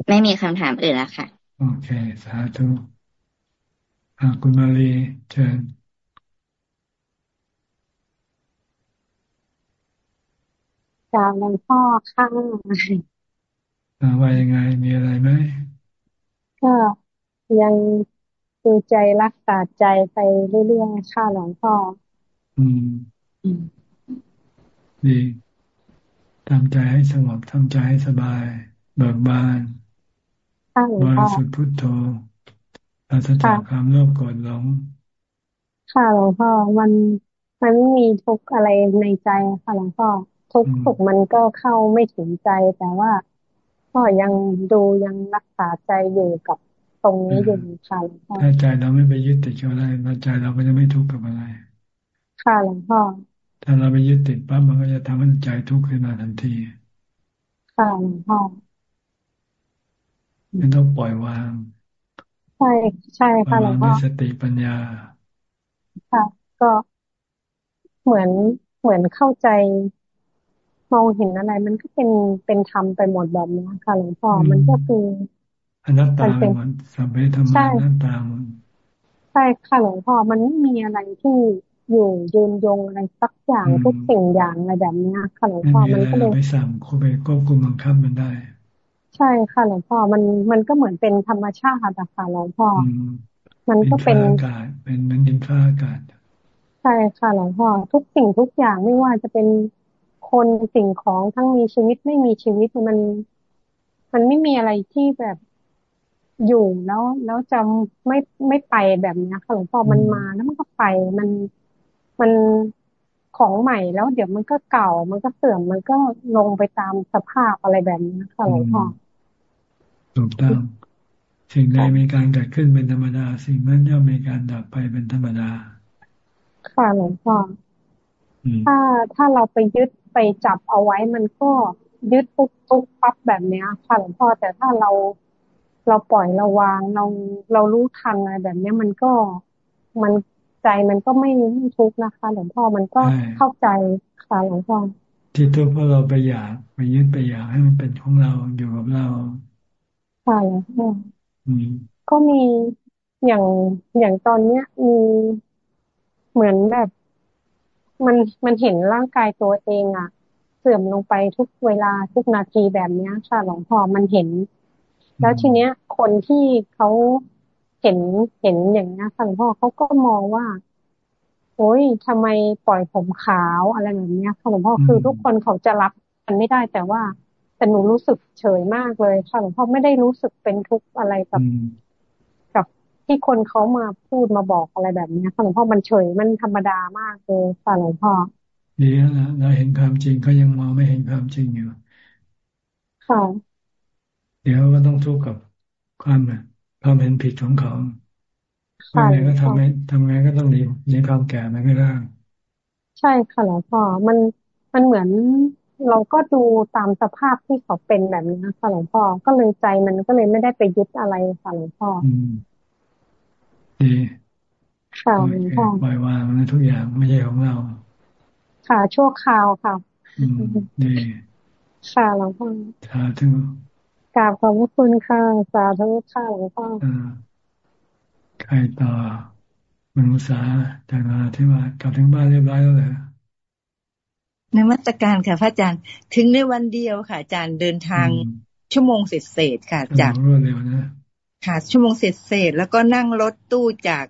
Speaker 19: ไม่มีคำถามอื่นแล้วค่ะ
Speaker 1: โอเค สาธุคุณมาลีเชิญ
Speaker 20: กราบหลวงพ่อค่ะ
Speaker 1: ว่ายังไงมีอะไรไหม
Speaker 20: ก็ยังดูใจรักษาใจไปเรื่อยๆค่ะหลวงพ่อ
Speaker 1: อืมดีทำใจให้สงบทำใจให้สบาย เบิกบานบริสุทธิ์พุทโธปราศจากความโลภโกรธหลง
Speaker 20: ค่ะหลวงพ่อมันมันไม่มีทุกอะไรในใจค่ะหลวงพ่อ ทุกสุขมันก็เข้าไม่ถึงใจ แต่ว่าก็ยังดูยังรักษาใจอยู่กับตรงนี้อยู่ค่ะหลวงพ่อ
Speaker 1: ถ้าใจเราไม่ไปยึดติดกับอะไรใจเราก็จะไม่ทุกข์กับอะไร
Speaker 20: ค่ะหลวงพ่อ
Speaker 1: ถ้ถ้าเราไปยึดติดปั๊บมันก็จะทำให้ใจทุกข์ขึ้นมาทันที
Speaker 20: ค่ะหลวงพ่อ
Speaker 1: ไม่ต้องปล่อยวาง
Speaker 20: ใช่ใช่ค่ะหลวงพ่อ
Speaker 1: สติปัญญา
Speaker 20: ค่ะ ก็เหมือนเหมือนเข้าใจ มองเห็นอะไร มันก็เป็นเป็นธรรมไปหมดแบบนี้ค่ะหลวงพ่อมันก็คือ
Speaker 1: อนัตตามันสัมเพธรรมอนัตตามัน
Speaker 20: ใช่ค่ะหลวงพ่อมันไม่มีอะไรที่อยู่ยืนยงอะไรสักอย่างทุกสิ่งอย่างอะไรแบบนี้ค่ะหลวงพ่อมันก็เลย
Speaker 1: ไม่สั่งควบไปควบคุมบังคับมันได้
Speaker 20: ใช่ค่ะหลวงพ่อมันมันก็เหมือนเป็นธรรมชาติอะค่ะหลวงพ่อมันก็เป็น
Speaker 1: อากาศเป็นเหมือนดินฟ้าอากาศ
Speaker 20: ใช่ค่ะหลวงพ่อทุกสิ่งทุกอย่างไม่ว่าจะเป็น คนสิ่งของทั้งมีชีวิตไม่มีชีวิตมัน มันไม่มีอะไรที่แบบอยู่แล้วแล้วจะไม่ไม่ไปแบบนี้ค่ะหลวงพ่อมันมาแล้วมันก็ไปมันมันของใหม่แล้วเดี๋ยวมันก็เก่า มันก็เสื่อมมันก็ลงไปตามสภาพอะไรแบบนี้ค่ะหลวงพ่อ
Speaker 1: ถูกต้องสิ่งใดมีการเกิดขึ้นเป็นธรรมดา สิ่งนั้นย่อมมีการดับไปเป็นธรรมดา
Speaker 20: ค่ะหลวงพ่อถ้าถ้าเราไปยึด ไปจับเอาไว้มันก็ยึดปุ๊บปุ๊บปั๊บแบบเนี้ยค่ะหลวงพ่อแต่ถ้าเราเราปล่อยเราวางเราเรารู้ทันอะไรแบบเนี้ยมันก็มันใจมันก็ไม่ไม่ทุกข์นะคะ หลวงพ่อมันก็เข้าใจค่ะหลวงพ่อ
Speaker 1: ที่ทุกข์เพราะเราไปอยากไปยึดไปอยากให้มันเป็นของเราอยู่กับเรา
Speaker 20: ค่ะหลวงพ่อก็มีอย่างอย่างตอนเนี้ยมีเหมือนแบบ มันมันเห็นร่างกายตัวเองอะเสื่อมลงไปทุกเวลาทุกนาทีแบบเนี้ยค่ะหลวงพ่อมันเห็น แล้วทีเนี้ย คนที่เขาเห็นเห็นอย่างนี้ค่ะหลวงพ่อเขาก็มองว่า โอ้ยทำไมปล่อยผมขาวอะไรแบบนี้ค่ะหลวงพ่อคือทุกคนเขาจะรับกันไม่ได้แต่ว่าแต่หนูรู้สึกเฉยมากเลยค่ะหลวงพ่อไม่ได้รู้สึกเป็นทุกข์อะไรกับกับ ที่คนเขามาพูดมาบอกอะไรแบบนี้ค่ะหลวงพ่อมันเฉยมันธรรมดามากเลยค่ะหลวงพ่อ
Speaker 1: ดีแล้วเราเห็นความจริงเขายังมองไม่เห็นความจริงอยู่
Speaker 20: ค่ะ
Speaker 1: เดี๋ยวก็ต้องทุกข์กับความความเห็นผิดของเขาทำไงก็ทำไงทำไงก็ต้องหนีหนีความแก่มันไม่ได้
Speaker 20: ใช่ค่ะหลวงพ่อมันมันเหมือนเราก็ดูตามสภาพที่เขาเป็นแบบนี้ค่ะหลวงพ่อก็เลยใจมันก็เลยไม่ได้ไปยึดอะไรค่ะหลวงพ่อ
Speaker 1: ดี
Speaker 20: ค่ะหลวงพ่อ
Speaker 1: ปล่อยวางนะทุกอย่างไม่ใช่ของเรา
Speaker 20: ค่ะชั่วคราวค่ะ
Speaker 1: ดี
Speaker 20: ค่ะหลวงพ่อ
Speaker 1: สาธุ
Speaker 20: กราบขอบพระคุณค่ะสาธุค่ะหลวงพ่อ
Speaker 1: ใครต่อมนุษาจากนาที่ว่ากลับถึงบ้านเรียบร้อยแล้วเหรอ
Speaker 21: ในมัตการค่ะพระอาจารย์ถึงในวันเดียวค่ะอาจารย์เดินทางชั่วโมงเสร็จเสร็จค่ะจาก
Speaker 1: รวดเร็วนะ
Speaker 21: ค่ะ ชั่วโมงเสร็จเสร็จแล้วก็นั่งรถตู้จาก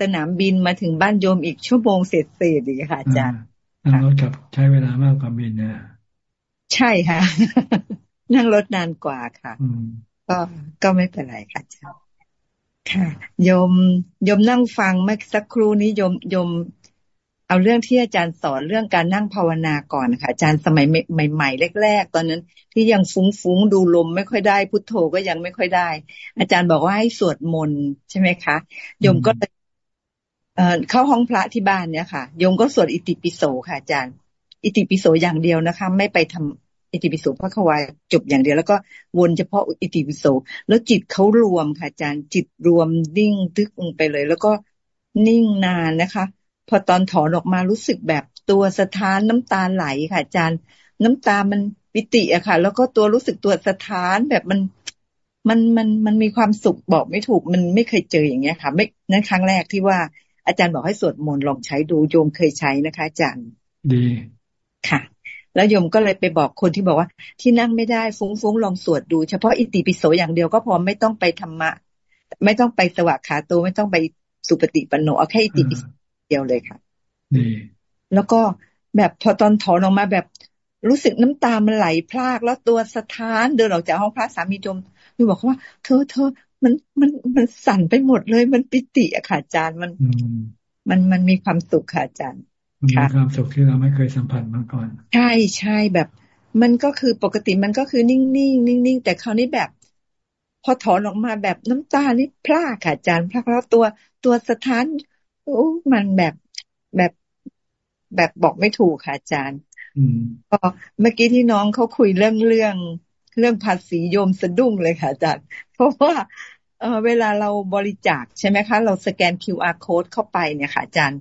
Speaker 21: สนามบินมาถึงบ้านโยมอีกชั่วโมงเสร็จเสร็จอีกค่ะอาจารย์
Speaker 1: นั่งรถกับใช้เวลามากกว่าบินนะ
Speaker 21: ใช่ค่ะ นั่งรถนานกว่าค่ะก็ก็ไม่เป็นไรค่ะอาจารย์ค่ะโยมโยมนั่งฟังเมื่อสักครู่นี้โยมโยม เอาเรื่องที่อาจารย์สอนเรื่องการนั่งภาวนาก่อนค่ะอาจารย์สมัยใหม่ๆแรก ๆ ตอนนั้น ที่ยังฟุ้งๆดูลมไม่ค่อยได้ พุทโธก็ยังไม่ค่อยได้ อาจารย์บอกว่าให้สวดมนต์ใช่ไหมคะโยมก็เอ่อเข้าห้องพระที่บ้านเนี่ยค่ะโยมก็สวดอิติปิโสค่ะอาจารย์ อิติปิโสอย่างเดียวนะคะ ไม่ไปทำอิติปิโสพระควายจบอย่างเดียวแล้วก็วนเฉพาะอิติปิโสแล้วจิตเขารวมค่ะอาจารย์จิตรวมนิ่งตึกลงไปเลย แล้วก็นิ่งนานนะคะ พอตอนถอนออกมารู้สึกแบบตัวสะท้านน้ำตาไหลค่ะ อาจารย์ น้ำตามันปิติอะค่ะ แล้วก็ตัวรู้สึกตัวสะท้านแบบมันมันมันมันมีความสุขบอกไม่ถูกมันไม่เคยเจออย่างเงี้ยค่ะ ไม่นั่นครั้งแรกที่ว่าอาจารย์บอกให้สวดมนต์ลองใช้ดูโยมเคยใช้นะคะ อาจารย์
Speaker 1: ดี
Speaker 21: ค่ะ แล้วโยมก็เลยไปบอกคนที่บอกว่า ที่นั่งไม่ได้ฟุ้งฟุ้งลองสวดดู เฉพาะอิติปิโสอย่างเดียวก็พอไม่ต้องไปธรรมะ ไม่ต้องไปสวากขาตัวไม่ต้องไปสุปฏิปันโนเอาแค่อิติปิโส เดียวเลยค่ะ
Speaker 1: ดี
Speaker 21: แล้วก็แบบพอตอนถอนออกมาแบบรู้สึกน้ำตามันไหลพราก แล้วตัวสะท้านเดินออกจากห้องพระสามีจมมีบอกว่า เธอเธอมันมันมันสั่นไปหมดเลย มันปิติอะค่ะอาจารย์มันมันมันมีความสุขค่ะอาจารย์
Speaker 1: มีความสุขที่เราไม่เคยสัมผัสมาก่อน
Speaker 21: ใช่ใช่แบบ มันก็คือปกติมันก็คือนิ่งๆนิ่งๆแต่คราวนี้แบบ พอถอนออกมาแบบน้ำตานี่พลาค่ะอาจารย์พลาแล้วตัวตัวสะท้าน โอ้มันแบบแบบแบบบอกไม่ถูกค่ะอาจารย์ก็เมื่อกี้ที่น้องเขาคุยเรื่องเรื่องเรื่องภาษีโยมสะดุ้งเลยค่ะอาจารย์เพราะว่าเออเวลาเราบริจาคใช่ไหมคะ เราสแกน QR code เข้าไปเนี่ยค่ะอาจารย์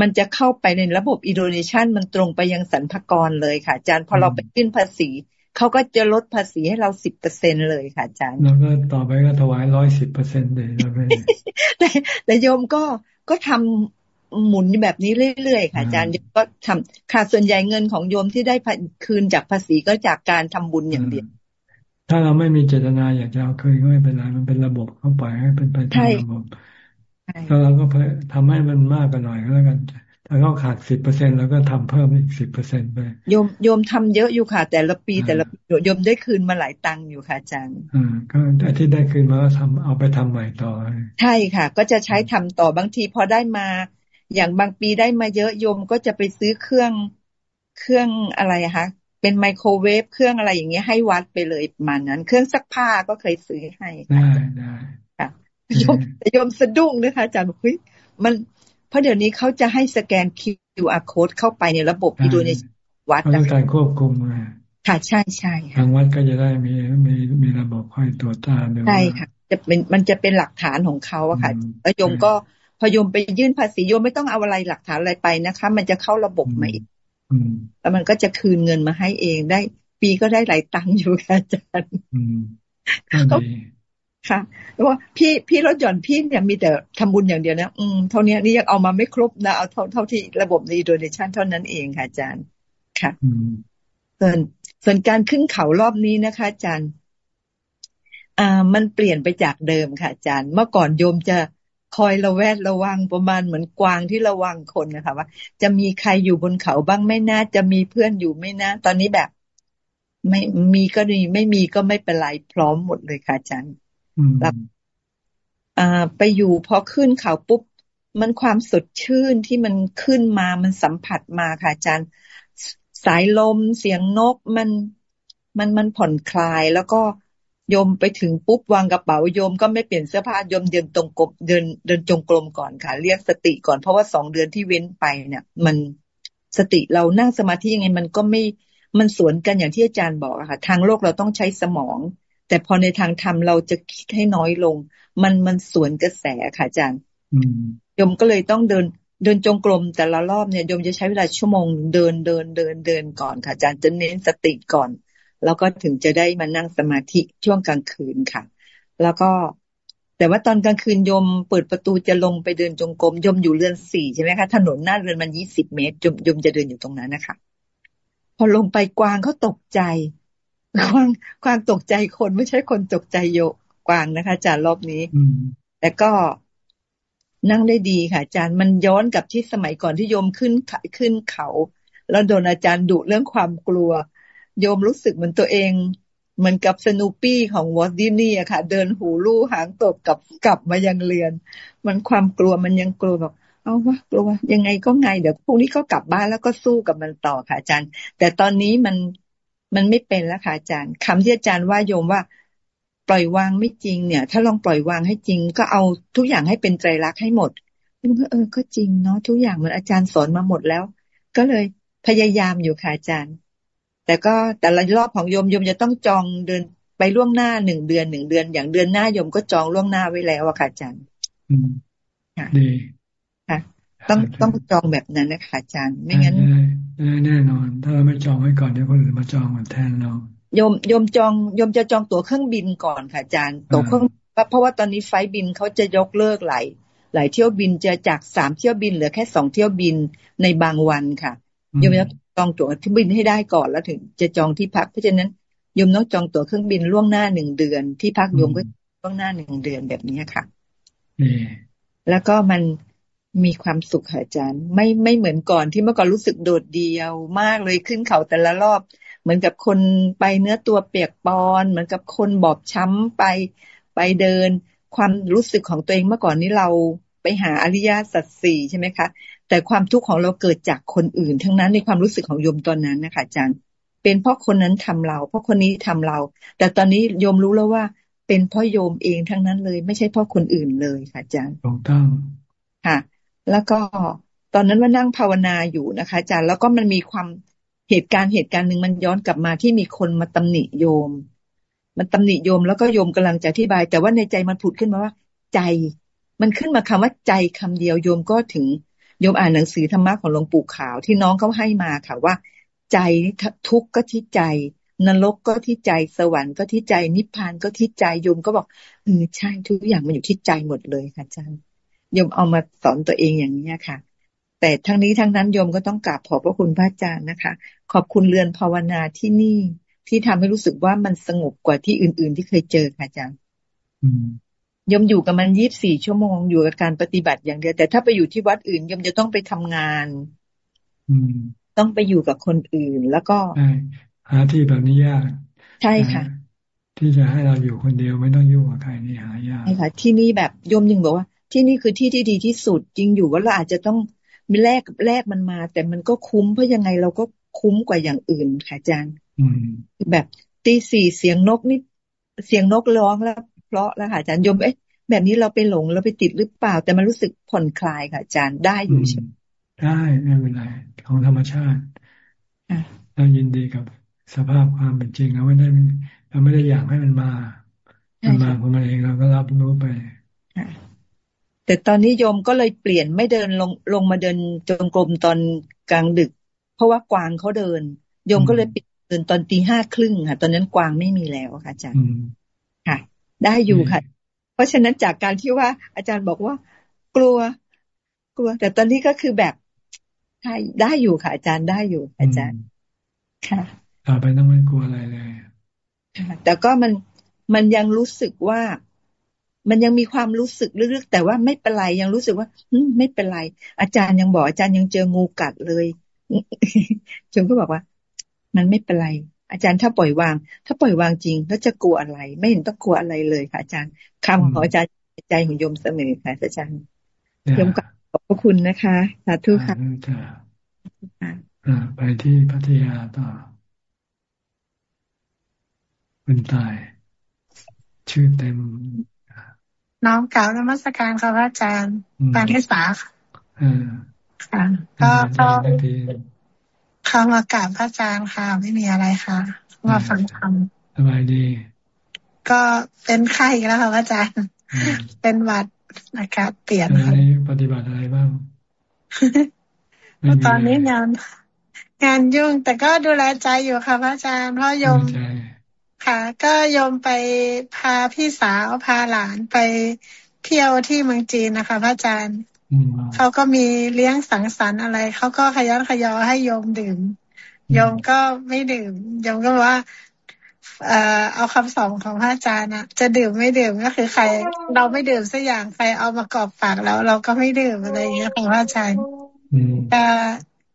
Speaker 21: มันจะเข้าไปในระบบอิโดเนชันมันตรงไปยังสรรพากรเลยค่ะอาจารย์ พอเราไปขึ้นภาษีเขาก็จะลดภาษีให้เราสิบเปอร์เซ็นเลยค่ะอาจารย์
Speaker 1: แล้วก็ต่อไปก็ถวายร้อยสิบเปอร์เซ็นเลยแล้ว
Speaker 21: แต่แต่โยมก็ ก็ทำหมุนแบบนี้เรื่อยๆค่ะอาจารย์ก็ทำค่ะส่วนใหญ่เงินของโยมที่ได้คืนจากภาษีก็จากการทำบุญอย่างเดียว
Speaker 1: ถ้าเราไม่มีเจตนาอยากจะเอาคืนก็ไม่เป็นไรมันเป็นระบบเข้าไปให้เป็นไปตามระบบแล้วเราก็ทำให้มันมากกันหน่อยก็แล้วกัน ถ้าเขาขาดสิบเปอร์เซ็นแล้วก็ทำเพิ่มอีกสิบเปอร์เซ็นไป
Speaker 21: โยมโยมทำเยอะอยู่ค่ะ แต่ละปีแต่ละโยมได้คืนมาหลายตังค์อยู่ค่ะอาจารย์
Speaker 1: อ่าก็ที่ได้คืนมาก็ทำเอาไปทำใหม่ต่อ
Speaker 21: ใช่ค่ะ ก็จะใช้ทำต่อบางทีพอได้มา อย่างบางปีได้มาเยอะโยมก็จะไปซื้อเครื่องเครื่องอะไรคะเป็นไมโครเวฟเครื่องอะไรอย่างเงี้ยให้วัดไปเลยประมาณนั้น เครื่องซักผ้าก็เคยซื้อให้
Speaker 1: ได้ได้
Speaker 21: ค่ะโยมโยมสะดุ้งนะคะอาจารย์บอกเฮ้ยมัน เพราะเดี๋ยวนี้เขาจะให้สแกน QR code เข้าไปในระบบอินโดนีเซียวัด
Speaker 1: ต้องการควบคุม
Speaker 21: ค่ะใช่ใช่
Speaker 1: ทางวัดก็จะได้มีมีมีระบบคอยตรวจตา
Speaker 21: ใช่ค่ะ จะเป็นมันจะเป็นหลักฐานของเขาอะค่ะแล้วโยมก็พอโยมไปยื่นภาษีโยมไม่ต้องเอาอะไรหลักฐานอะไรไปนะคะ มันจะเข้าระบบมาอีกแล้วมันก็จะคืนเงินมาให้เองได้ ปีก็ได้หลายตังค์อยู่ค่ะอาจารย์ ค่ะว่าพี่พี่รถหย่อนพี่เนี่ยมีแต่ทำบุญอย่างเดียวนะอืมเท่านี้นี่ยังเอามาไม่ครบนะเอาเท่าเท่าที่ระบบในโดเนชันเท่านั้นเองค่ะอาจารย์ค่ะส่วนส่วนการขึ้นเขารอบนี้นะคะ อาจารย์อ่ามันเปลี่ยนไปจากเดิมค่ะอาจารย์ เมื่อก่อนโยมจะคอยระแวดระวังประมาณเหมือนกวางที่ระวังคนนะคะว่า จะมีใครอยู่บนเขาบ้างไม่น่าจะมีเพื่อนอยู่ไม่น่าตอนนี้แบบ ไม่มีก็ดีไม่มีก็ไม่เป็นไรพร้อมหมดเลยค่ะอาจารย์ แบบอ่าไปอยู่พอขึ้นเขาปุ๊บ มันความสดชื่นที่มันขึ้นมามันสัมผัสมาค่ะอาจารย์ สายลมเสียงนกมันมันมันผ่อนคลายแล้วก็โยมไปถึงปุ๊บวางกระเป๋าโยมก็ไม่เปลี่ยนเสื้อผ้าโยมเดินตรงกลมเดินเดินจงกรมก่อนค่ะ เรียกสติก่อนเพราะว่าสองเดือนที่เว้นไปเนี่ย มันสติเรานั่งสมาธิยังไงมันก็ไม่มันสวนกันอย่างที่อาจารย์บอกอะค่ะ ทางโลกเราต้องใช้สมอง แต่พอในทางธรรมเราจะคิดให้น้อยลง มันมันสวนกระแสค่ะอาจารย์โยมก็เลยต้องเดินเดินจงกรมแต่ละรอบเนี่ยโยมจะใช้เวลาชั่วโมงเดินเดินเดินเดินก่อนค่ะอาจารย์จะเน้นสติก่อน แล้วก็ถึงจะได้มานั่งสมาธิช่วงกลางคืนค่ะ แล้วก็ แต่ว่าตอนกลางคืนยมเปิดประตูจะลงไปเดินจงกรมยมอยู่เรือนสี่ใช่ไหมคะถนนหน้าเรือนมันยี่สิบเมตรยมยมจะเดินอยู่ตรงนั้นนะคะพอลงไปกวางเขาตกใจ กวางกวางตกใจคนไม่ใช่คนตกใจโยกวางนะคะอาจารย์รอบนี้แต่ก็นั่งได้ดีค่ะ อาจารย์มันย้อนกับที่สมัยก่อนที่โยมขึ้นขึ้นเขา แล้วโดนอาจารย์ดุเรื่องความกลัว โยมรู้สึกเหมือนตัวเองเหมือนกับสนูปี้ของวอตดินี่อะค่ะ เดินหูลู่หางตกกับกลับมายังเรียนมันความกลัวมันยังกลัวแบบเอาวะกลัวยังไงก็ไงเดี๋ยวพรุ่งนี้ก็กลับบ้านแล้วก็สู้กับมันต่อค่ะอาจารย์ แต่ตอนนี้มัน มันไม่เป็นแล้วค่ะอาจารย์คำที่อาจารย์ว่าโยมว่า ปล่อยวางไม่จริงเนี่ย ถ้าลองปล่อยวางให้จริง ก็เอาทุกอย่างให้เป็นใจรักให้หมดเออก็จริงเนาะทุกอย่างเหมือนอาจารย์สอนมาหมดแล้ว ก็เลยพยายามอยู่ค่ะอาจารย์ แต่ก็แต่ละรอบของโยมโยมจะต้องจองเดินไปล่วงหน้าหนึ่งเดือนหนึ่งเดือน อย่างเดือนหน้าโยมก็จองล่วงหน้าไว้แล้วอะค่ะอาจารย์
Speaker 1: ค่ะดี
Speaker 21: ค่ะ ต้องต้องจองแบบนั้นนะคะอาจารย์ ไม่งั้น
Speaker 1: แน่นอน ถ้าเราไม่จองไว้ก่อนเดี๋ยวคนอื่นมาจองมาแทนเรา
Speaker 21: โยมโยมจองโยมจะจองตั๋วเครื่องบินก่อนค่ะอาจารย์ตั๋วเครื่องเพราะว่าตอนนี้ไฟบินเขาจะยกเลิกหลายหลายเที่ยวบินจะจากสามเที่ยวบินเหลือแค่สองเที่ยวบินในบางวันค่ะโยมจะจองตั๋วเครื่องบินให้ได้ก่อนแล้วถึงจะจองที่พักเพราะฉะนั้นโยมต้องจองตั๋วเครื่องบินล่วงหน้าหนึ่งเดือน ที่พักโยมก็ล่วงหน้าหนึ่งเดือนแบบนี้ค่ะแล้วก็มัน มีความสุขค่ะอาจารย์ ไม่ไม่เหมือนก่อนที่เมื่อก่อนรู้สึกโดดเดียวมากเลยขึ้นเขาแต่ละรอบ เหมือนกับคนไปเนื้อตัวเปียกปอน เหมือนกับคนบอบช้ำไปไปเดิน ความรู้สึกของตัวเองเมื่อก่อนนี้เราไปหาอริยสัจสี่ใช่ไหมคะ แต่ความทุกข์ของเราเกิดจากคนอื่น ทั้งนั้นในความรู้สึกของโยมตอนนั้นนะคะอาจารย์ เป็นเพราะคนนั้นทำเรา เพราะคนนี้ทำเรา แต่ตอนนี้โยมรู้แล้วว่า เป็นเพราะโยมเองทั้งนั้นเลย ไม่ใช่เพราะคนอื่นเลยค่ะอาจารย์
Speaker 1: ถูกต้อง
Speaker 21: ค่ะ แล้วก็ตอนนั้นว่านั่งภาวนาอยู่นะคะอาจารย์แล้วก็มันมีความเหตุการณ์เหตุการณ์หนึ่งมันย้อนกลับมาที่มีคนมาตำหนิโยม มันตำหนิโยมแล้วก็โยมกำลังจะอธิบาย แต่ว่าในใจมันผุดขึ้นมาว่า ใจมันขึ้นมาคำว่าใจคำเดียวโยมก็ถึงโยมอ่านหนังสือธรรมะของหลวงปู่ขาวที่น้องเขาให้มาค่ะว่า ใจทุกข์ก็ที่ใจ นรกก็ที่ใจสวรรค์ก็ที่ใจนิพพานก็ที่ใจโยมก็บอกเออใช่ทุกอย่างมันอยู่ที่ใจหมดเลยค่ะอาจารย์ ยมเอามาสอนตัวเองอย่างนี้ค่ะ แต่ทั้งนี้ทั้งนั้นโยมก็ต้องกราบขอบพระคุณพระอาจารย์นะคะ ขอบคุณเรือนภาวนาที่นี่ที่ทำให้รู้สึกว่ามันสงบกว่าที่อื่น ๆ ที่เคยเจอค่ะอาจารย์ยมอยู่กับมันยี่บสี่ชั่วโมงอยู่กับการปฏิบัติอย่างเดียว แต่ถ้าไปอยู่ที่วัดอื่นยมจะต้องไปทำงาน
Speaker 1: อืม
Speaker 21: ต้องไปอยู่กับคนอื่นแล้วก็
Speaker 1: หาที่แบบนี้ยาก
Speaker 21: ใช่ค่ะ
Speaker 1: ที่จะให้เราอยู่คนเดียวไม่ต้องยุ่งกับใครนี่หายาก
Speaker 21: ใช่ค่ะที่นี่แบบยมยังบอกว่า ที่นี่คือที่ที่ดีที่สุด จริงอยู่ว่าเราอาจจะต้องมีแลกแลกมันมา แต่มันก็คุ้มเพราะยังไงเราก็คุ้มกว่าอย่างอื่นค่ะอาจารย์แบบตีสี่เสียงนกนี่เสียงนกร้องแล้ว เพราะแล้วค่ะอาจารย์ยมเอ๊ะแบบนี้เราไปหลงเราไปติดหรือเปล่า แต่มันรู้สึกผ่อนคลายค่ะอาจารย์ได้อยู่ใช่ไหม
Speaker 1: ได้ไม่เป็นไรของธรรมชาติเรายินดีกับสภาพความเป็นจริงเราไม่ได้เราไม่ได้อยากให้มันมามันมาของมันเองเราก็รับรู้ไป
Speaker 21: แต่ตอนนี้โยมก็เลยเปลี่ยนไม่เดินลงลงมาเดินจงกรมตอนกลางดึก เพราะว่ากวางเขาเดิน โยมก็เลยปิดเดินตอนตีห้าครึ่งค่ะ ตอนนั้นกวางไม่มีแล้วค่ะอาจารย์ค่ะ ได้อยู่ค่ะ เพราะฉะนั้นจากการที่ว่าอาจารย์บอกว่า กลัว กลัว แต่ตอนนี้ก็คือแบบใช่ได้อยู่ค่ะ อาจารย์ได้อยู่ อาจารย์ ค่ะ
Speaker 1: ต่อไปต้องไม่กลัวอะไรเลย
Speaker 21: ค่ะแต่ก็มันมันยังรู้สึกว่า มันยังมีความรู้สึกลึกๆแต่ว่าไม่เป็นไรยังรู้สึกว่าไม่เป็นไร อาจารย์ยังบอกอาจารย์ยังเจองูกัดเลยจนก็บอกว่า มันไม่เป็นไร อาจารย์ถ้าปล่อยวาง ถ้าปล่อยวางจริงแล้วจะกลัวอะไร ไม่เห็นต้องกลัวอะไรเลยค่ะ อาจารย์คำของอาจารย์ใจของโยมเสมอค่ะอาจารย์โยมขอบพระคุณนะคะสาธุค่ะ
Speaker 1: ไปที่พัทยาต่อคุณตาย ชื่อเต็ม
Speaker 22: น้องเก่านมัสการค่ะพระอาจารย์ปานเทศาค่ะ ก็ก็เข้ามากราบพระอาจารย์ค่ะ ไม่มีอะไรค่ะมาฟังธรรม
Speaker 1: สบายดี
Speaker 22: ก็เป็นไข้แล้วค่ะพระอาจารย์ เป็นหวัดอากาศเปลี่ยน
Speaker 1: ค่ะปฏิบัติอะไรบ้าง
Speaker 22: ตอนนี้งานงานยุ่งแต่ก็ดูแลใจอยู่ค่ะพระอาจารย์เพราะโยม ค่ะก็โยมไปพาพี่สาวพาหลานไปเที่ยวที่เมืองจีนนะคะพระอาจารย์เขาก็มีเลี้ยงสังสรรค์อะไรเขาก็ขยันขยอให้โยมดื่มโยมก็ไม่ดื่มโยมก็ว่า เอ่อเอาคำสอนของพระอาจารย์นะจะดื่มไม่ดื่มก็คือใคร เราไม่ดื่มสักอย่างใครเอามากรอบปากแล้ว เราก็ไม่ดื่มอะไรอย่างเงี้ยของพระอาจารย์ก็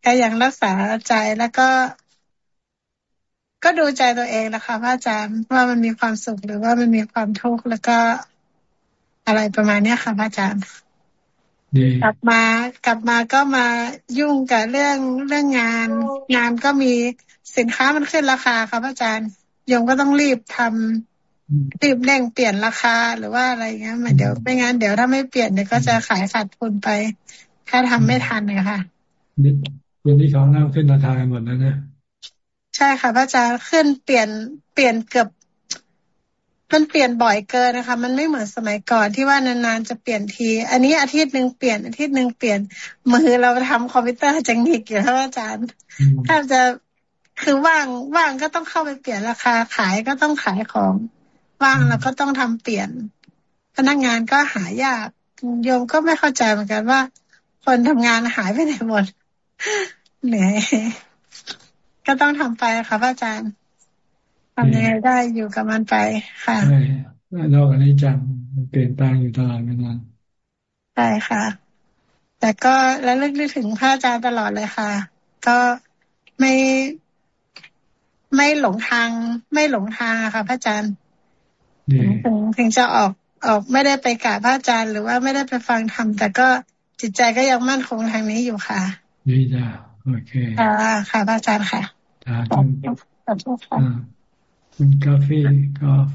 Speaker 22: ก็ยังรักษาใจแล้วก็ ก็ดูใจตัวเองนะคะพระอาจารย์ว่ามันมีความสุขหรือว่ามันมีความทุกข์แล้วก็อะไรประมาณเนี้ยค่ะพระอาจารย์กลับมากลับมาก็มายุ่งกับเรื่องเรื่องงาน งานก็มีสินค้ามันขึ้นราคาครับอาจารย์ยงก็ต้องรีบทำรีบเร่งเปลี่ยนราคาหรือว่าอะไรเงี้ยมันเดี๋ยวไม่งั้นเดี๋ยวถ้าไม่เปลี่ยนเดี๋ยวก็จะขายขาดทุนไป ถ้าทำไม่ทันเลยค่ะ
Speaker 1: เดี๋ยวนี้เขาเล่าขึ้นราคาหมดแล้วนะ
Speaker 22: ใช่ค่ะพระอาจารย์ขึ้นเปลี่ยนเปลี่ยนเกือบมันเปลี่ยนบ่อยเกินนะคะ มันไม่เหมือนสมัยก่อนที่ว่านานๆจะเปลี่ยนที อันนี้อาทิตย์หนึ่งเปลี่ยนอาทิตย์หนึ่งเปลี่ยนมือเราทำคอมพิวเตอร์จะหงิกอยู่แล้วอาจารย์ถ้าจะคือว่างว่างก็ต้องเข้าไปเปลี่ยนราคาขายก็ต้องขายของว่างเราก็ต้องทำเปลี่ยน พนักงานก็หายากโยมก็ไม่เข้าใจเหมือนกันว่า คนทำงานหายไปไหนหมดเหนื่อย ก็ต้องทำไปค่ะพระอาจารย์ทำยังไงได้อยู่กับมันไปค่ะใช่
Speaker 1: โลกอันนี้จังเปลี่ยนแปลงอยู่ตลอดเวลา
Speaker 22: ใช่ค่ะ แต่ก็แล้วลึกนึกถึงพระอาจารย์ตลอดเลยค่ะ ก็ไม่ไม่หลงทาง ไม่หลงทางค่ะ พระอาจารย์ถึงถึงจะออกออกไม่ได้ไปกราบพระอาจารย์ หรือว่าไม่ได้ไปฟังธรรมแต่ก็จิตใจก็ยังมั่นคงทางนี้อยู่ค่ะ
Speaker 1: ดีจ้ะโอเค
Speaker 22: ค่ะค่ะพระอาจารย์ค่ะ ขอบคุณค่ะ
Speaker 1: คุณกาแฟกาฟ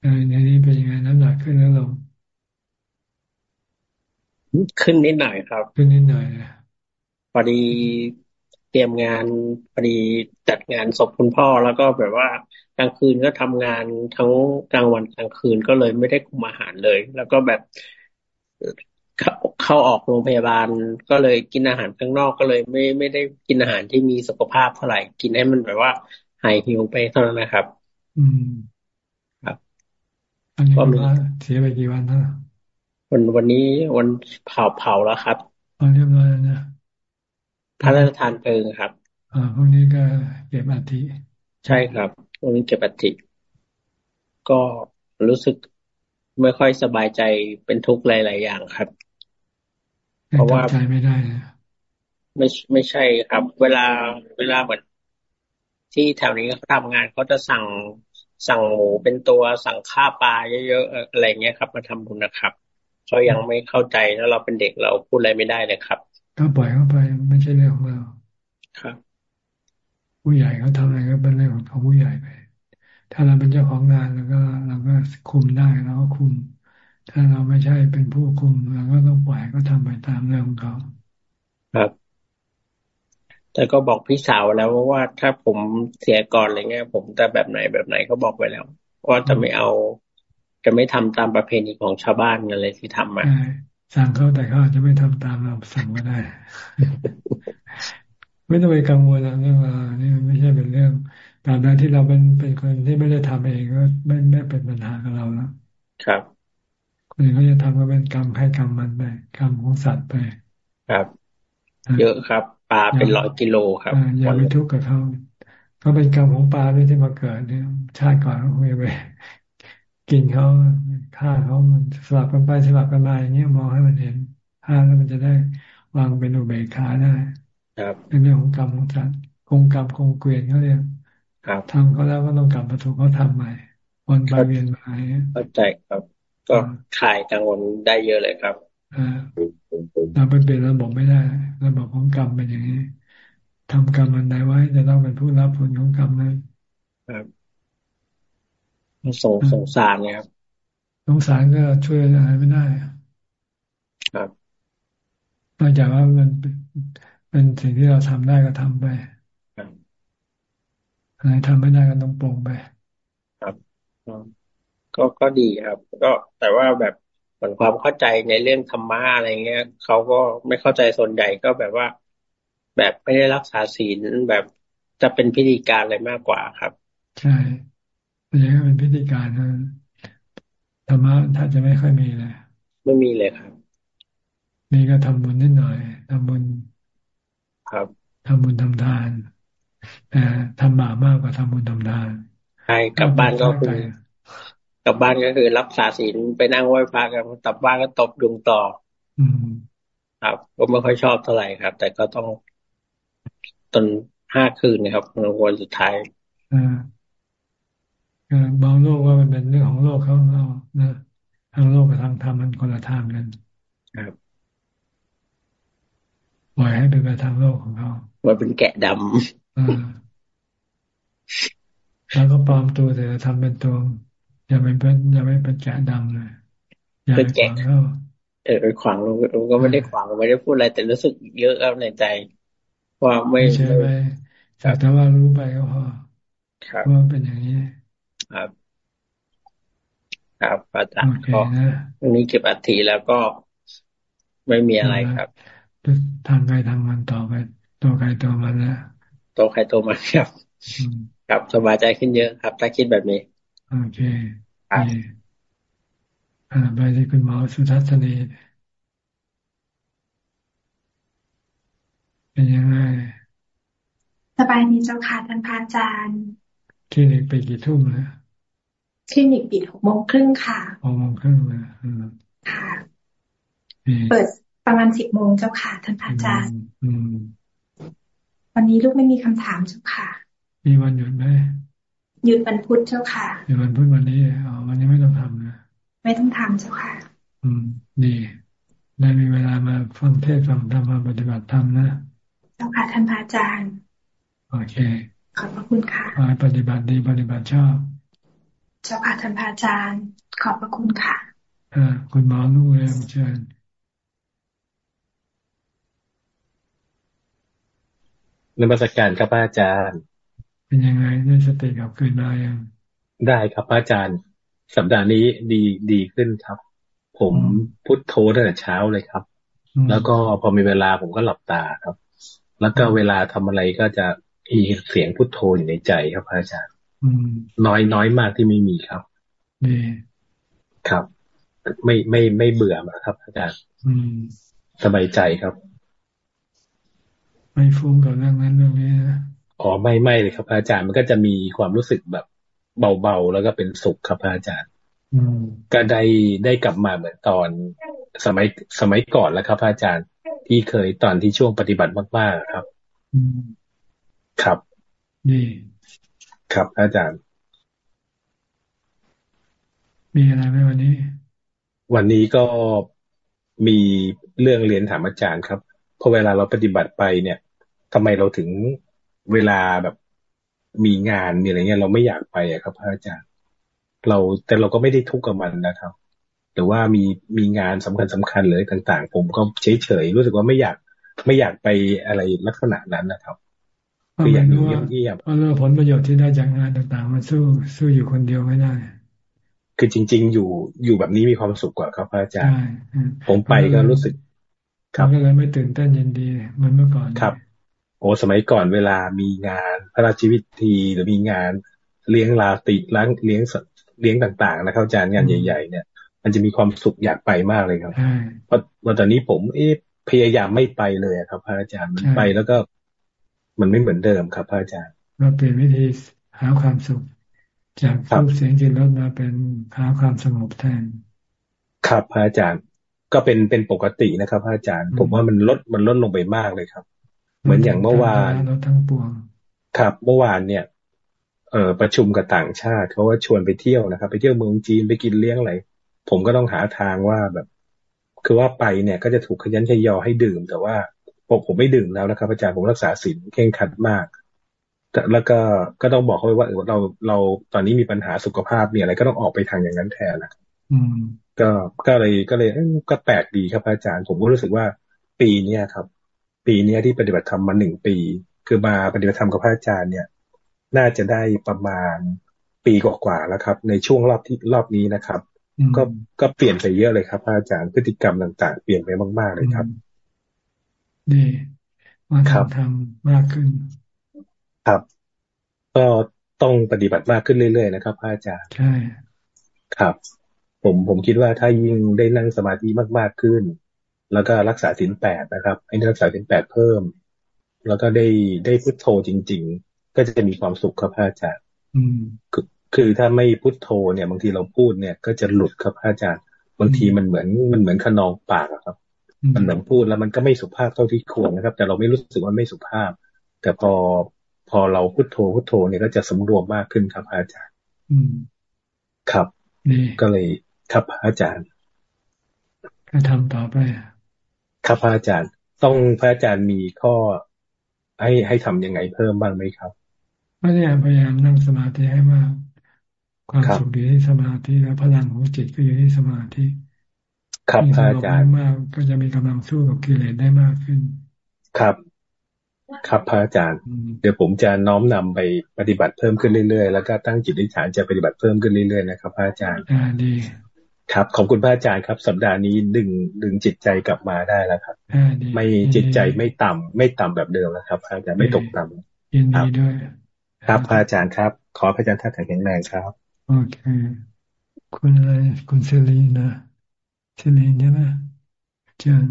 Speaker 1: ในนี้เป็นยังไงน้ำหนักขึ้นแล้วลง
Speaker 23: ขึ้นนิดหน่อยครับ
Speaker 1: ขึ้นนิดหน่อย
Speaker 23: พอดีเตรียมงานพอดีจัดงานศพคุณพ่อแล้วก็แบบว่ากลางคืนก็ทำงานทั้งกลางวันกลางคืนก็เลยไม่ได้คุมอาหารเลย แล้วก็แบบ เข้าออกโรงพยาบาลก็เลยกินอาหารข้างนอกก็เลย ไม่ไม่ได้กินอาหารที่มีสุขภาพเท่าไหร่ กินให้มันแบบว่าหายหิวไปเท่านั้นนะครับ
Speaker 1: อืม
Speaker 23: ครับ
Speaker 1: อันนี้ก็เสียไปกี่วันนะ
Speaker 23: วันวันนี้วันเผาเผาแล้วครับ
Speaker 1: เรียบร้อยแล้วนะ
Speaker 23: พระราชทานเพลิงครับ
Speaker 1: อ่าพวกนี้ก็เก็บอัฐิ
Speaker 23: ใช่ครับพวกนี้เก็บอัฐิก็รู้สึกไม่ค่อยสบายใจเป็นทุกข์หลาย ๆ อย่างครับ
Speaker 1: เพราะว่าใจไม่ได้
Speaker 23: ไม่ไม่ใช่ครับ เวลาเวลาเหมือนที่แถวนี้เขาทำงานเขาจะสั่งสั่งหมูเป็นตัวสั่งข้าปลาเยอะๆอะไรเงี้ยครับ มาทำบุญนะครับเขายังไม่เข้าใจแล้วเราเป็นเด็กเราพูดอะไรไม่ได้เลยครับ
Speaker 1: ก็ปล่อยเข้าไปไม่ใช่เรื่องของเรา
Speaker 23: ครับ
Speaker 1: ผู้ใหญ่เขาทำอะไรก็เป็นเรื่องของเขาผู้ใหญ่ไป ถ้าเราเป็นเจ้าของงานแล้วก็เราก็คุมได้เราก็คุม ถ้าเราไม่ใช่เป็นผู้คุมเราก็ต้องปล่อยก็ทำไปตามเรื่องของเขา
Speaker 23: ครับแต่ก็บอกพี่สาวแล้วว่าถ้าผมเสียก่อนอะไรเงี้ยผมจะแบบไหนแบบไหนเขาบอกไว้แล้วว่าจะไม่เอา จะไม่ทำตามประเพณีของชาวบ้านอะไรที่ทำมา
Speaker 1: สั่งเขาแต่เขาอาจจะไม่ทำตามเราสั่งก็ได้ ไม่ต้องไปกังวลเรื่องอะไรนี่มันไม่ใช่เป็นเรื่องตามนั้นที่เราเป็นเป็นคนที่ไม่ได้ทำเองก็ไม่ไม่เป็นปัญหากับเราแล้ว
Speaker 23: ครับ
Speaker 1: คนอื่นเขาจะทำก็เป็นกรรมให้กรรมมันไปกรรมของสัตว์ไป
Speaker 23: ครับ เยอะครับปลาเป็นร้อยกิโลครับ
Speaker 1: อย่าไปทุกข์กับเขาเขาเป็นกรรมของปลาด้วยที่มาเกิดเนี่ย ชาติก่อนเขาไปกินเขาฆ่าเขามันสลับกันไปสลับกันมาอย่างเงี้ยมองให้มันเห็นฆ่าแล้วมันจะได้วางเป็นอุเบกขาได้
Speaker 23: ครับ
Speaker 1: เป็นเรื่องของกรรมของสัตว์คงกรรมคงเกวียนเขาเรียก
Speaker 23: ครับ
Speaker 1: ทำเขาแล้วก็ต้องกลับมาถูกเขาทำใหม่วนไปเวียนมา
Speaker 23: เข้าใจครับ ก็คลายกังวลได้เยอะเลยครับ
Speaker 1: เราไปเปลี่ยนระบบไม่ได้ระบบของกรรมเป็นอย่างนี้ทำกรรมอันใดไว้จะต้องเป็นผู้รับผลของกรรมนั้น
Speaker 23: ครับสงสงสารเนี่ยครับ
Speaker 1: สงสารก็ช่วยอะไรไม่ได้
Speaker 23: ครับ
Speaker 1: นอกจากว่ามันเป็นสิ่งที่เราทำได้ก็ทำไปอะไรทำไม่ได้ก็ต้องปลงไป
Speaker 23: ครับ ก็ก็ดีครับ ก็แต่ว่าแบบเหมือนความเข้าใจในเรื่องธรรมะอะไรเงี้ยเขาก็ไม่เข้าใจส่วนใหญ่ก็แบบว่า แบบไม่ได้รักษาศีลแบบจะเป็นพิธีการอะไรมากกว่าครับ
Speaker 1: ใช่อันนี้ก็เป็นพิธีการนะธรรมะถ้าจะไม่ค่อยมีเลย
Speaker 23: ไม่มีเลยครับ
Speaker 1: มีก็ทำบุญนิดหน่อยทำบุญ
Speaker 23: ครับ
Speaker 1: ทำบุญทำทานแต่ทำบาปมากกว่าทำบุญทำทาน
Speaker 23: ใช่กลับบ้านก็คือ กลับบ้านก็คือ รับสาศีลไปนั่งไหว้พระกันกลับบ้านก็ตบดุงต่อ
Speaker 1: อืม
Speaker 23: ครับก็ไม่ค่อยชอบเท่าไหร่ครับ แต่ก็ต้องตนห้าคืนนะครับวันสุดท้าย
Speaker 1: อ่ามองโลกว่ามันเป็นเรื่องของโลกเขาเรานะทางโลกกับทางธรรมมันคนละทางกัน
Speaker 23: ครับ
Speaker 1: ปล่อยให้เป็นไปทางโลกของเขา
Speaker 23: ว่าเป็นแกะดำ
Speaker 1: แล้วก็ปลอมตัวแต่ทำเป็นตัว อย่าเป็นอย่าไม่เป็นแกะดำเลยอย่าไปขวางเขา
Speaker 23: เออขวางเราก็ไม่ได้ขวางไม่ได้พูดอะไร แต่รู้สึกเยอะครับในใจว่าไม่
Speaker 1: ใช่ไหมแต่ว่ารู้ไปก็พอว่าเป็นอย่างนี้
Speaker 23: ครับ ครับอาจารย์ก็วันนี้เก็บอัฐิแล้วก็ไม่มีอะไรครับ
Speaker 1: ทางใครทางมันต่อไปตัวใครตัวมันนะ
Speaker 23: ตัวใครตัวมันครับ ครับสบายใจขึ้นเยอะครับ ถ้าคิดแบบนี้
Speaker 1: โอเคครับอ่าไปที่คุณหมอสุทัศนีเป็นยังไง
Speaker 24: สบายดีเจ้าค่ะท่านพระอาจารย์
Speaker 1: คลินิกไปกี่ทุ่มนะ
Speaker 24: คลินิกปิดหกโมงครึ่งค่ะ
Speaker 1: หกโมงครึ่งนะ
Speaker 24: ค่ะ เปิดประมาณสิบโมงเจ้าค่ะท่านพระอาจารย์วันนี้ลูกไม่มีคำถามเจ้าค่ะ
Speaker 1: มีวันหยุดไหม
Speaker 24: หยุดวันพุธเจ้าค่ะ
Speaker 1: หยุดวันพุธวันนี้อ๋อวันนี้ไม่ต้องทำนะ
Speaker 24: ไม่ต้องทำเจ้าค่ะ
Speaker 1: อืม ดีได้มีเวลามาฟังเทศฟังธรรมมาปฏิบัติธรรมนะ
Speaker 24: เจ้าค่ะท่านพระอาจารย์
Speaker 1: โอเค
Speaker 24: ขอบพระคุณค่ะ
Speaker 1: ปฏิบัติดีปฏิบัติชอบ
Speaker 24: เจ้าค่ะท่านพระอาจารย์ ขอบพระคุณค่ะ
Speaker 1: อ่าคุณหมอลูกเองเชิญ
Speaker 25: นมัสการครับอาจารย์
Speaker 1: เป็นยังไงได้สติกลับคืนมายัง
Speaker 25: ได้ครับอาจารย์ สัปดาห์นี้ดีดีขึ้นครับ ผมพุทโธตั้งแต่เช้าเลยครับ แล้วก็พอมีเวลาผมก็หลับตาครับ แล้วก็เวลาทำอะไรก็จะมีเสียงพุทโธอยู่ในใจครับอาจารย์น้อยน้อยมากที่ไม่มีครับ
Speaker 1: ดี
Speaker 25: ครับ ไม่ไม่ไม่เบื่อครับ อาจารย์สบายใจครับ
Speaker 1: ไม่ฟุ้งกับเรื่องนั้นเรื่องนี้นะ
Speaker 25: อ๋อไม่ไม่เลยครับอาจารย์มันก็จะมีความรู้สึกแบบเบาๆแล้วก็เป็นสุขครับอาจารย์ก็ได้ได้กลับมาเหมือนตอนสมัยสมัยก่อนแล้วครับอาจารย์ที่เคยตอนที่ช่วงปฏิบัติมากๆครับครับ
Speaker 1: นี่
Speaker 25: ครับอาจารย์
Speaker 1: มีอะไรไหมวันนี้
Speaker 25: วันนี้ก็มีเรื่องเรียนถามอาจารย์ครับพอเวลาเราปฏิบัติไปเนี่ยทำไมเราถึง เวลาแบบมีงานมีอะไรเงี้ยเราไม่อยากไปอะครับพระอาจารย์ เราแต่เราก็ไม่ได้ทุกข์กับมันนะครับ แต่ว่ามีมีงานสำคัญสำคัญเลยต่าง ๆ ผมก็เฉยเฉยรู้สึกว่าไม่อยากไม่อยากไปอะไรลักษณะนั้นนะครับ
Speaker 1: คืออย่างนี้เงียบเพราะเรื่องผลประโยชน์ที่ได้จากงานต่าง ๆ มันสู้สู้อยู่คนเดียวไม่ได้
Speaker 25: คือจริง ๆ อยู่อยู่แบบนี้มีความสุขกว่าครับพระอาจารย์ผมไปก็รู้สึก
Speaker 1: ครับก็เลยไม่ตื่นเต้นยินดีเหมือนเมื่อก่อน
Speaker 25: ครับ โอ้สมัยก่อนเวลามีงานพระราชวิธีหรือมีงานเลี้ยงลาติล้างเลี้ยงเลี้ยงต่าง ๆ นะครับอาจารย์งานใหญ่ ๆ เนี่ย มันจะมีความสุขอยากไปมากเลยครับเพราะว่าตอนนี้ผมเอ๊ะพยายามไม่ไปเลยครับ พระอาจารย์ไปแล้วก็ มันไม่เหมือนเดิมครับ พระอาจารย์
Speaker 1: เราเปลี่ยนวิธีหาความสุข จากรูปเสียงจิตรสมาเป็นหาความสงบแทน
Speaker 25: ครับพระอาจารย์ก็เป็นเป็นปกตินะครับ พระอาจารย์ ผมว่ามันลดมันลดลงไปมากเลยครับ เหมือนอย่างเมื่อวาน
Speaker 1: ทั้งปวง
Speaker 25: ครับ เมื่อวานเนี่ย เอ่อประชุมกับต่างชาติเขาว่าชวนไปเที่ยวนะครับ ไปเที่ยวเมืองจีนไปกินเลี้ยงอะไรผมก็ต้องหาทางว่าแบบ คือว่าไปเนี่ยก็จะถูกขยันขยอให้ดื่ม แต่ว่าผมผมไม่ดื่มแล้วนะครับอาจารย์ผมรักษาศีลเข่งขัดมากแล้วก็ก็ต้องบอกเขาว่าเราเราตอนนี้มีปัญหาสุขภาพเนี่ยอะไรก็ต้องออกไปทางอย่างนั้นแทนนะก็ก็เลยก็เลยก็แปลกดีครับอาจารย์ ผมก็รู้สึกว่าปีเนี้ยครับ ปีนี้ที่ปฏิบัติธรรมมาหนึ่งปี คือมาปฏิบัติธรรมกับพระอาจารย์เนี่ย น่าจะได้ประมาณปีกว่าๆแล้วครับ ในช่วงรอบที่รอบนี้นะครับ ก็ก็เปลี่ยนไปเยอะเลยครับพระอาจารย์พฤติกรรมต่าง ๆ เปลี่ยนไปมาก ๆเลยครับ
Speaker 1: ดีมาทำทำมากขึ้น
Speaker 25: ครับ ก็ต้องปฏิบัติมากขึ้นเรื่อยๆนะครับพระอาจารย์
Speaker 1: ใช่
Speaker 25: ครับ ผมผมคิดว่าถ้ายิ่งได้นั่งสมาธิมากๆขึ้น แล้วก็รักษาสินแปดนะครับ ให้รักษาสินแปดเพิ่ม แล้วก็ได้ได้พุทโธจริง ๆ ก็จะมีความสุขครับอาจารย์คือคือถ้าไม่พุทโธเนี่ย บางทีเราพูดเนี่ย ก็จะหลุดครับอาจารย์บางทีมันเหมือนมันเหมือนขนองปากครับ มันเหมือนพูดแล้วมันก็ไม่สุภาพเท่าที่ควรนะครับ แต่เราไม่รู้สึกว่าไม่สุภาพ แต่พอพอเราพุทโธพุทโธเนี่ยก็จะสำรวมมากขึ้นครับอาจารย์ครับก็เลยครับอาจารย์
Speaker 1: ก็ทำต่อไป
Speaker 25: ครับพระอาจารย์ ต้องพระอาจารย์มีข้อ ให้ให้ทํำยังไงเพิ่มบ้างไหมครับ
Speaker 1: พยายามพยายามนั่งสมาธิให้มากความสุขอยู่ที่สมาธิแล้วพลังของจิตก็อยู่ที่สมาธิ
Speaker 25: ครับพระอาจารย์
Speaker 1: มากก็จะมีกำลังสู้กับกิเลสได้มากขึ้น
Speaker 25: ครับ ครับพระอาจารย์ เดี๋ยวผมจะน้อมนำไปปฏิบัติเพิ่มขึ้นเรื่อยๆ แล้วก็ตั้งจิตอธิษฐานจะปฏิบัติเพิ่มขึ้นเรื่อยๆนะครับพระอาจารย์
Speaker 1: อ่าดี
Speaker 25: ครับ ขอบคุณพระอาจารย์ครับ สัปดาห์นี้ดึงดึงจิตใจกลับมาได้แล้วครับไม่จิตใจไม่ต่ำไม่ต่ำแบบเดิมแล้วครับพระอาจารย์ไม่ตกต่ำ
Speaker 1: ยินดีด้วย
Speaker 25: ครับพระอาจารย์ครับ ขอพระอาจารย์ท่านแข็งแรงครับ
Speaker 1: โอเค คุณอะไรคุณเซลีนะเซลีนใช่ไหมเชิญ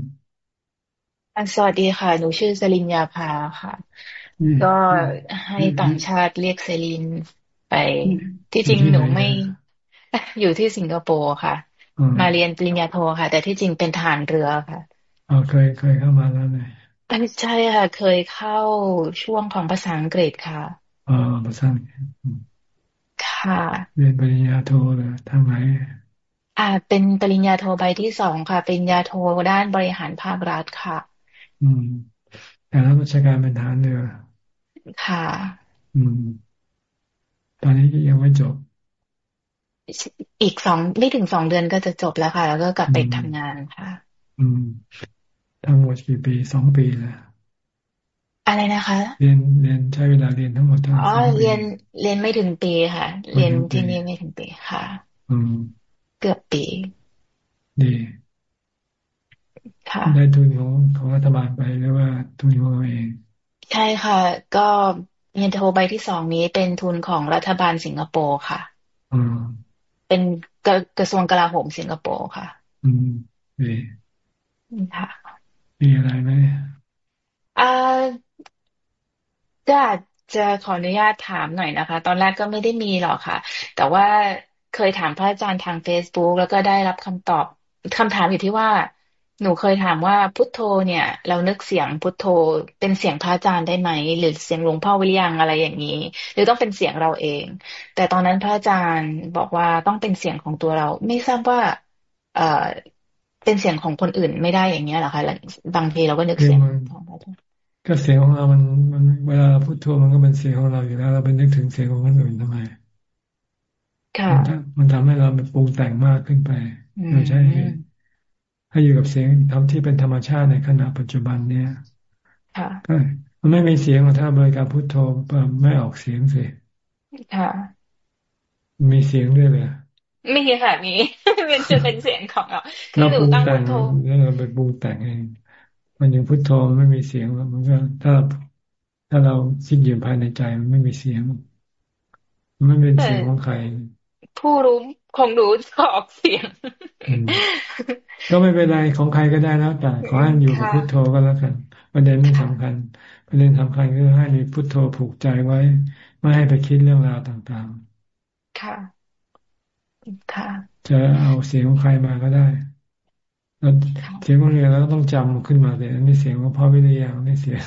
Speaker 26: สวัสดีค่ะ หนูชื่อเซลินยาภาค่ะ ก็ให้ต่างชาติเรียกเซลินไป ที่จริงหนูไม่อยู่ที่สิงคโปร์ค่ะ มาเรียนปริญญาโทค่ะ แต่ที่จริงเป็นทหารเรือค่ะ
Speaker 1: อ๋อเคยเคยเข้ามาแล้วเลย
Speaker 26: ใช่ค่ะ เคยเข้าช่วงของภาษาอังกฤษค่ะ
Speaker 1: อ๋อภาษาอังกฤษ
Speaker 26: ค่ะ
Speaker 1: เรียนปริญญาโทเลยทางไหน
Speaker 26: อ่า เป็นปริญญาโทใบที่สองค่ะ ปริญญาโทด้านบริหารภาครัฐค่ะ
Speaker 1: อืมแต่รับราชการเป็นทหารเรือ
Speaker 26: ค่ะ
Speaker 1: อืม ตอนนี้ยังไม่จบ
Speaker 26: อีกสองไม่ถึงสองเดือนก็จะจบแล้วค่ะ แล้วก็กลับไปทำงานค่ะ
Speaker 1: อืมทั้งหมดกี่ปีสองปีแล้ว
Speaker 26: อะไรนะคะ
Speaker 1: เรียนเรียนใช้เวลาเรียนทั้งหมดเท่าไหร่
Speaker 26: อ๋อเรียนเรียนไม่ถึงปีค่ะ เรียนที่นี่ไม่ถึงปีค่ะ
Speaker 1: อืม
Speaker 26: เกือบปี
Speaker 1: ดี
Speaker 26: ค่ะ
Speaker 1: ได้ทุนของของรัฐบาลไปหรือว่าทุนของเราเอง
Speaker 26: ใช่ค่ะ ก็เรียนโทใบที่สองนี้เป็นทุนของรัฐบาลสิงคโปร์ค่ะ
Speaker 1: อืม
Speaker 26: เป็นกระกระทรวงกลาโหมสิงคโปร์ค่ะ
Speaker 1: อืมดี
Speaker 26: ค่ะ
Speaker 1: มีอะไรไหม
Speaker 26: อ่าก็อาจจะขออนุญาตถามหน่อยนะคะ ตอนแรกก็ไม่ได้มีหรอกค่ะ แต่ว่าเคยถามพระอาจารย์ทาง Facebook แล้วก็ได้รับคำตอบคำถามอยู่ที่ว่า หนูเคยถามว่าพุทโธเนี่ย เรานึกเสียงพุทโธเป็นเสียงพระอาจารย์ได้ไหม หรือเสียงหลวงพ่อวิริยังอะไรอย่างนี้ หรือต้องเป็นเสียงเราเอง แต่ตอนนั้นพระอาจารย์บอกว่าต้องเป็นเสียงของตัวเรา ไม่ทราบว่า เอ่อเป็นเสียงของคนอื่นไม่ได้อย่างเงี้ยเหรอคะบางทีเราก็นึกเสียงของพระอาจารย์
Speaker 1: ก็เสียงของเรามันมันเวลาเราพูดทั่วมันก็เป็นเสียงของเราอยู่แล้ว เราไปนึกถึงเสียงของคนอื่นทำไม
Speaker 26: ค่ะ
Speaker 1: มันทำมันทำให้เราปรุงแต่งมากขึ้นไปโดยใช่เหตุ ให้อยู่กับเสียงทำที่เป็นธรรมชาติในขณะปัจจุบันเนี่ย
Speaker 26: ค่ะ
Speaker 1: ก็มันไม่มีเสียงถ้าบริการพุทโธไม่ออกเสียงสิ
Speaker 26: ค่ะ
Speaker 1: มีเสียงด้วยเลย
Speaker 26: มีค่ะมีมันจะเป็นเสียงของเราคือ
Speaker 1: เรา
Speaker 26: หนู
Speaker 1: ปรุง
Speaker 26: ตั้ง
Speaker 1: แต่
Speaker 26: พุ
Speaker 1: ง
Speaker 26: ทโธ
Speaker 1: แล้วเราไปปรุงแต่งเองมันยังพุทโธมันไม่มีเสียงมันก็ถ้าถ้าเราคิดอยู่ภายในใจมันไม่มีเสียง มันไม่เป็นเสียงของใคร
Speaker 26: ผู้รู้ ของหนูจะออกเสียง
Speaker 1: ก็ไม่เป็นไรของใครก็ได้แล้วแต่ขอให้อยู่กับ
Speaker 26: ค่ะ
Speaker 1: พุทโธก็แล้วกัน ประเด็นไม่สำคัญ ประเด็นสำคัญคือให้มีพุทโธผูกใจไว้ ไม่ให้ไปคิดเรื่องราวต่าง
Speaker 26: ค่ะ ค่ะ
Speaker 1: ๆจะเอาเสียงของใครมาก็ได้แล้วเสียงของเรียนแล้วก็ต้องจำขึ้นมาเลยนี่เสียงของพ่อวิริยังนี่เสียง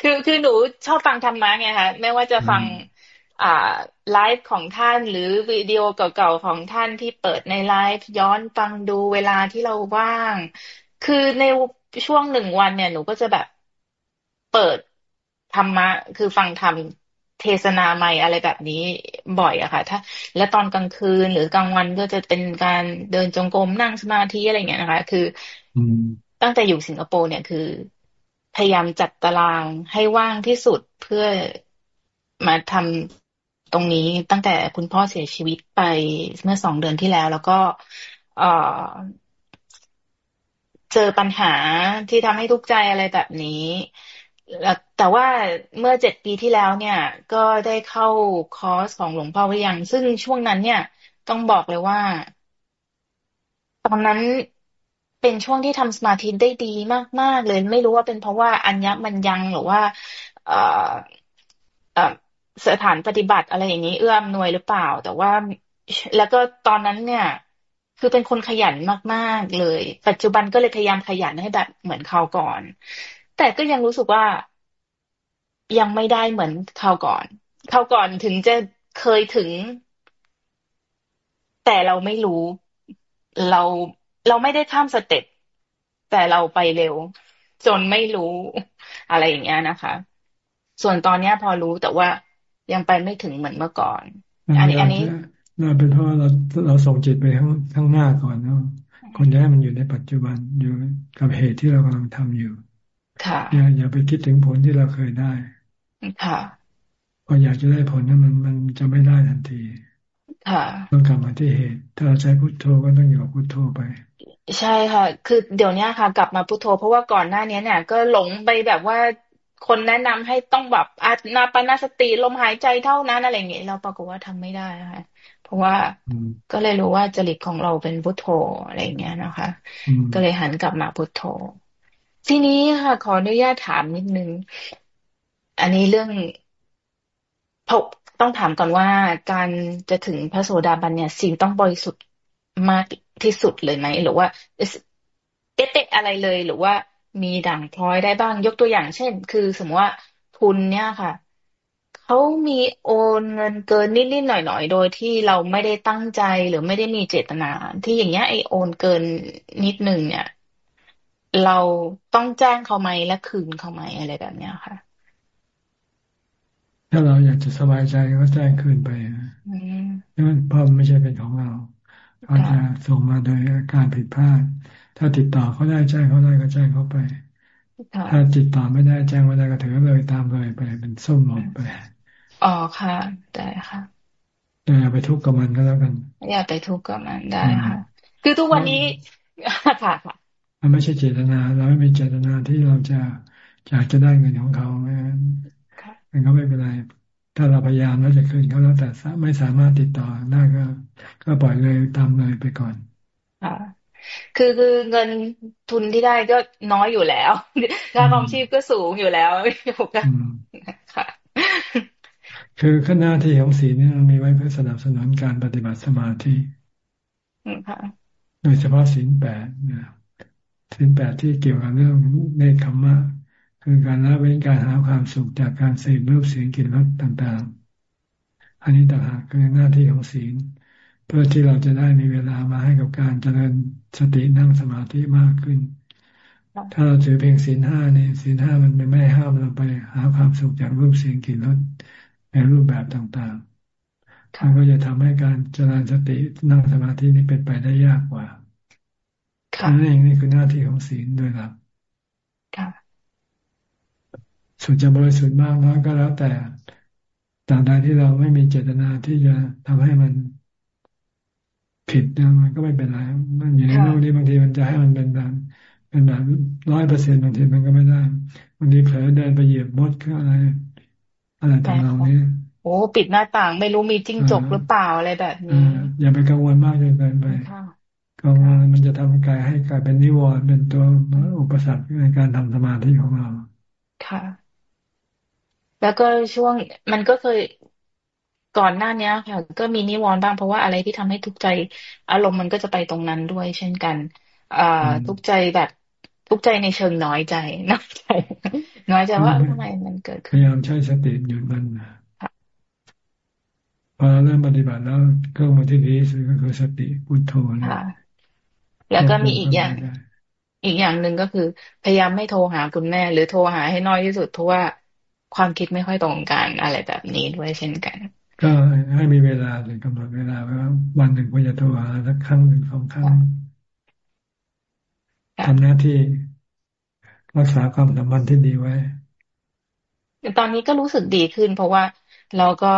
Speaker 26: คือคือหนูชอบฟังธรรมะไงคะไม่ว่าจะฟังอ่า ไลฟ์ของท่านหรือวิดีโอเก่าๆของท่านที่เปิดในไลฟ์ย้อนฟังดูเวลาที่เราว่าง คือในช่วงหนึ่งวันเนี่ยหนูก็จะแบบเปิดธรรมะ คือฟังธรรมเทศนาใหม่อะไรแบบนี้บ่อยอะค่ะ ถ้า และตอนกลางคืนหรือกลางวันก็จะเป็นการเดินจงกรมนั่งสมาธิอะไรอย่างเงี้ยนะคะ คือ
Speaker 1: อืม
Speaker 26: ตั้งแต่อยู่สิงคโปร์เนี่ยคือ พยายามจัดตารางให้ว่างที่สุดเพื่อมาทำ ตรงนี้ตั้งแต่คุณพ่อเสียชีวิตไปเมื่อสองเดือนที่แล้ว แล้วก็เออเจอปัญหาที่ทำให้ทุกข์ใจอะไรแบบนี้ แต่ว่าเมื่อเจ็ดปีที่แล้วเนี่ย ก็ได้เข้าคอร์สของหลวงพ่อวิยัง ซึ่งช่วงนั้นเนี่ย ต้องบอกเลยว่า ตอนนั้นเป็นช่วงที่ทำสมาธิได้ดีมาก ๆ เลย ไม่รู้ว่าเป็นเพราะว่าอัญญมัญญังหรือว่า เอ่อเอ่อ สถานปฏิบัติอะไรอย่างนี้เอื้ออำนวยหรือเปล่า แต่ว่าแล้วก็ตอนนั้นเนี่ย คือเป็นคนขยันมาก ๆ เลย ปัจจุบันก็เลยพยายามขยันให้แบบเหมือนคราวก่อน แต่ก็ยังรู้สึกว่ายังไม่ได้เหมือนคราวก่อนคราวก่อนถึงจะเคยถึง แต่เราไม่รู้ เราเราไม่ได้ข้ามสเต็ปแต่เราไปเร็ว จนไม่รู้อะไรอย่างเงี้ยนะคะ ส่วนตอนเนี้ยพอรู้แต่ว่า ยังไปไม่ถึงเหมือนเมื่อก่อน อันนี้อันนี้
Speaker 1: เราเป็นเพราะเราเราส่งจิตไปข้างข้างหน้าก่อนเนาะคนจะให้มันอยู่ในปัจจุบันอยู่กับเหตุที่เรากำลังทำอยู่
Speaker 26: ค่ะ
Speaker 1: อย่าอย่าไปคิดถึงผลที่เราเคยได้
Speaker 26: ค่ะ
Speaker 1: พออยากจะได้ผลนั้นมันมันจะไม่ได้ทันที
Speaker 26: ค่ะ
Speaker 1: ต้องกลับมาที่เหตุ ถ้าเราใช้พุทโธก็ต้องอยู่กับพุทโธไป
Speaker 26: ใช่ค่ะ คือเดี๋ยวนี้ค่ะ กลับมาพุทโธเพราะว่าก่อนหน้านี้เนี่ย ก็หลงไปแบบว่า คนแนะนำให้ต้องแบบอานาปนาสติลมหายใจเท่านั้นอะไรอย่างเงี้ยเราปรากฏว่าทำไม่ได้ค่ะเพราะว่าก็เลยรู้ว่าจริตของเราเป็นพุทโธอะไรอย่างเงี้ยนะคะ ก็เลยหันกลับมาพุทโธ ทีนี้ค่ะ ขออนุญาตถามนิดนึง อันนี้เรื่องเพราะต้องถามก่อนว่าการจะถึงพระโสดาบันเนี่ยสิ่งต้องบริสุทธิ์มากที่สุดเลยไหมหรือว่าเป๊ะๆอะไรเลยหรือว่า มีด่างพร้อยได้บ้าง ยกตัวอย่างเช่น คือสมมติว่าทุนเนี่ยค่ะ เขามีโอนเงินเกินนิดๆหน่อยๆ โดยที่เราไม่ได้ตั้งใจหรือไม่ได้มีเจตนา ที่อย่างเงี้ยไอโอนเกินนิดหนึ่งเนี่ย เราต้องแจ้งเขาไหมและคืนเขาไหมอะไรแบบเนี้ยค่ะ
Speaker 1: ถ้าเราอยากจะสบายใจก็แจ้งคืนไปนะเพราะมันไม่ใช่เป็นของเราเขาจะส่งมาโดยการผิดพลาด ถ้าติดต่อเขาได้แจ้งเขาได้ก็แจ้งเขาไป ถ้าติดต่อไม่ได้แจ้งไม่ได้ก็ถือเลยตามเลยไปเป็นส้มหลงไป
Speaker 26: อ๋อค่ะได้ค่ะ
Speaker 1: อย่าไปทุกข์กับมันก็แล้วกัน
Speaker 26: อย่าไปทุกข์กับมันได้ค่ะ คือทุกวันนี้ค่ะค่ะ
Speaker 1: มันไม่ใช่เจตนาเราไม่มีเจตนาที่เราจะอยากจะได้เงินของเขามันก็ไม่เป็นไร ถ้าเราพยายามแล้วจะคืนเขาแล้วแต่ไม่สามารถติดต่อได้ก็ ก็ปล่อยเลยตามเลยไปก่อน
Speaker 26: ค่ะ คือคือเงินทุนที่ได้ก็น้อยอยู่แล้วค่าครองชีพก็สูงอยู่แล้วอยู่กันค่ะ
Speaker 1: คือขั้นหน้าที่ของศีลนี่มันมีไว้เพื่อสนับสนุนการปฏิบัติสมาธิโดยเฉพาะศีลแปดนะศีลแปดที่เกี่ยวกับเรื่องเนคขมมะ คือการละเว้นการหาความสุขจากการเสพรูปเสียงกลิ่นรสต่างๆ อันนี้ต่างหากคือหน้าที่ของศีล เพื่อที่เราจะได้มีเวลามาให้กับการเจริญสตินั่งสมาธิมากขึ้น ถ้าเราถือเพียงศีลห้าเนี่ยศีลห้ามันไม่ห้ามเราไปหาความสุขจากรูปเสียงกลิ่นรสในรูปแบบต่างๆมันก็จะทำให้การเจริญสตินั่งสมาธินี้เป็นไปได้ยากกว่านั่นเองนี่คือหน้าที่ของศีลโดยหลักส่วนจะบริสุทธิ์มากน้อยก็แล้วแต่ต่างใดที่เราไม่มีเจตนาที่จะทำให้มัน ผิดนะมันก็ไม่เป็นไร มันอยู่ในโลกนี้บางทีมันจะให้มันเป็นแบบเป็นแบบร้อยเปอร์เซ็นต์บางทีมันก็ไม่ได้บางทีเผลอเดินไปเหยียบมดก็อะไร อะไรต่างๆนี้
Speaker 26: โอ้ปิดหน้าต่างไม่รู้มีจิ้งจกหรือเปล่าอะไรแบบนี้
Speaker 1: อย่าไปกังวลมากจนเกินไปกังวลมันจะทำกายให้กลายเป็นนิวรณ์เป็นตัวอุปสรรคในการทำสมาธิของเรา
Speaker 26: ค่ะ แล้วก็ช่วงมันก็เคย ก่อนหน้านี้ค่ะ ก็มีนิวรณ์บ้างเพราะว่าอะไรที่ทำให้ทุกข์ใจ อารมณ์มันก็จะไปตรงนั้นด้วยเช่นกันอ่าทุกข์ใจแบบทุกข์ใจในเชิงน้อยใจน้อยใจ น้อยใจว่าทำไมมันเกิด
Speaker 1: พยายามใช้สติหยุดมันพอเริ่มปฏิบัติแล้วเครื่องมือที่ดีที่สุดก็คือสติพุทโธนะ
Speaker 26: แล้วก็มีอีกอย่าง อีกอย่างหนึ่งก็คือ พยายามไม่โทรหาคุณแม่ หรือโทรหาให้น้อยที่สุดเพราะว่าความคิดไม่ค่อยตรงกันอะไรแบบนี้ด้วยเช่นกัน
Speaker 1: ก็ให้มีเวลาเลยกำหนดเวลาไว้ว่าวันหนึ่งควรจะโทรหาสักครั้งหนึ่งสองครั้งทำหน้าที่รักษาความสัมพันธ์ที่ดีไว้
Speaker 26: ตอนนี้ก็รู้สึกดีขึ้น เพราะว่าเราก็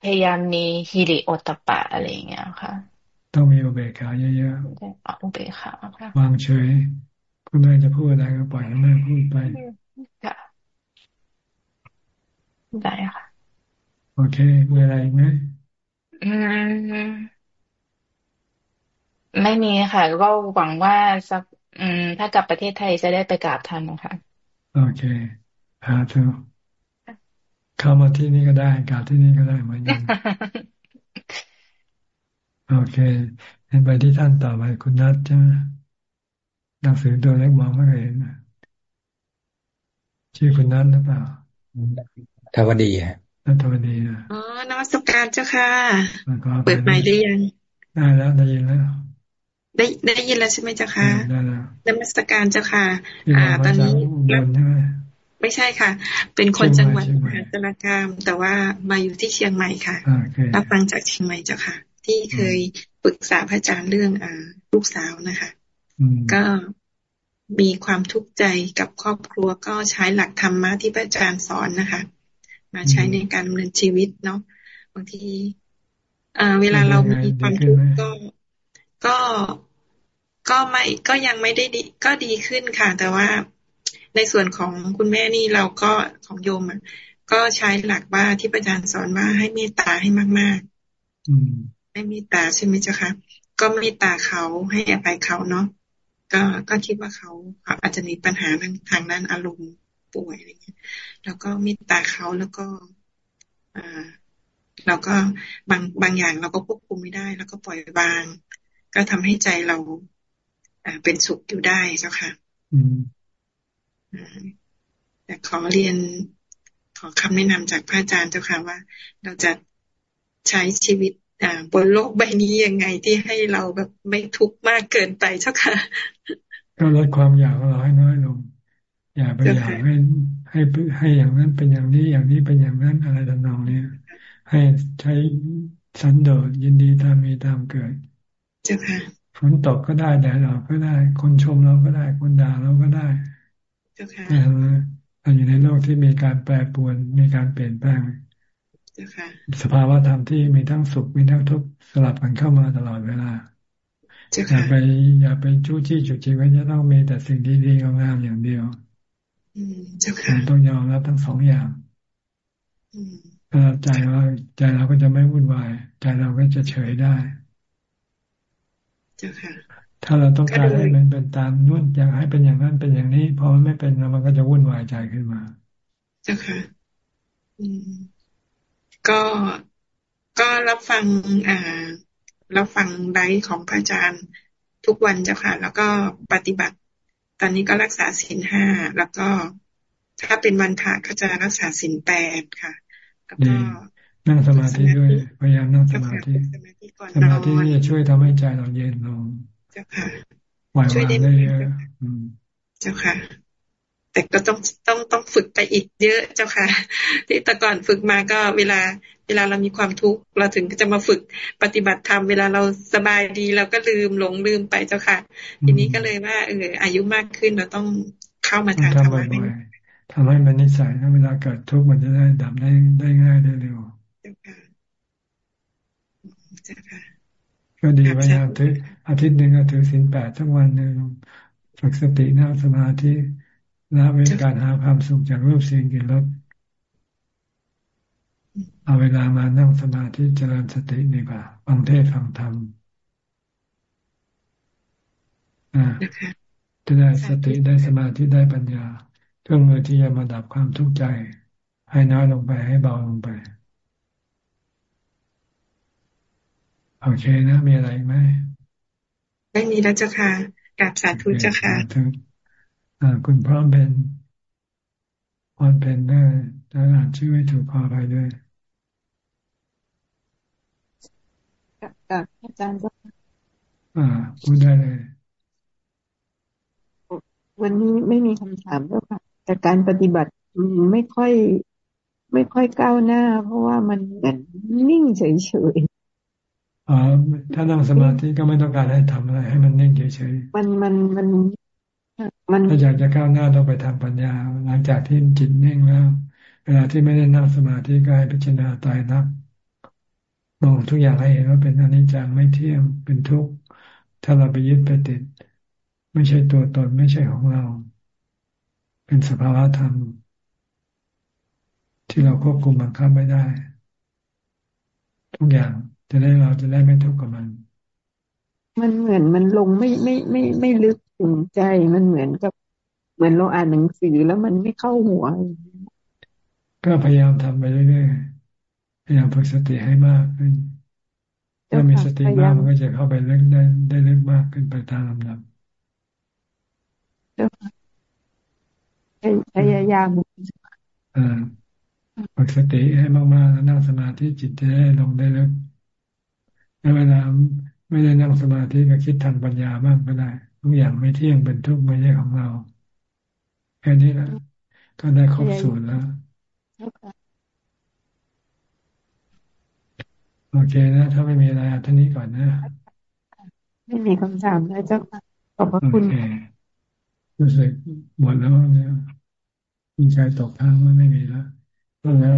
Speaker 26: พยายามมีฮิริโอตปะอะไรอย่างเงี้ยค่ะ
Speaker 1: ต้องมีอุเบกขาเยอะ
Speaker 26: ๆอุเบกขาค่ะ
Speaker 1: วางเฉยคุณแม่จะพูดอะไรก็ปล่อยให้แม่พูดไป
Speaker 26: ค่ะได้ค่ะ
Speaker 1: โอเค มีอะไรไหม
Speaker 26: อืมไม่มีค่ะ ก็หวังว่าสักอืม ถ้ากลับประเทศไทยจะได้ไปกราบท่านนะคะ
Speaker 1: โอเคพาเธอเข้ามาที่นี่ก็ได้กราบที่นี่ก็ได้เหมือนกันโอเคเห็นไปที่ท่านต่อไปคุณนัทใช่ไหมหนังสือตัวเล็กมองไม่เห็นชื่อคุณนัทหรือเปล่า
Speaker 25: ทวดีฮะ
Speaker 1: นัทวดี
Speaker 27: อ๋อนวัตการเจ้าค่ะ เปิดใหม่ได้ยัง
Speaker 1: ได้แล้วได้ยินแล้ว
Speaker 27: ได้ได้ยินแล้วใช่ไหมเจ้าค่ะ
Speaker 1: ได้แล้ว
Speaker 27: นมัสการเจ้าค่ะ อ่า ตอนนี้ไม่ใช่ค่ะ เป็นคนจังหวัดมหาสารคาม แต่ว่ามาอยู่ที่เชียงใหม่ค่ะ รับฟังจากเชียงใหม่เจ้าค่ะ ที่เคยปรึกษาพระอาจารย์เรื่องอ่าลูกสาวนะคะ ก็มีความทุกข์ใจกับครอบครัวก็ใช้หลักธรรมะที่พระอาจารย์สอนนะคะ มาใช้ในการดำเนินชีวิตเนาะบางทีอ่าเวลาเรามีความทุกข์ก็ก็ก็ไม่ก็ยังไม่ได้ดีก็ดีขึ้นค่ะ แต่ว่าในส่วนของคุณแม่นี่เราก็ของโยมอะก็ใช้หลักว่าที่อาจารย์สอนว่าให้เมตตาให้มากๆให้เมตตาใช่ไหมเจ้าคะก็เมตตาเขาให้อภัยเขาเนาะก็ก็คิดว่าเขาอาจจะมีปัญหาทางทางด้านอารมณ์ป่วยอะไรเงี้ย แล้วก็มิตาเขาแล้วก็อ่าเราก็บางบางอย่างเราก็ควบคุมไม่ได้ แล้วก็ปล่อยวาง ก็ทำให้ใจเราอ่าเป็นสุขอยู่ได้เจ้าค่ะแต่ขอเรียนขอคำแนะนำจากพระอาจารย์เจ้าค่ะว่า เราจะใช้ชีวิตอ่าบนโลกใบนี้ยังไงที่ให้เราแบบไม่ทุกข์มากเกินไปเจ้าค่ะ
Speaker 1: ก็ลดความอยากของเราให้น้อยลง อย่าไปอยากให้ ให้ให้อย่างนั้นเป็นอย่างนี้อย่างนี้เป็นอย่างนั้นอะไรต่างๆเนี่ยให้ใช้สันโดษยินดีตามมีตามเกิด
Speaker 27: เจ้าค่ะ
Speaker 1: ฝนตกก็ได้แดดออกก็ได้ คนชมเราก็ได้คนด่าเราก็ได้
Speaker 27: เจ้าค่ะ
Speaker 1: เราอยู่ในโลกที่มีการแปรปรวนมีการเปลี่ยนแปลงสภาวะธรรมที่มีทั้งสุขมีทั้งทุกข์สลับกันเข้ามาตลอดเวลาอย่าไปอย่าไปจู้จี้จุดจีไว้จะต้องมีแต่สิ่งดีๆงามๆอย่างเดียว ต้องยอมรับทั้งสองอย่างถ้าใจเราใจเราก็จะไม่วุ่นวาย ใจเราก็จะเฉยได้ถ้าเราต้องการให้มันเป็นตามนู่นอยากให้เป็นอย่างนั้นเป็นอย่างนี้พอมันไม่เป็นแล้วมันก็จะวุ่นวายใจขึ้นมา
Speaker 27: เจ้าค่ะก็ก็รับฟังอ่ารับฟังไดของพระอาจารย์ทุกวันเจ้าค่ะ แล้วก็ปฏิบัติ ตอนนี้ก็รักษาศีลห้าแล้วก็ถ้าเป็นวันพระก็จะรักษาศีลแปดค่ะ แล้วก็
Speaker 1: นั่งสมาธิด้วยพยายามนั่งสมาธิสมาธินี่จะช่วยทำให้ใจเราเย็นลง
Speaker 27: เจ้าค่ะ
Speaker 1: วางได้เยอะ
Speaker 27: เจ้าค่ะ แต่ก็ต้องต้องต้องฝึกไปอีกเยอะเจ้าค่ะ ที่แต่ก่อนฝึกมาก็เวลาเวลาเรามีความทุกข์เราถึงจะมาฝึกปฏิบัติธรรมเวลาเราสบายดีเราก็ลืมหลงลืมไปเจ้าค่ะ ทีนี้ก็เลยว่าเอออายุมากขึ้นเราต้องเข้ามาทางธรรมะ
Speaker 1: ทำให้มันนิสัยถ้าเวลาเกิดทุกข์มันจะได้ดับได้ได้ง่ายได้เร็วก็ดีพยายามถืออาทิตย์หนึ่งก็ถือศีลแปดทั้งวันหนึ่งฝึกสตินั่งสมาธิละเว้นการหาความสุขจากรูปเสียงกลิ่นรส เอาเวลามานั่งสมาธิเจริญสติดีกว่าฟังเทศฟังธรรมจะได้สติได้สมาธิได้ปัญญา เครื่องมือที่จะมาดับความทุกข์ใจ ให้น้อยลงไปให้เบาลงไปโอเคนะมีอะไรไหม
Speaker 27: ไม่มีแล้วเจ้าค่ะกราบสาธุเจ้าค่ะ
Speaker 1: คุณพร้อมเป็นพรเป็นได้แล้อ่านชื่อให้ถูกพอไปด้วย
Speaker 28: กับอาจารย์ก็
Speaker 1: อ่าพูดได้เลย
Speaker 28: วันนี้ไม่มีคำถามแล้วค่ะแต่การปฏิบัติไม่ค่อย ไม่ค่อยก้าวหน้า เพราะว่ามันเหมือนนิ่งเฉย
Speaker 1: ๆอ๋อถ้านั่งสมาธิก็ไม่ต้องการให้ทำอะไร ให้มันนิ่งเฉย
Speaker 28: ๆมันมันมัน
Speaker 1: มันถ้าอยากจะก้าวหน้าต้องไปทำปัญญา หลังจากที่จิตนิ่งแล้ว เวลาที่ไม่ได้นั่งสมาธิก็ให้พิจารณาตายนับ มองทุกอย่างให้เห็นว่าเป็นอนิจจังไม่เที่ยงเป็นทุกข์ถ้าเราไปยึดไปติด ไม่ใช่ตัวตนไม่ใช่ของเรา เป็นสภาวะธรรม ที่เราควบคุมบังคับไม่ได้ ทุกอย่างจะได้เราจะได้ไม่ทุกข์กับมัน
Speaker 28: มันเหมือนมันลงไม่ไม่ไม่ไม่ลึกถึงใจมันเหมือนกับเหมือนเราอ่านหนังสือแล้วมันไม่เข้าหัว
Speaker 1: ก็พยายามทำไปเรื่อยๆ พยายามฝึกสติให้มากขึ้นถ้ามีสติมากมันก็จะเข้าไปเลึกได้ได้เลึกมากขึ้นไปตามลำดับ
Speaker 28: พยายาม
Speaker 1: ฝึกสติให้มากๆแล้วนั่งสมาธิจิตจะได้ลงได้ลึกในเวลาไม่ได้นั่งสมาธิก็คิดทางปัญญาบ้างก็ได้ทุกอย่างไม่เที่ยงเป็นทุกข์ไม่ใช่ของเรา แค่นี้แหละก็ได้ครบสูตรแล้ว โอเคนะ ถ้าไม่มีอะไรท่านี้ก่อนนะ
Speaker 28: ไม่มีคำถามแล้วเจ้าค่ะ ขอบพระคุณ
Speaker 1: รู้สึกหมดแล้วเนี่ยมีใจตกทางมันไม่มีแล้วก็แล้ว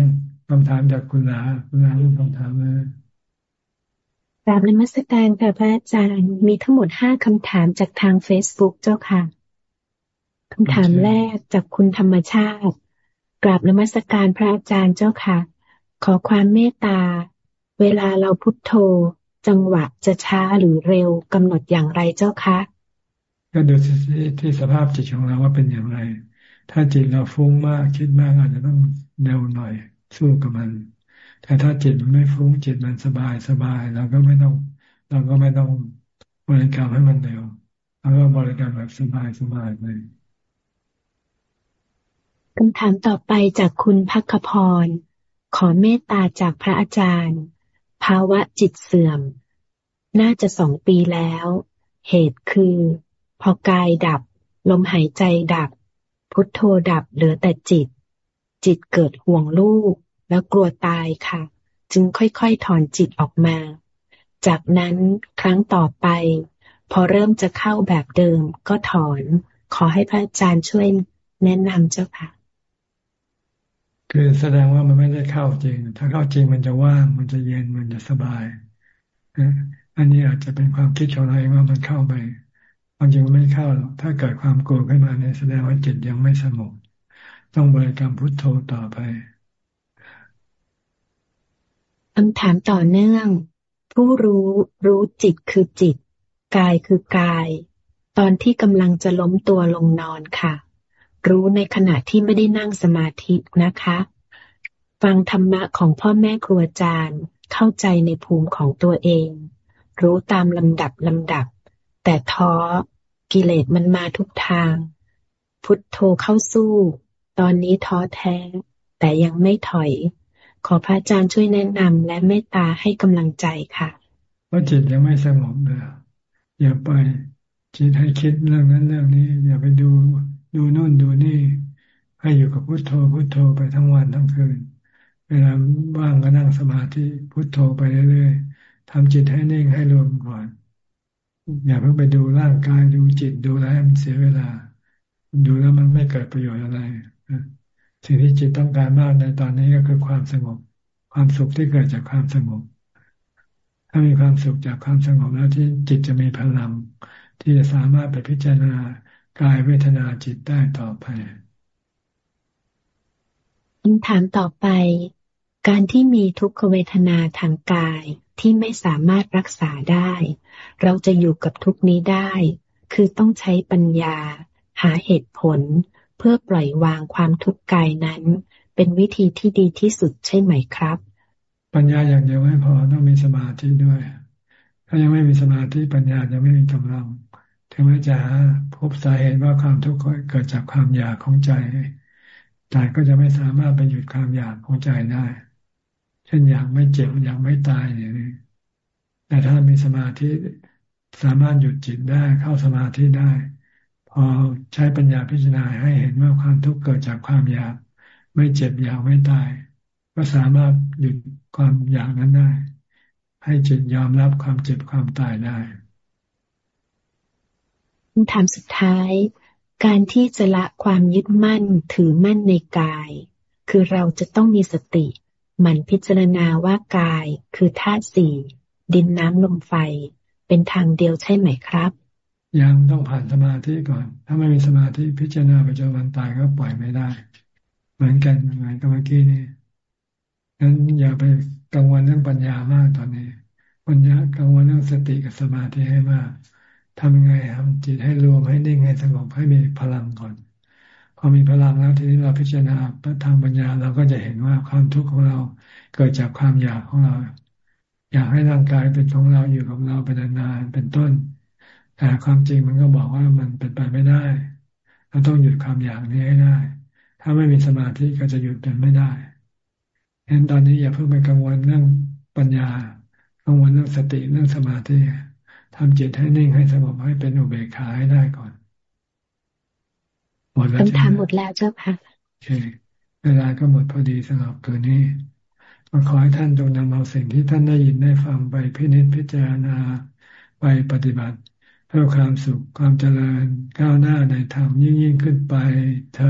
Speaker 1: คำถามจากคุณลาคุณลารู้คำถามเลย
Speaker 29: กราบนมัสการค่ะพระอาจารย์มีทั้งหมดห้าคำถามจากทางเฟซบุ๊กเจ้าค่ะคำถามแรกจากคุณธรรมชาติ กราบนมัสการพระอาจารย์เจ้าค่ะ ขอความเมตตา เวลาเราพุทโธ จังหวะจะช้าหรือเร็วกำหนดอย่างไรเจ้าคะ
Speaker 1: ก็ดูที่ที่สภาพจิตของเราว่าเป็นอย่างไร ถ้าจิตเราฟุ้งมากคิดมากอาจจะต้องเร็วหน่อยสู้กับมัน แต่ถ้าจิตมันไม่ฟุ้งจิตมันสบายสบายเราก็ไม่ต้องเราก็ไม่ต้องบริกรรมให้มันเร็วแล้วก็บริกรรมแบบสบายสบายไป
Speaker 29: คำถามต่อไปจากคุณพักพร ขอเมตตาจากพระอาจารย์ ภาวะจิตเสื่อม น่าจะสองปีแล้ว เหตุคือ พอกายดับ ลมหายใจดับ พุทโธดับเหลือแต่จิต จิตเกิดห่วงลูก แล้วกลัวตายค่ะ จึงค่อยๆถอนจิตออกมา จากนั้นครั้งต่อไป พอเริ่มจะเข้าแบบเดิมก็ถอน ขอให้พระอาจารย์ช่วยแนะนำเจ้าค่ะ
Speaker 1: คือแสดงว่ามันไม่ได้เข้าจริง ถ้าเข้าจริงมันจะว่าง มันจะเย็น มันจะสบายอันนี้อาจจะเป็นความคิดของเราเองว่ามันเข้าไปความจริงมันไม่เข้าหรอก ถ้าเกิดความกลัวขึ้นมาเนี่ยแสดงว่าจิตยังไม่สงบ ต้องบริกรรมพุทโธต่อไป
Speaker 29: คำถามต่อเนื่อง ผู้รู้รู้จิตคือจิต กายคือกาย ตอนที่กำลังจะล้มตัวลงนอนค่ะ รู้ในขณะที่ไม่ได้นั่งสมาธินะคะ ฟังธรรมะของพ่อแม่ครูอาจารย์ เข้าใจในภูมิของตัวเอง รู้ตามลำดับลำดับ แต่ท้อกิเลสมันมาทุกทาง พุทโธเข้าสู้ ตอนนี้ท้อแท้ แต่ยังไม่ถอย ขอพระอาจารย์ช่วยแนะนำและเมตตาให้กำลังใจค่ะ
Speaker 1: เพราะจิตยังไม่สงบเลยอย่าไปจิตให้คิดเรื่องนั้นเรื่องนี้ อย่าไปดู ดูนู่นดูนี่ ให้อยู่กับพุโทโธพุโทโธไปทั้งวันทั้งคืน เวลาว่างก็นั่งสมาธิพุโทโธไปเรื่อยๆทำจิตให้นิ่งให้รวมก่อน อย่าเพิ่งไปดูร่างกายดูจิตดูอะไรมันเสียเวลา ดูแล้วมันไม่เกิดประโยชน์อะไรสิ่งที่จิตต้องการมากในตอนนี้ก็คือความสงบ ความสุขที่เกิดจากความสงบ ถ้ามีความสุขจากความสงบแล้วที่จิตจะมีพลังที่จะสามารถไปพิจารณา กายเวทนาจิตได้ต่อไป
Speaker 29: คำถามต่อไป การที่มีทุกขเวทนาทางกายที่ไม่สามารถรักษาได้ เราจะอยู่กับทุกนี้ได้ คือต้องใช้ปัญญา หาเหตุผล เพื่อปล่อยวางความทุกข์กายนั้น เป็นวิธีที่ดีที่สุดใช่ไหมครับ
Speaker 1: ปัญญาอย่างเดียวไม่พอต้องมีสมาธิด้วย ถ้ายังไม่มีสมาธิปัญญาจะไม่มีกำลัง ถึงแม้จะพบสาเหตุว่าความทุกข์เกิดจากความอยากของใจใจก็จะไม่สามารถไปหยุดความอยากของใจได้ เช่นอยากไม่เจ็บอยากไม่ตายอย่างนี้แต่ถ้ามีสมาธิสามารถหยุดจิตได้เข้าสมาธิได้ พอใช้ปัญญาพิจารณาให้เห็นว่าความทุกข์เกิดจากความอยาก ไม่เจ็บอยากไม่ตาย ก็สามารถหยุดความอยากนั้นได้ ให้จิตยอมรับความเจ็บความตายได้
Speaker 29: คำถามสุดท้าย การที่จะละความยึดมั่นถือมั่นในกาย คือเราจะต้องมีสติ หมั่นพิจารณาว่ากายคือธาตุสี่ดินน้ำลมไฟ เป็นทางเดียวใช่ไหมครับ
Speaker 1: ยังต้องผ่านสมาธิก่อน ถ้าไม่มีสมาธิพิจารณาไปจนวันตายก็ปล่อยไม่ได้ เหมือนกันเหมือนกับเมื่อกี้นี่งั้นอย่าไปกังวลเรื่องปัญญามากตอนนี้ปัญญากังวลเรื่องสติกับสมาธิให้มาก ทำยังไงทำจิตให้รวมให้นิ่งให้สงบให้มีพลังก่อน พอมีพลังแล้วทีนี้เราพิจารณาทางปัญญาเราก็จะเห็นว่าความทุกข์ของเราเกิดจากความอยากของเรา อยากให้ร่างกายเป็นของเราอยู่กับเราเป็นนานๆเป็นต้น แต่ความจริงมันก็บอกว่ามันเป็นไปไม่ได้ เราต้องหยุดความอยากนี้ให้ได้ ถ้าไม่มีสมาธิก็จะหยุดเป็นไม่ได้เห็นตอนนี้อย่าเพิ่งไปกังวลเรื่องปัญญากังวลเรื่องสติเรื่องสมาธิ ทำจิตให้นิ่งให้สงบให้เป็นอุเบกขาให้ได้ก่อน
Speaker 29: หมดแล้วคำถามหมดแล้วเจ้าค่ะ
Speaker 1: โอเค เวลาก็หมดพอดีสำหรับตัวนี้ก็ขอให้ท่านจงนำเอาสิ่งที่ท่านได้ยินได้ฟังไปพินิจพิจารณาไปปฏิบัติพื่อความสุขความเจริญก้าวหน้าในธรรมยิ่งยิ่งขึ้นไปเธอ